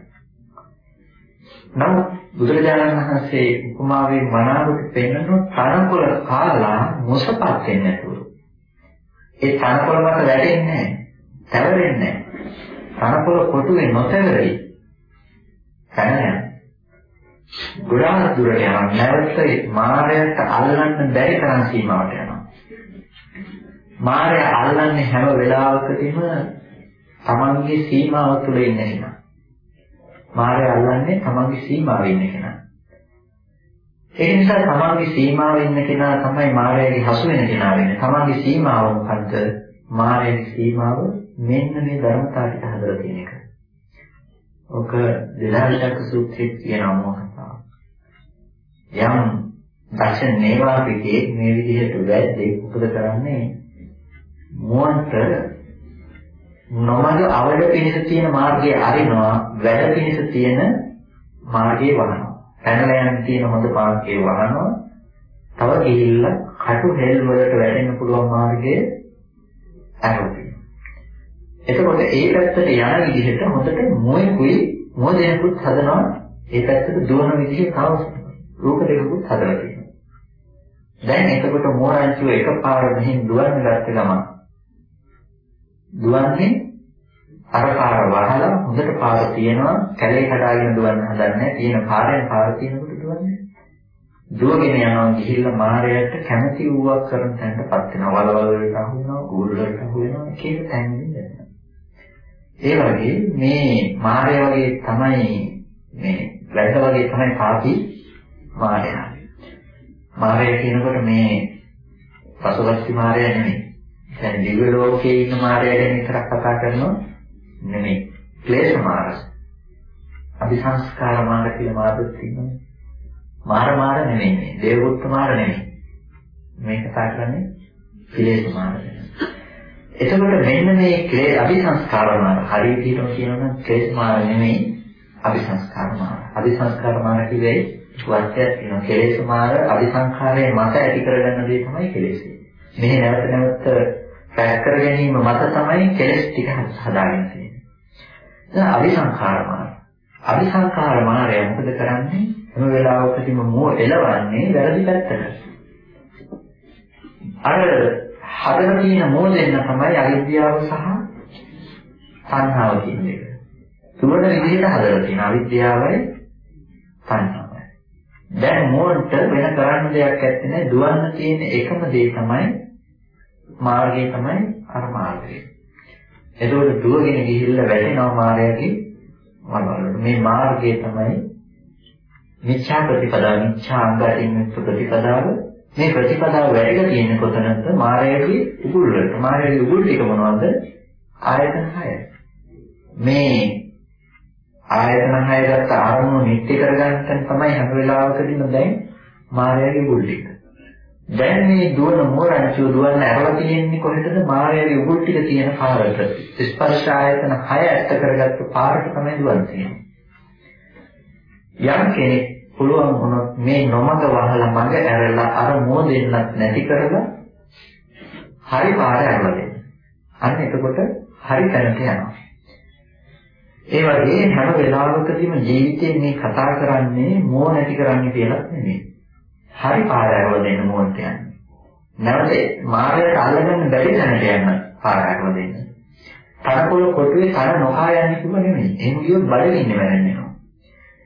නමුත් බුදුරජාණන් වහන්සේ උපමාවේ මනාවට පෙන්වන තනකොළ කාලා මොසපත් වෙන්නේ නැතුව. ඒ තනකොළ මත වැටෙන්නේ නැහැ. තැවරෙන්නේ නැහැ. තනකොළ කොටුවේ නොතැවරයි. පැන ගොඩාක් දුරට යනවා. නැවත මායයට අල්ලන්න බැරි තරම් සීමාවට යනවා. මායය අල්ලන්නේ හැම වෙලාවකදීම තමන්ගේ සීමාව තුළ ඉන්න කෙනා. මායය අල්ලන්නේ තමන්ගේ සීමාවේ ඉන්න කෙනා. ඒ නිසා තමන්ගේ සීමාවේ ඉන්න කෙනා තමයි මායයේ හසු වෙන කෙනා වෙන්නේ. තමන්ගේ සීමාව මොකද්ද? මායයේ සීමාව මෙන්න මේ ධර්මතාව ටික හදලා තියෙන එක. ඔක දෙලාවිලක සූත්‍රයේ තියෙන මොකක්ද? යම් දක්ෂ නේවාපිකේ මේ විදිහට වැද්දේ උපද කරන්නේ මොන්ට නොමග අවඩ පිණිස තියෙන මාර්ගයේ අරිනවා වැඩ පිණිස තියෙන මාර්ගයේ වහනවා. පැනලා යන තියෙන හොඳ මාර්ගයේ වහනවා. තව ගිහිල්ලා කටු හෙල් වලට වැටෙන්න පුළුවන් මාර්ගයේ අරගෙන එතකොට ඒ පැත්තට යන විදිහට හොඳට මොයකුයි මොදෙනකුත් හදනවා ඒ පැත්තට දුවන විදිහේ තව රූප දෙකකුත් හදලා තියෙනවා. දැන් එතකොට මෝරංචුව එකපාර මෙහින් දුවන්න ගත්ත ගමන් දුවන්නේ අර පාර වහලා හොඳට පාර තියෙනවා. කැලේ කඩාගෙන දුවන්න හදන්නේ තියෙන පාරෙන් පාර තියෙනකොට දුවන්නේ දුවගෙන යනවා ගිහිල්ලා මාරයට කැමැති වූවක් කරන තැනටපත් වෙනවා. වලවල් වලට අහු වෙනවා ගුරු වලට අහු වෙනවා කියන තැනින් ඒ වගේ මේ මාය වගේ තමයි මේ වැද්ද වගේ තමයි පාපි මාය. මාය කියනකොට මේ පසුබස්ති මාය නෙමෙයි. දැන් දිව්‍ය ලෝකයේ ඉන්න මාය ගැන විතරක් කතා කරනවා. නෙමෙයි ක්ලේශ මාර්ග. අபிසංස්කාර මාර්ග කියලා මාර්ගෙත් තියෙනවා. මාර මාර නෙමෙයි මේ. දේවෝත්තර මාර නෙමෙයි. මේ කතා කරන්නේ ක්ලේශ මාර්ග. එතකොට මෙන්න මේ ක්ලේ අபிසංස්කාර මාර්ග හරියට කියනවා ක්ලේශ මාර්ග නෙමෙයි අபிසංස්කාර මාර්ග. අபிසංස්කාර මාර්ග කිව්වේ වර්ගයක් තියෙනවා. කෙලෙස් මාර්ග අபிසංකාරයේ මත ඇති කරගන්න දේ තමයි කෙලෙස්. මේ නැවත නැවත පැහැර ගැනීම මත තමයි කෙලෙස් ටික හදාගන්නේ. දැන් අபிසංඛාර මාර්ගය. අபிසංඛාර මාර්ගය මොකද කරන්නේ? හැම වෙලාවකදීම මෝ එලවන්නේ වැරදි පැත්තට. අර හදන තියෙන මෝදෙන්න තමයි අවිද්‍යාව සහ සංහාව කියන එක. තුන විදිහට හදලා තියෙන අවිද්‍යාවයි සංහාවයි. දැන් මෝන්ට වෙන කරන්න දෙයක් නැත්තේ දුවන්න තියෙන එකම දේ තමයි මාර්ගය තමයි අර මාර්ගය. එතකොට දුවගෙන ගිහිල්ලා වැටෙනවා මාර්ගයේ වලවල. මේ මාර්ගය තමයි මිච්ඡා ප්‍රතිපදා මිච්ඡා අංගයෙන් ප්‍රතිපදාව මේ ප්‍රතිපදාව වැඩිලා තියෙන්නේ කොතනද? මායාවේ උගුල් වලට. මායාවේ උගුල් ටික මොනවද? ආයතන 6. මේ ආයතන 6 ගත්ත අරමුණු නිත්‍ය කරගන්න තමයි හැම වෙලාවකදීම දැන් මායාවේ උගුල් ටික. දැන් මේ දුවන මෝරංචු දුවන්න ඇරලා තියෙන්නේ කොහෙටද? මායාවේ උගුල් ටික තියෙන පාරට. ස්පර්ශ ආයතන 6 ඇත්ත කරගත්ත පාරට තමයි දුවන්නේ. යම් කෙනෙක් පුළුවන් වුණොත් මේ නොමග වහලා මඟ ඇරලා අර මෝදෙන්නත් නැති කරලා හරි පාර ඇරලා දෙන්න. අන්න එතකොට හරි තැනට යනවා. ඒ වගේ හැම වෙලාවකදීම ජීවිතේ මේ කතා කරන්නේ මෝ නැති කරන්න කියලා නෙමෙයි. හරි පාර ඇරලා දෙන්න මෝන්ට යන්නේ. නැවත මායයට අල්ලගන්න බැරි තැනට යන්න පාර ඇරලා දෙන්න. තරකොළ කොටුවේ තර නොකා යන්නේ කිව්ව නෙමෙයි. එහෙම කියොත් බඩගින්නේ වැරෙන්නේ.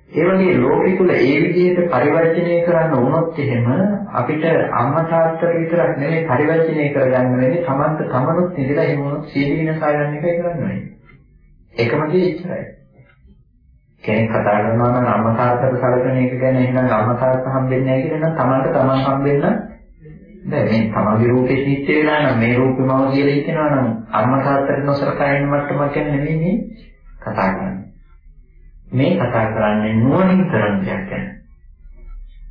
ඒ වගේ ලෝකෙ තුල ඒ විදිහට පරිවර්තනය කරන්න වුණොත් එහෙම අපිට අම්මා තාත්තට විතරක් නෙමෙයි පරිවර්තනය කරගන්න වෙන්නේ තමන්ට තමනුත් නිදලා එහෙම වුණොත් සියලු විනාශය ගන්න එකයි කරන්න වෙන්නේ. එකම දේ ඉච්චරයි. කෙනෙක් කතා කරනවා නම් අම්මා තාත්තට සැලකෙන එක ගැන එහෙනම් අම්මා තාත්තා හම්බෙන්නේ නැහැ කියලා නම් තමන්ට තමන් හම්බෙන්න බෑ මේ තමන්ගේ රූපේ සිත් වෙලා නම් මේ රූපෙමම කියලා හිතනවා නම් අම්මා තාත්තට නොසලකා ඉන්න මට්ටමක් ගැන නෙමෙයි මේ කතා කරන්නේ. මේ කතා කරන්නේ නුවණින් කරන දෙයක් ගැන.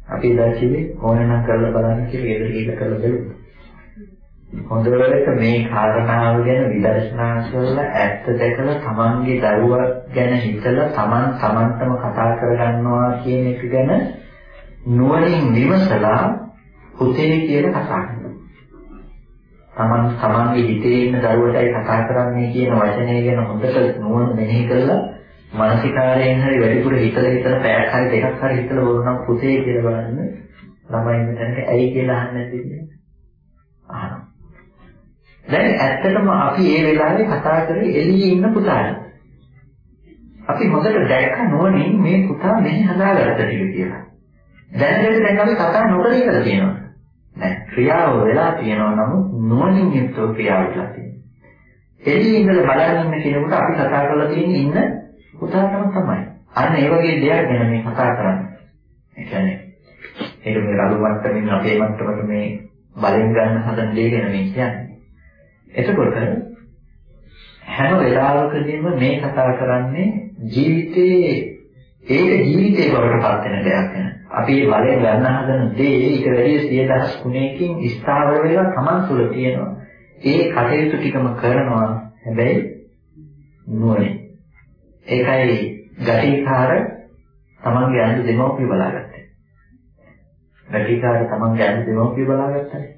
අපි එදා කිව්වේ ඕනනම් කරලා බලන්න කියලා ගෙදර ගිහිල්ලා කරලා බලමු. හොඳට මේ කාරණාව ගැන විදර්ශනා කරලා ඇත්ත දැකලා තමන්ගේ දරුවා ගැන හිතලා තමන් තමන්ටම කතා කරගන්නවා කියන එක ගැන නුවණින් විමසලා පුතේ කියලා කතා කරනවා. තමන් තමන්ගේ හිතේ ඉන්න දරුවටයි කතා කරන්නේ කියන වචනය ගැන හොඳට නුවණ මෙහෙ කරලා මානසිකාරයෙන් හරි වැඩිපුර හිතලා හිතලා පැයක් හරි දෙකක් හරි හිතලා බලනවා පුතේ කියලා බලන්න ළමයි මෙතනට ඇයි කියලා අහන්නේ නැති කියන්නේ. අහනවා. දැන් ඇත්තටම අපි මේ වෙලාවේ කතා කරේ එළියේ ඉන්න පුතාට. අපි හොඳට දැක්ක නෝනින් මේ පුතා මෙහි හදාගත්ත ටික කියලා. දැන් දැන් අපි කතා නොකර ඉඳලා තියෙනවා. නෑ ක්‍රියාව වෙලා තියෙනවා නමුත් නෝනින් යුක්තව ක්‍රියාව වෙලා තියෙනවා. එළියේ ඉඳලා බලන් ඉන්න කෙනෙකුට අපි කතා කරලා තියෙන්නේ ඉන්න පුතාටම තමයි. අන්න ඒ වගේ දෙයක් ගැන මේ කතා කරන්නේ. ඒ කියන්නේ ඒක මේ රළු මට්ටමින් අපේ මට්ටමට මේ බලෙන් ගන්න හදන දේ ගැන මේ කියන්නේ. එතකොට හැම වෙලාවකදීම මේ කතා කරන්නේ ජීවිතයේ ඒක ජීවිතේ බවට පත් වෙන දෙයක් වෙන. අපි බලෙන් ගන්න හදන දේ ඊට වැඩිය සිය දහස් ගුණයකින් ස්ථාවර වෙලා Taman තුල තියෙනවා. ඒ කටයුතු ටිකම කරනවා. හැබැයි නුවණින් ඒකයි ගටිකාර තමන්ගේ අඳු දෙමව්පිය බලාගත්තේ. ගටිකාර තමන්ගේ අඳු දෙමව්පිය බලාගත්තනේ.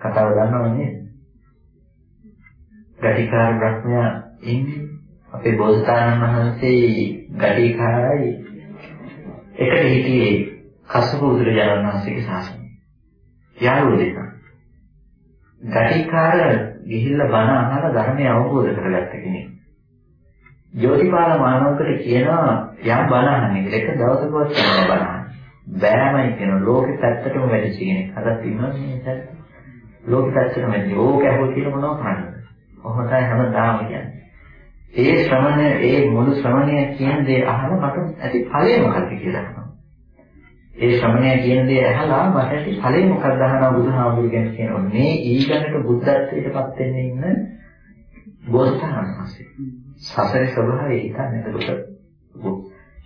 කතාව දන්නව නේද? ගටිකාර බ්‍රහ්මයා ඉන්නේ අපේ බෝසතාණන් වහන්සේ ගටිකාරයි එකට හිටියේ කස්සප බුදුරජාණන් වහන්සේගේ ශාසනය. යාළුවෝ දෙක. ගටිකාර ගිහිල්ලා බණ අහලා ධර්මය අවබෝධ කරගත්ත කෙනෙක්. ජෝතිපාල මානවකට කියනවා යම් බණහන්නේ එක දවසකවත් කියනවා බණහන්න. බෑමයි කියන ලෝකෙ පැත්තටම වැඩිච කෙනෙක්. අදත් ඉන්නවනේ මේ ලෝකෙ පැත්තටම වැඩි. ඕක ඇහුව කියලා මොනව කරන්නද? කොහොමද හැමදාම කියන්නේ. ඒ ශ්‍රමණය ඒ මුළු ශ්‍රමණය කියන දේ අහලා මට ඇති ඵලය මොකක්ද කියලා අහනවා. ඒ ශ්‍රමණය කියන දේ ඇහලා මට ඇති ඵලය මොකක්ද අහනවා බුදුහාමුදුරු ගැන කියනවා. මේ ඊගනට බුද්ධත්වයට පත් වෙන්න ඉන්න බෝසතාණන් වහන්සේ. සසරේ ස්වභාවය හිතන්න එතකොට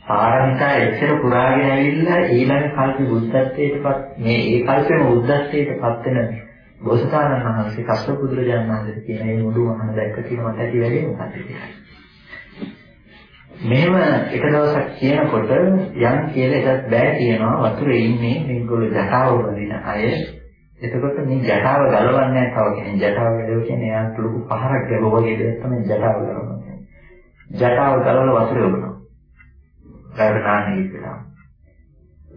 පාරමිතා එච්චර පුරාගෙන ඇවිල්ලා ඊළඟ කල්පේ බුද්ධත්වයටපත් මේ ඒ කල්පේම බුද්ධත්වයටපත් වෙන බෝසතාණන් වහන්සේ කස්සප බුදුරජාණන් වහන්සේ කියන මේ මුළු වහන දැක්ක කියලා මට ඇති වෙලේ මොකක්ද කියලා. මෙහෙම එක දවසක් කියනකොට යම් කියලා එකක් බෑ කියනවා වතුරේ ඉන්නේ මේගොල්ලෝ ජටාව වලින අය එතකොට මේ ජටාව ගලවන්නේ නැහැ තව කෙනෙක්. ජටාව ගලව කියන්නේ එයාට ලොකු පහරක් ගැලුවා වගේ දෙයක් තමයි ජටාව ගලවන්නේ. ජටාව ගලවලා වතුරේ උගනවා. රැවට නාන්නේ කියලා.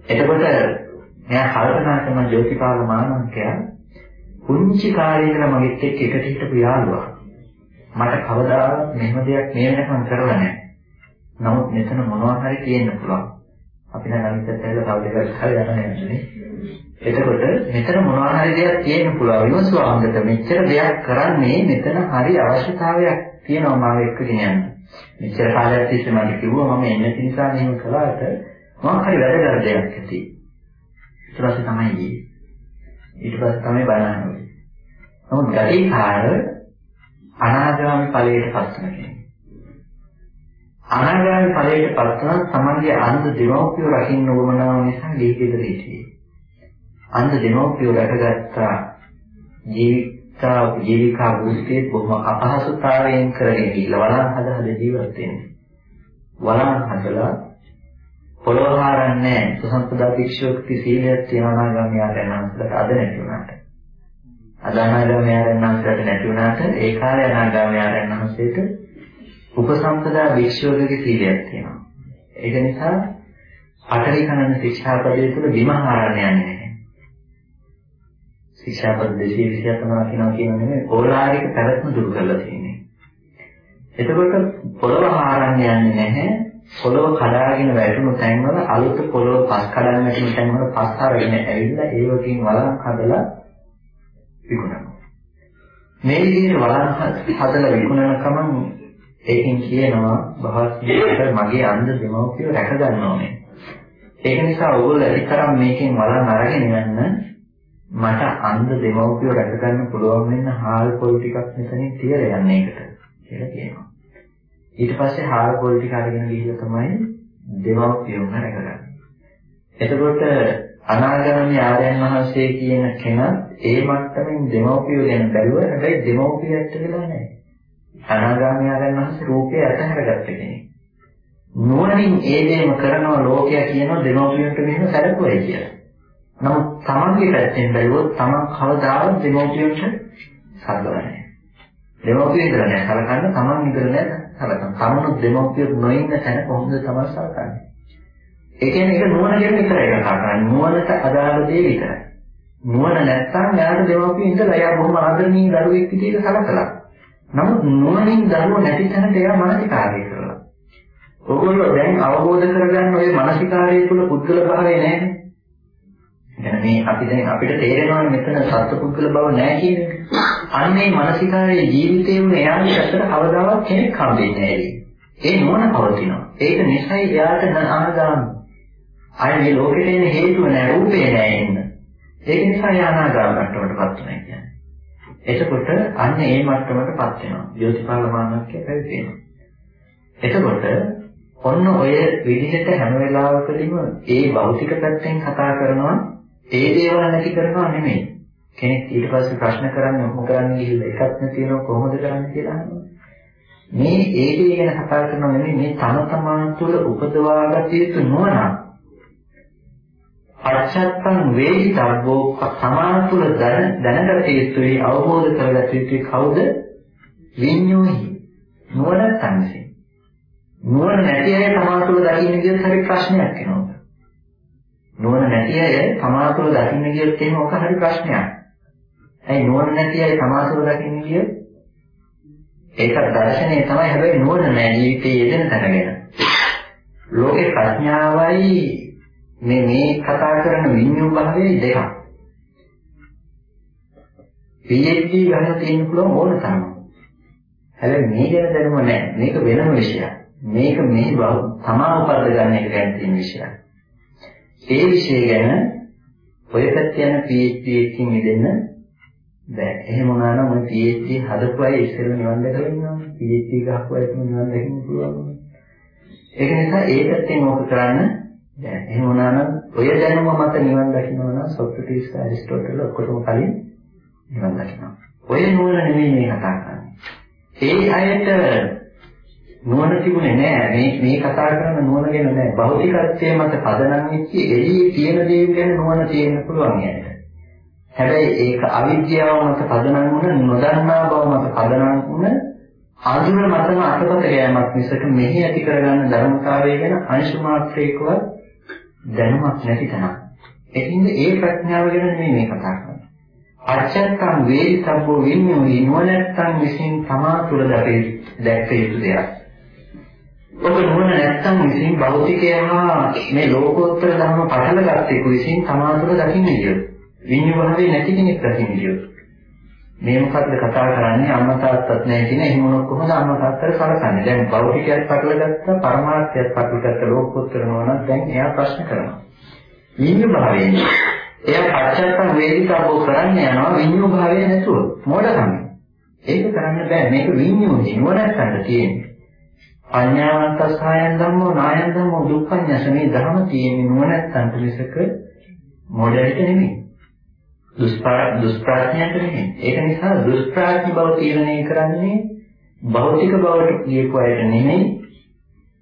එතකොට මෙයා කල්පනා කරන ජෝතිපාල මානවකයා පුංචි කාලේ ඉඳලා මගෙත් එක්ක එකට හිටපු යාළුවා. මට කවදාවත් මෙහෙම දෙයක් මේ වෙනකම් කරලා නැහැ. නමුත් මෙතන මොනවා හරි තියෙන්න පුළුවන්. අපි දැන් අනිත් පැත්තට තව දෙකක් හරි යන්න යන්නේ. එතකොට මෙතන මොනවා හරි දෙයක් තියෙන්න පුළුවන්. විමසුවාමකට මෙච්චර දෙයක් කරන්නේ මෙතන හරි අවශ්‍යතාවයක් තියෙනවා මාව එක්කගෙන යන්න. මෙච්චර කාලයක් තිස්සේ මම කිව්වා මම එන්න නිසා මෙහෙම කළාට මොකක් හරි වැදගත් දෙයක් ඇති. ඊට පස්සේ තමයි ගියේ. ඊට පස්සේ තමයි බලන්නේ. නමුත් ගතිකාර අනාගාමී ඵලයට පත් වෙන කෙනෙක්. අනාගාමී ඵලයට පත් වුණා තමන්ගේ අන්ධ දෙමව්පියෝ රකින්න උවමනාව නිසා දීකෙදර හිටියේ. අන්ධ දෙමව්පියෝ රැකගත්තා ජීවිතා ජීවිකා වෘත්තියේ බොහොම අපහසුතාවයෙන් කරගෙන ගිහලා වළං හද හද ජීවත් වෙන්නේ. වළං හදලා පොළොව හරන්නේ සුසම්පදා භික්ෂුවකති සීලයක් තියනවා නම් යාරයන් අන්සලට අද නැති වුණාට. අද අනාගාමී යාරයන් අන්සලට නැති වුණාට ඒ කාලේ අනාගාමී යාරයන් අන්සලට උපසම්පදා භික්ෂුවකගේ සීලයක් තියෙනවා. ඒක නිසා අටලි කනන ශික්ෂාපදයේ තුල විමහාරණයක් නැහැ. ශික්ෂාපද 227 කියනවා කියන නෙමෙයි ඕලාරික පැවැත්ම දුරු කරලා තියෙන්නේ. එතකොට පොළව හාරන්න යන්නේ නැහැ. පොළව කඩාගෙන වැටුණු තැන්වල අලුත් පොළව පස් කඩන්න වැටුණු තැන්වල පස් හරගෙන ඇවිල්ලා ඒ වගේම වලක් හදලා විකුණනවා. මේ විදිහට වලක් හදලා විකුණන කමන් ඒකෙන් කියනවා භවස්තියට මගේ අන්ධ දෙමව්පියෝ රැක ගන්න ඕනේ. ඒක නිසා ඕගොල්ලෝ ඇතිතරම් මේකෙන් වලන් අරගෙන යන්න මට අන්ධ දෙමව්පියෝ රැක ගන්න පුළුවන් වෙන්න හාල් පොල් ටිකක් මෙතනින් තියලා යන්න ඒකට කියලා කියනවා. ඊට පස්සේ හාල් පොල් ටික අරගෙන ගිහිල්ලා තමයි දෙමව්පියෝම රැකගන්නේ. එතකොට අනාගාමී ආර්යයන් වහන්සේ කියන කෙනා ඒ මට්ටමින් දෙමව්පියෝ ගැන බැලුවා හැබැයි දෙමව්පියත් වෙලා නැහැ. අනාගාමී ආර්යයන් වහන්සේ රූපේ අතහැරගත්ත කෙනෙක්. නුවණින් ඒ දේම කරනවා ලෝකයා කියනවා දෙමව්පියන්ට මෙහෙම සැලකුවයි කියලා. නමුත් තමන්ගේ පැත්තෙන් බැලුවොත් තමන් කවදාවත් දෙමෝපියන්ට සලකන්නේ නැහැ. දෙමෝපිය ඉදලා නැහැ සලකන්න තමන් ඉදලා නැහැ සලකන්න. තමනුත් දෙමෝපිය නොඉන්න තැන කොහොමද තමන් සලකන්නේ? ඒ කියන්නේ ඒක නුවණ ගැන විතරයි කතා කරන්නේ. නුවණට අදාළ දේ විතරයි. නුවණ නැත්තම් යාට දෙමෝපිය ඉඳලා එයා බොහොම ආදරණීය දරුවෙක් විදිහට සලකලා. නමුත් නුවණින් දරුවෝ නැති තැනට එයා මානසිකාරය කරලා. ඔයගොල්ලෝ දැන් අවබෝධ කරගන්න ওই මානසිකාරය තුල පුද්ගල භාවය නැහැ. දැන් මේ අපි දැන් අපිට තේරෙනවානේ මෙතන සත්පුද්ගල බව නැහැ කියන එක. අන්නේ මානසිකාරයේ ජීවිතේ වුණ එයාගේ ඇත්තට කවදාවත් කෙනෙක් හම්බෙන්නේ නැහැ. ඒ නුවණ පවතිනවා. ඒක නිසයි එයාට අනාගාමී. අය මේ ලෝකෙට එන හේතුව නැහැ, රූපේ නැහැ එන්න. ඒක නිසා එයා අනාගාම මට්ටමටපත් වෙනවා කියන්නේ. එතකොට අන්න ඒ මට්ටමටපත් වෙනවා. ජෝතිපාල මානවකය පැවිදෙනවා. එතකොට ඔන්න ඔය විදිහට හැම වෙලාවකදීම ඒ භෞතික පැත්තෙන් කතා කරනවා ඒ දේවල් නැති කරනවා නෙමෙයි. කෙනෙක් ඊට පස්සේ ප්‍රශ්න කරන්නේ මොකද කරන්නේ කියලා එකක් නැතිනව කොහොමද කරන්නේ කියලා අහනවා. මේ ඒ දේ ගැන කතා කරනවා නෙමෙයි මේ තම තමන් තුළ උපදවාගත යුතු නුවණ. අච්ඡත්තං වේහිතබ්බෝ සමාන තුළ දැනගත යුතුයි අවබෝධ කරගත යුතුයි කවුද? විඤ්ඤෝහි. නුවණ තමයි. නුවණ නැති අය තමා තුළ දකින්න කියන හරි ප්‍රශ්නයක් එනවා. නුවණ නැති අය සමාතුල දකින්න ගියොත් එහෙම ඔක හරි ප්‍රශ්නයක්. ඇයි නුවණ නැති අය සමාතුල දකින්න ගියොත් ඒක දර්ශනය තමයි හැබැයි නුවණ නැහැ ජීවිතයේ යෙදෙන තැන ගැන. ලෝකේ ප්‍රඥාවයි මේ මේ කතා කරන විඤ්ඤාණ භාවයේ දෙකක්. PhD ගන්න තියෙන්න පුළුවන් ඕන තරම. හැබැයි මේ ගැන දැනුම නැහැ. මේක වෙනම විෂයක්. මේක මේ තමා උපද්ද ගන්න එක ගැන තියෙන විෂයක්. ඒ විෂය ගැන ඔය පැත්තේ යන PhD එකකින් මිදෙන්න බෑ. එහෙම වුණා නම් ඔය PhD හදපු අය ඉස්සෙල්ලා නිවන් දැකලා ඉන්නවා. PhD ගහපු අයට නිවන් දැකන්න පුළුවන්. ඒක නිසා ඒ පැත්තෙන් ඕක කරන්න බෑ. එහෙම වුණා නම් ඔය දැනුම මත නිවන් දකින්නවා නම් සොක්‍රටිස් ඇරිස්ටෝටල් ඔක්කොම කලින් නිවන් දකින්නවා. ඔය නුවණ නෙමෙයි මේ කතා කරන්නේ. ඒ අයට නුවණ තිබුණේ නෑ මේ මේ කතා කරන නුවණ ගැන නෑ භෞතිකත්වයේ මත පදනම් වෙච්ච එළියේ තියෙන දේ ගැන නුවණ තියෙන්න පුළුවන් යාට හැබැයි ඒක අවිද්‍යාව මත පදනම් වුණ නොදන්නා බව මත පදනම් වුණ ආධුර මතම අතපත ගෑමක් මිසක මෙහි ඇති කරගන්න ධර්මතාවය ගැන අංශු මාත්‍රයකවත් දැනුමක් නැති තැනක්. ඒකින්ද ඒ ප්‍රඥාව ගැන නෙමෙයි මේ කතා කරන්නේ. අච්චත්තං වේදිතබ්බෝ විඤ්ඤෝහි නුවණැත්තන් විසින් තමා තුළ දැක්ක යුතු දෙයක්. ඔබ නුවණ නැත්තම් විසින් භෞතිකය හා මේ ලෝකෝත්තර ධර්ම පටලගත්තේ විසින් තමා තුළ දකින්නේ කියොත්. විඤ්ඤු භාවයේ නැති කෙනෙක් දකින්නේ කියොත්. මේ මොකද්ද කතා කරන්නේ අම්මා තාත්තත් නැහැ කියන එහෙම වුණොත් කොහොමද අම්මා තාත්තට සලකන්නේ? දැන් භෞතිකයක් පටලගත්තා, පරමාර්ථයක් පටලගත්තා ලෝකෝත්තර නොවන දැන් එයා ප්‍රශ්න කරනවා. විඤ්ඤු භාවයෙන් එයා පච්චත්තම් වේදිකාවෝ කරන්න යනවා විඤ්ඤු භාවය නැතුව මොඩකම. ඒක කරන්න බෑ මේක විඤ්ඤු නුවණක් තියෙන්නේ. අඥානන්ත සහයන් ධම්මෝ නායන් ධම්මෝ දුක්ඛඤ්ඤස මේ ධර්ම තියෙන්නේ නුවණක් මිසක මොඩලට නෙමෙයි. දුෂ්ප්‍රඥයට නෙමෙයි. ඒක නිසා දුෂ්ප්‍රඥ බව තීරණය කරන්නේ භෞතික බවට කියපු අයට නෙමෙයි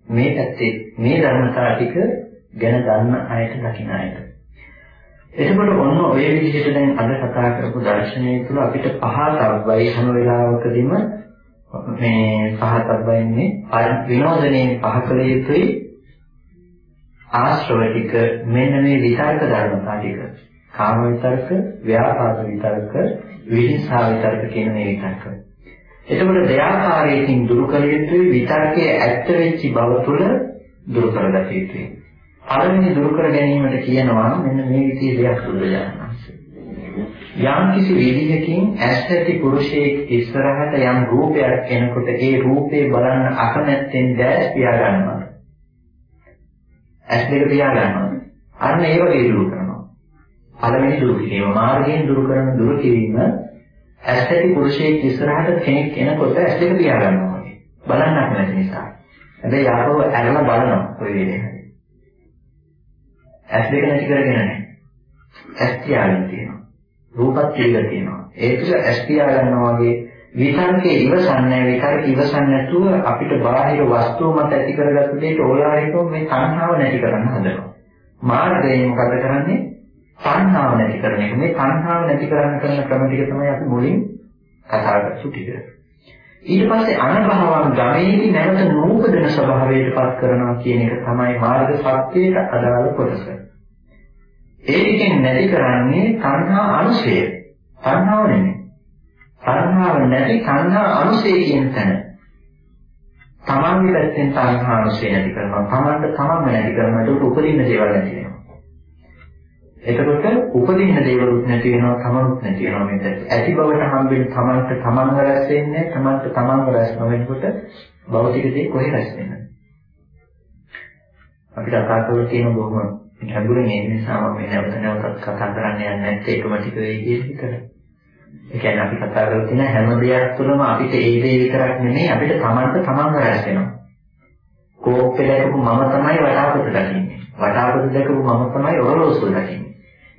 මේ පැත්තේ මේ ධර්මතාව ටික ගැන දන්න අයට දකින්න අයට. එතකොට ඔන්න ඔය විදිහට දැන් අද කතා කරපු දර්ශනය තුළ අපිට පහතබ්බයි හැම වෙලාවකදීම මේ පහතබ්බයින්නේ විනෝදනයේ පහකල යුතුයි ආශ්‍රව ටික මෙන්න මේ විතර්ක ධර්මතා ටික. කාම විතර්ක, ව්‍යාපාද විතර්ක, විහිංසා විතර්ක කියන මේ විතර්ක. එතකොට දෙආකාරයකින් දුරු කළ යුතුයි විතර්කයේ ඇත්ත වෙච්ච බව තුළ දුරු කරගත යුතුයි. පළවෙනි දුරු කර ගැනීමට කියනවා මෙන්න මේ විදිහේ දෙයක් බුදුරජාණන් යම් කිසි විදිහකින් ඇස් ඇති පුරුෂයෙක් ඉස්සරහට යම් රූපයක් එනකොට ඒ රූපේ බලන්න අකමැත්තෙන් දැස් පියා ගන්නවා. ඇස් දෙක පියා ගන්නවා. අන්න ඒ වගේ දුරු කරනවා. පළවෙනි දුරු කිරීම මාර්ගයෙන් දුරු කරන දුරු කිරීම ඇස් ඇති පුරුෂයෙක් ඉස්සරහට කෙනෙක් එනකොට ඇස් දෙක පියා ගන්නවා. බලන්න අකමැති නිසා. හැබැයි යාපව ඇරලා බලනවා ඔය විදිහට. ඇස් දෙක නැති කරගෙන නැහැ. ඇස් තියාගෙන තියෙනවා. රූපත් පිළිග තියෙනවා. ඒක ඇස් තියා ගන්නවා වගේ විතර්කේ ඉවසන්නේ විතර්ක ඉවසන්නේ නැතුව අපිට බාහිර වස්තුව මත ඇති කරගත්ත දෙයට ඕලාරිකව මේ තණ්හාව නැති කරන්න හදනවා. මාර්ගයෙන් මොකද කරන්නේ? තණ්හාව නැති කරන එක. මේ තණ්හාව නැති කරන්න කරන ක්‍රම ටික තමයි අපි මුලින් කතා කරපු ටික. ඊට පස්සේ අනභවං ගමේදී නැවත නූපදන ස්වභාවයට පත් කරනවා කියන එක තමයි මාර්ග සත්‍යයට අදාළ කොටස. ඒකෙන් නැති කරන්නේ තණ්හා අනුසය. තණ්හාව නෙමෙයි. තණ්හාව නැති තණ්හා අනුසය කියන තැන. තමන්ගේ පැත්තෙන් තණ්හා අනුසය නැති කරනවා. තමන්ට තමන්ම නැති කරනවා. ඒක උපදින්න දේවල් නැති වෙනවා. එතකොට උපදින්න දේවලුත් නැති වෙනවා, තමනුත් නැති වෙනවා මේක. ඇති බවට හම්බෙන්න තමන්ට තමන්ව රැස් වෙන්නේ, තමන්ට තමන්ව රැස් නොවෙනකොට භෞතික දේ කොහේ රැස් වෙන්නේ? අපිට අකාසවල තියෙන බොහොම ගැඹුරින් ඒ නිසා මම නැවත නැවතත් කතා කරන්න යන්නේ නැත්තේ ඒකම ටික වෙයි කියන විතර. ඒ කියන්නේ අපි කතා කරලා තියෙන හැම දෙයක් තුළම අපිට ඒ දේ විතරක් නෙමෙයි අපිට තමන්ට තමන්ව රැස් වෙනවා. කෝප්පේ දැකපු මම තමයි වටාපත දකින්නේ. වටාපත දැකපු මම තමයි ඔරලෝසුව දකින්නේ.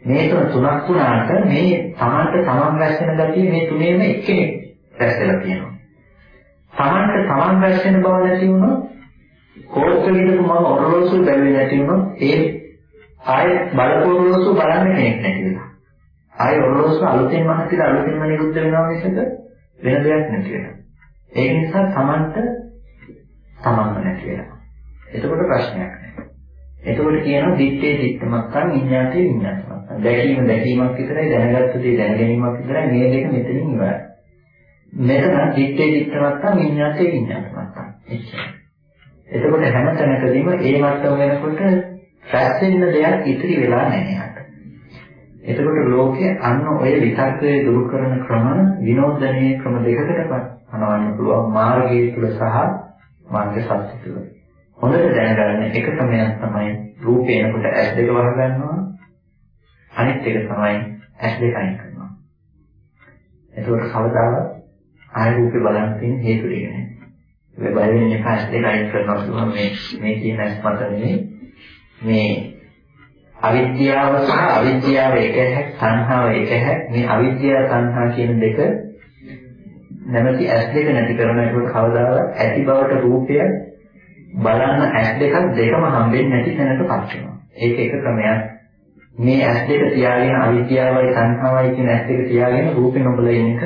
මේ තුන තුනක් වුණාට මේ තමන්ට තමන් රැස් වෙන ගතිය මේ තුනේම එක්කෙනෙක් රැස් වෙලා තියෙනවා. තමන්ට තමන් රැස් වෙන බව නැති වුණොත් කෝප්පේ විදපු මම ඔරලෝසුව බැලුවේ නැති වුණොත් ඒ ආයෙත් බලපොරොසු බලන්න කෙනෙක් නැති වෙනවා. ආයෙ ඔරලෝසු අලුතෙන් මහතිලා අලුතෙන්ම නිරුද්ධ වෙනවා මිසක වෙන දෙයක් නැති වෙනවා. ඒ නිසා Tamanට Tamanම නැති වෙනවා. එතකොට ප්‍රශ්නයක් නැහැ. එතකොට කියනවා දිත්තේ දිත්තමත්කම් විඤ්ඤාතේ විඤ්ඤාතමත්කම්. දැකීම දැකීමක් විතරයි දැනගත්ත දේ දැන ගැනීමක් විතරයි මේ දෙක මෙතනින් ඉවරයි. මෙතන දිත්තේ දිත්තමත්කම් විඤ්ඤාතේ විඤ්ඤාතමත්කම්. එච්චරයි. එතකොට හැම තැනකදීම ඒ මට්ටම වෙනකොට රැස් වෙන්න දෙයක් ඉතිරි වෙලා නැහැ එතකොට ලෝකයේ අන්න ඔය විතර්කය දුරු කරන ක්‍රම විනෝදනයේ ක්‍රම දෙකකට පනවන්න පුළුවන් මාර්ගයේ තුල සහ මාර්ග සත්‍ය තුල. හොඳට දැනගන්න එක ක්‍රමයක් තමයි රූපේ එනකොට ඇස් දෙක වහ ගන්නවා. අනිත් එක තමයි ඇස් දෙක අයින් කරනවා. එතකොට කවදාවත් ආය රූපේ බලන්න තියෙන හේතු ටික නෑ. ඒ බය වෙන්නේ ඇස් දෙක අයින් කරනවා මේ මේ කියන ඇස් මත නෙමෙයි මේ අවිද්‍යාව සහ අවිද්‍යාව එක හැක් සංහාව එක හැක් මේ අවිද්‍යාව සංහා කියන දෙක නැමැති ඇස් දෙක නැති කරන එක කවදාවත් ඇති බවට රූපය බලන්න ඇස් දෙකක් දෙකම හම්බෙන්නේ නැති තැනකපත් වෙනවා. ඒක එක ක්‍රමයක් මේ ඇස් දෙක තියාගෙන අවිද්‍යාවයි සංඛාවයි කියන ඇස් දෙක තියාගෙන රූපේ නොබල ඉන්න එක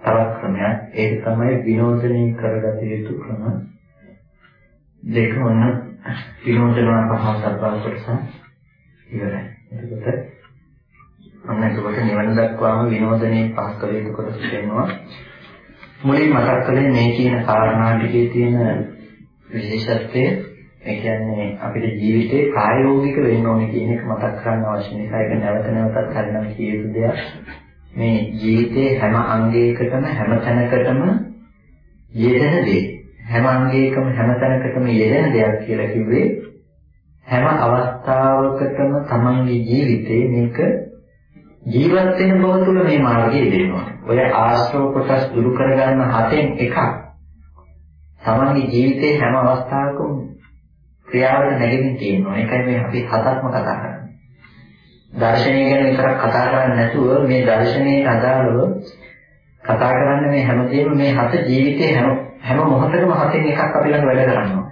තවත් ක්‍රමයක්. ඒක තමයි විනෝදනය කරගත යුතු ක්‍රම දෙක වන විනෝදන පහසක් කොටස ඉවරයි. එතකොට අන්න එතකොට නිවන දක්වාම විනෝදනයේ පහ කළ යුතු කොටස වෙනවා. මුලින් මතක් කළේ මේ කියන කාරණා ටිකේ තියෙන විශේෂත්වය ඒ කියන්නේ අපේ ජීවිතේ ප්‍රායෝගික වෙන්න ඕනේ කියන එක මතක් කරගන්න අවශ්‍ය නිසා ඒක නැවත නැවතත් හරිනම් කිය යුතු දෙයක්. මේ ජීවිතේ හැම අංගයකටම හැම තැනකටම යෙදෙන දේ. හැම අංගයකම හැම තැනකටම යෙදෙන දෙයක් කියලා කිව්වේ හැම අවස්ථාවකටම තමන්ගේ ජීවිතේ මේක ජීවත් වෙන බව තුළ මේ මාර්ගය දෙනවා. ඔය ආශ්‍රව කොටස් දුරු කරගන්න හතෙන් එකක් තමන්ගේ ජීවිතේ හැම අවස්ථාවකම ක්‍රියාවට නැගෙමින් තියෙනවා. ඒකයි මේ අපි හතක්ම කතා කරන්නේ. දර්ශනය ගැන විතරක් කතා කරන්නේ නැතුව මේ දර්ශනයේ අදාළව කතා කරන්නේ මේ හැමදේම මේ හත ජීවිතේ හැම හැම මොහොතකම හතෙන් එකක් අපි ළඟ වැඩ කරනවා.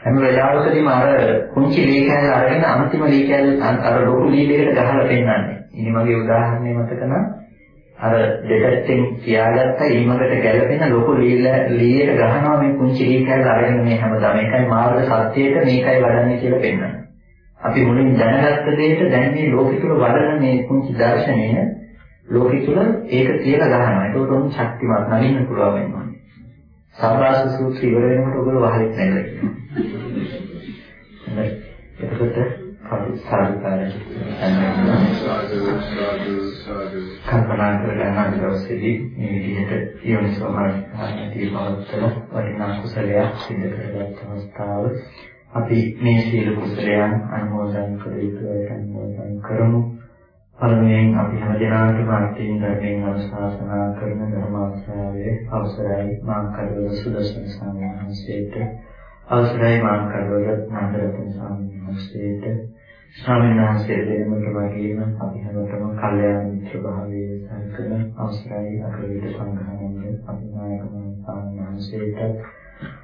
හැම වෙලාවකදීම අර කුංචි ලී කෑල්ල අරගෙන අන්තිම ලී කෑල්ල අර ලොකු ලී දෙකට ගහලා පෙන්නන්නේ. ඉනි මගේ උදාහරණය මතක නම් අර දෙකෙන් තියාගත්ත ඊමකට ගැලපෙන ලොකු ලීයට ගහනවා මේ කුංචි ලී කෑල්ල අරගෙන මේ හැමදාම. ඒකයි මාර්ග සත්‍යයට මේකයි වඩන්නේ කියලා පෙන්නන්නේ. අපි මුලින් දැනගත්ත දෙයට දැන් මේ ලෝකෙ තුල වඩන මේ කුංචි දර්ශනය ලෝකෙ තුල ඒක තියලා ගහනවා. ඒක උතුම් ශක්තිමත් නැගින්න පුළුවන් වෙනවා. සම්බාස සූත්‍රය ඉවර වෙනකොට ඔයගොල්ලෝ වහලෙත් නැහැ කියලා. එතකොට අපි සාධකාරය කල්පනා කරගෙන දවසේදී මේ විදිහට යෝනිසෝ මාර්ගාදී පවත්තන වටිනා කුසලයක් සිදු කරගත් අවස්ථාව. අපි මේ සීල කුසලයන් අනුමෝදන් කළ යුතුයි අනුමෝදන් කරමු. පළමුවෙන් අපි හැමදෙනාටම අන්තිම ධර්මයෙන් අනුශාසනා කරන ධර්මාශ්‍රාවයේ අවසරයි මාංකරවල සුදර්ශන ස්වාමීන් වහන්සේට අවසරයි මාංකරවල නන්දරත්න ස්වාමීන් වහන්සේට ස්වාමීන් වහන්සේ දෙනමට වගේම අපි හැමෝටම කල්යාණ මිත්‍ර භාවයේ සම්කරන අවසරයි අකලිත සංඝානන්ද අභිනායක ස්වාමීන් වහන්සේට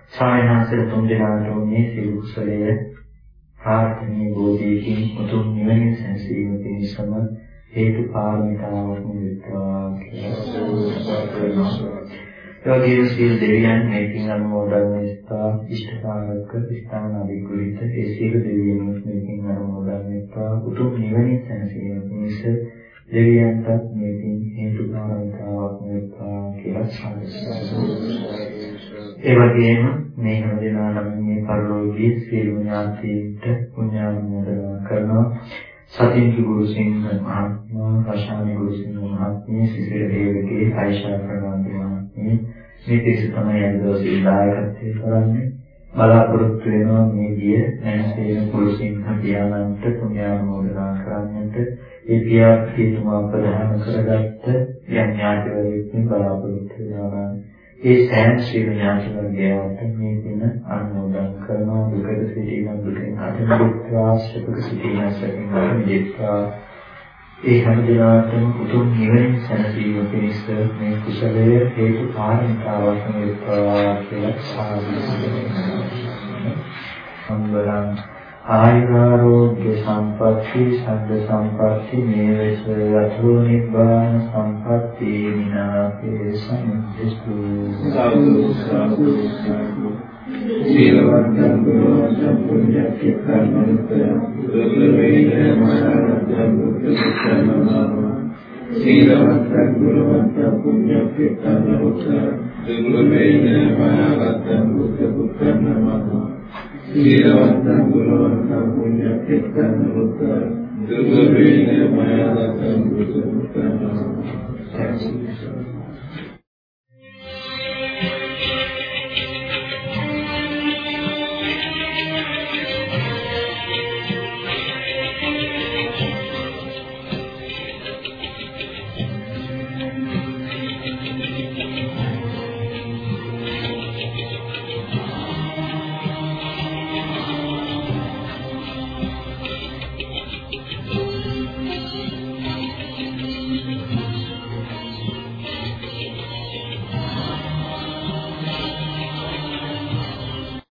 ස්වාමීන් වහන්සේ තුන් දෙනාටම මේ සිල් කුසලයේ ප්‍රාර්ථනීය බෝධියකින් උතුම් නිවන සැනසීම පිණිසම හේතු පාරමිතාවක් වෙත්වා කියලා. යෝගී සීල් දෙවියන් මේකින් අනුමෝදන් වෙස්තා ඉෂ්ඨකාරක ස්ථාන අධිගුලිත ඒ සීල දෙවියන් මේකින් අනුමෝදන් වෙත්තා උතුම් නිවනින් සැනසීම පිණිස දෙවියන්ටත් මේකින් හේතු පාරමිතාවක් වෙත්වා කියලා සාදුසාරයි. ඒ වගේම මේ හැම දිනකටම මේ පරිලෝකීය සියලු ඥාතීන්ට පුණ්‍යානුමෝදනා කරනවා. සතින්ති ගුරුසිංහ මහත්මයා, රශානි ගුරුසිංහ මහත්මිය, සිසිර දේවගේ, ආයිෂා ප්‍රනාන්දු මහත්මිය මේ පිරිස තමයි අද දවසේ දායකත්වයේ කරන්නේ. බලාපොරොත්තු වෙනවා මේ ගිය නැන්සේන ගුරුසිංහ පියාණන්ට පුණ්‍යානුමෝදනා කරන්නට ඒ පියා කීතුමා ප්‍රදාන කරගත්ත යම් ඥාතිවරයෙක්ගෙන් බලාපොරොත්තු වෙනවා. ඒ සෑම ශ්‍රී ඥාතිවරයාට මේ දින අනුමෝදන් කරනවා දුකද සිටින දුකෙන් අත මිදෙත්වා සුඛ සිටින සැපෙන් අත මිදෙත්වා ඒ හැම දිනාටම උතුම් නිවන සැනසීම පිණිස මේ කුසලය හේතු කාරණාවක් වෙත්වා කියලා සාදුසුදෙනවා සම්බලං ආයුරෝග්‍ය සම්පatti සද්ද සම්පatti මේවස යතෝ නිබ්බාන සම්පatti විනාපේ සම්දිස්තු සාදු සාදු සාදු සීලවන්තං ගුණවන්තං පුඤ්ඤක්ඛේතං දුර්ලභේන මනරත්තං බුද්ධ සීලවන්තං ගුණවන්තං පුඤ්ඤක්ඛේතං දුර්ලභේන මනරත්තං බුද්ධ පුත්තං නමः සීලවන්තං ගුණවන්තං පුඤ්ඤක්ඛේතං දුර්ලභේන මනරත්තං බුද්ධ පුත්තං නමः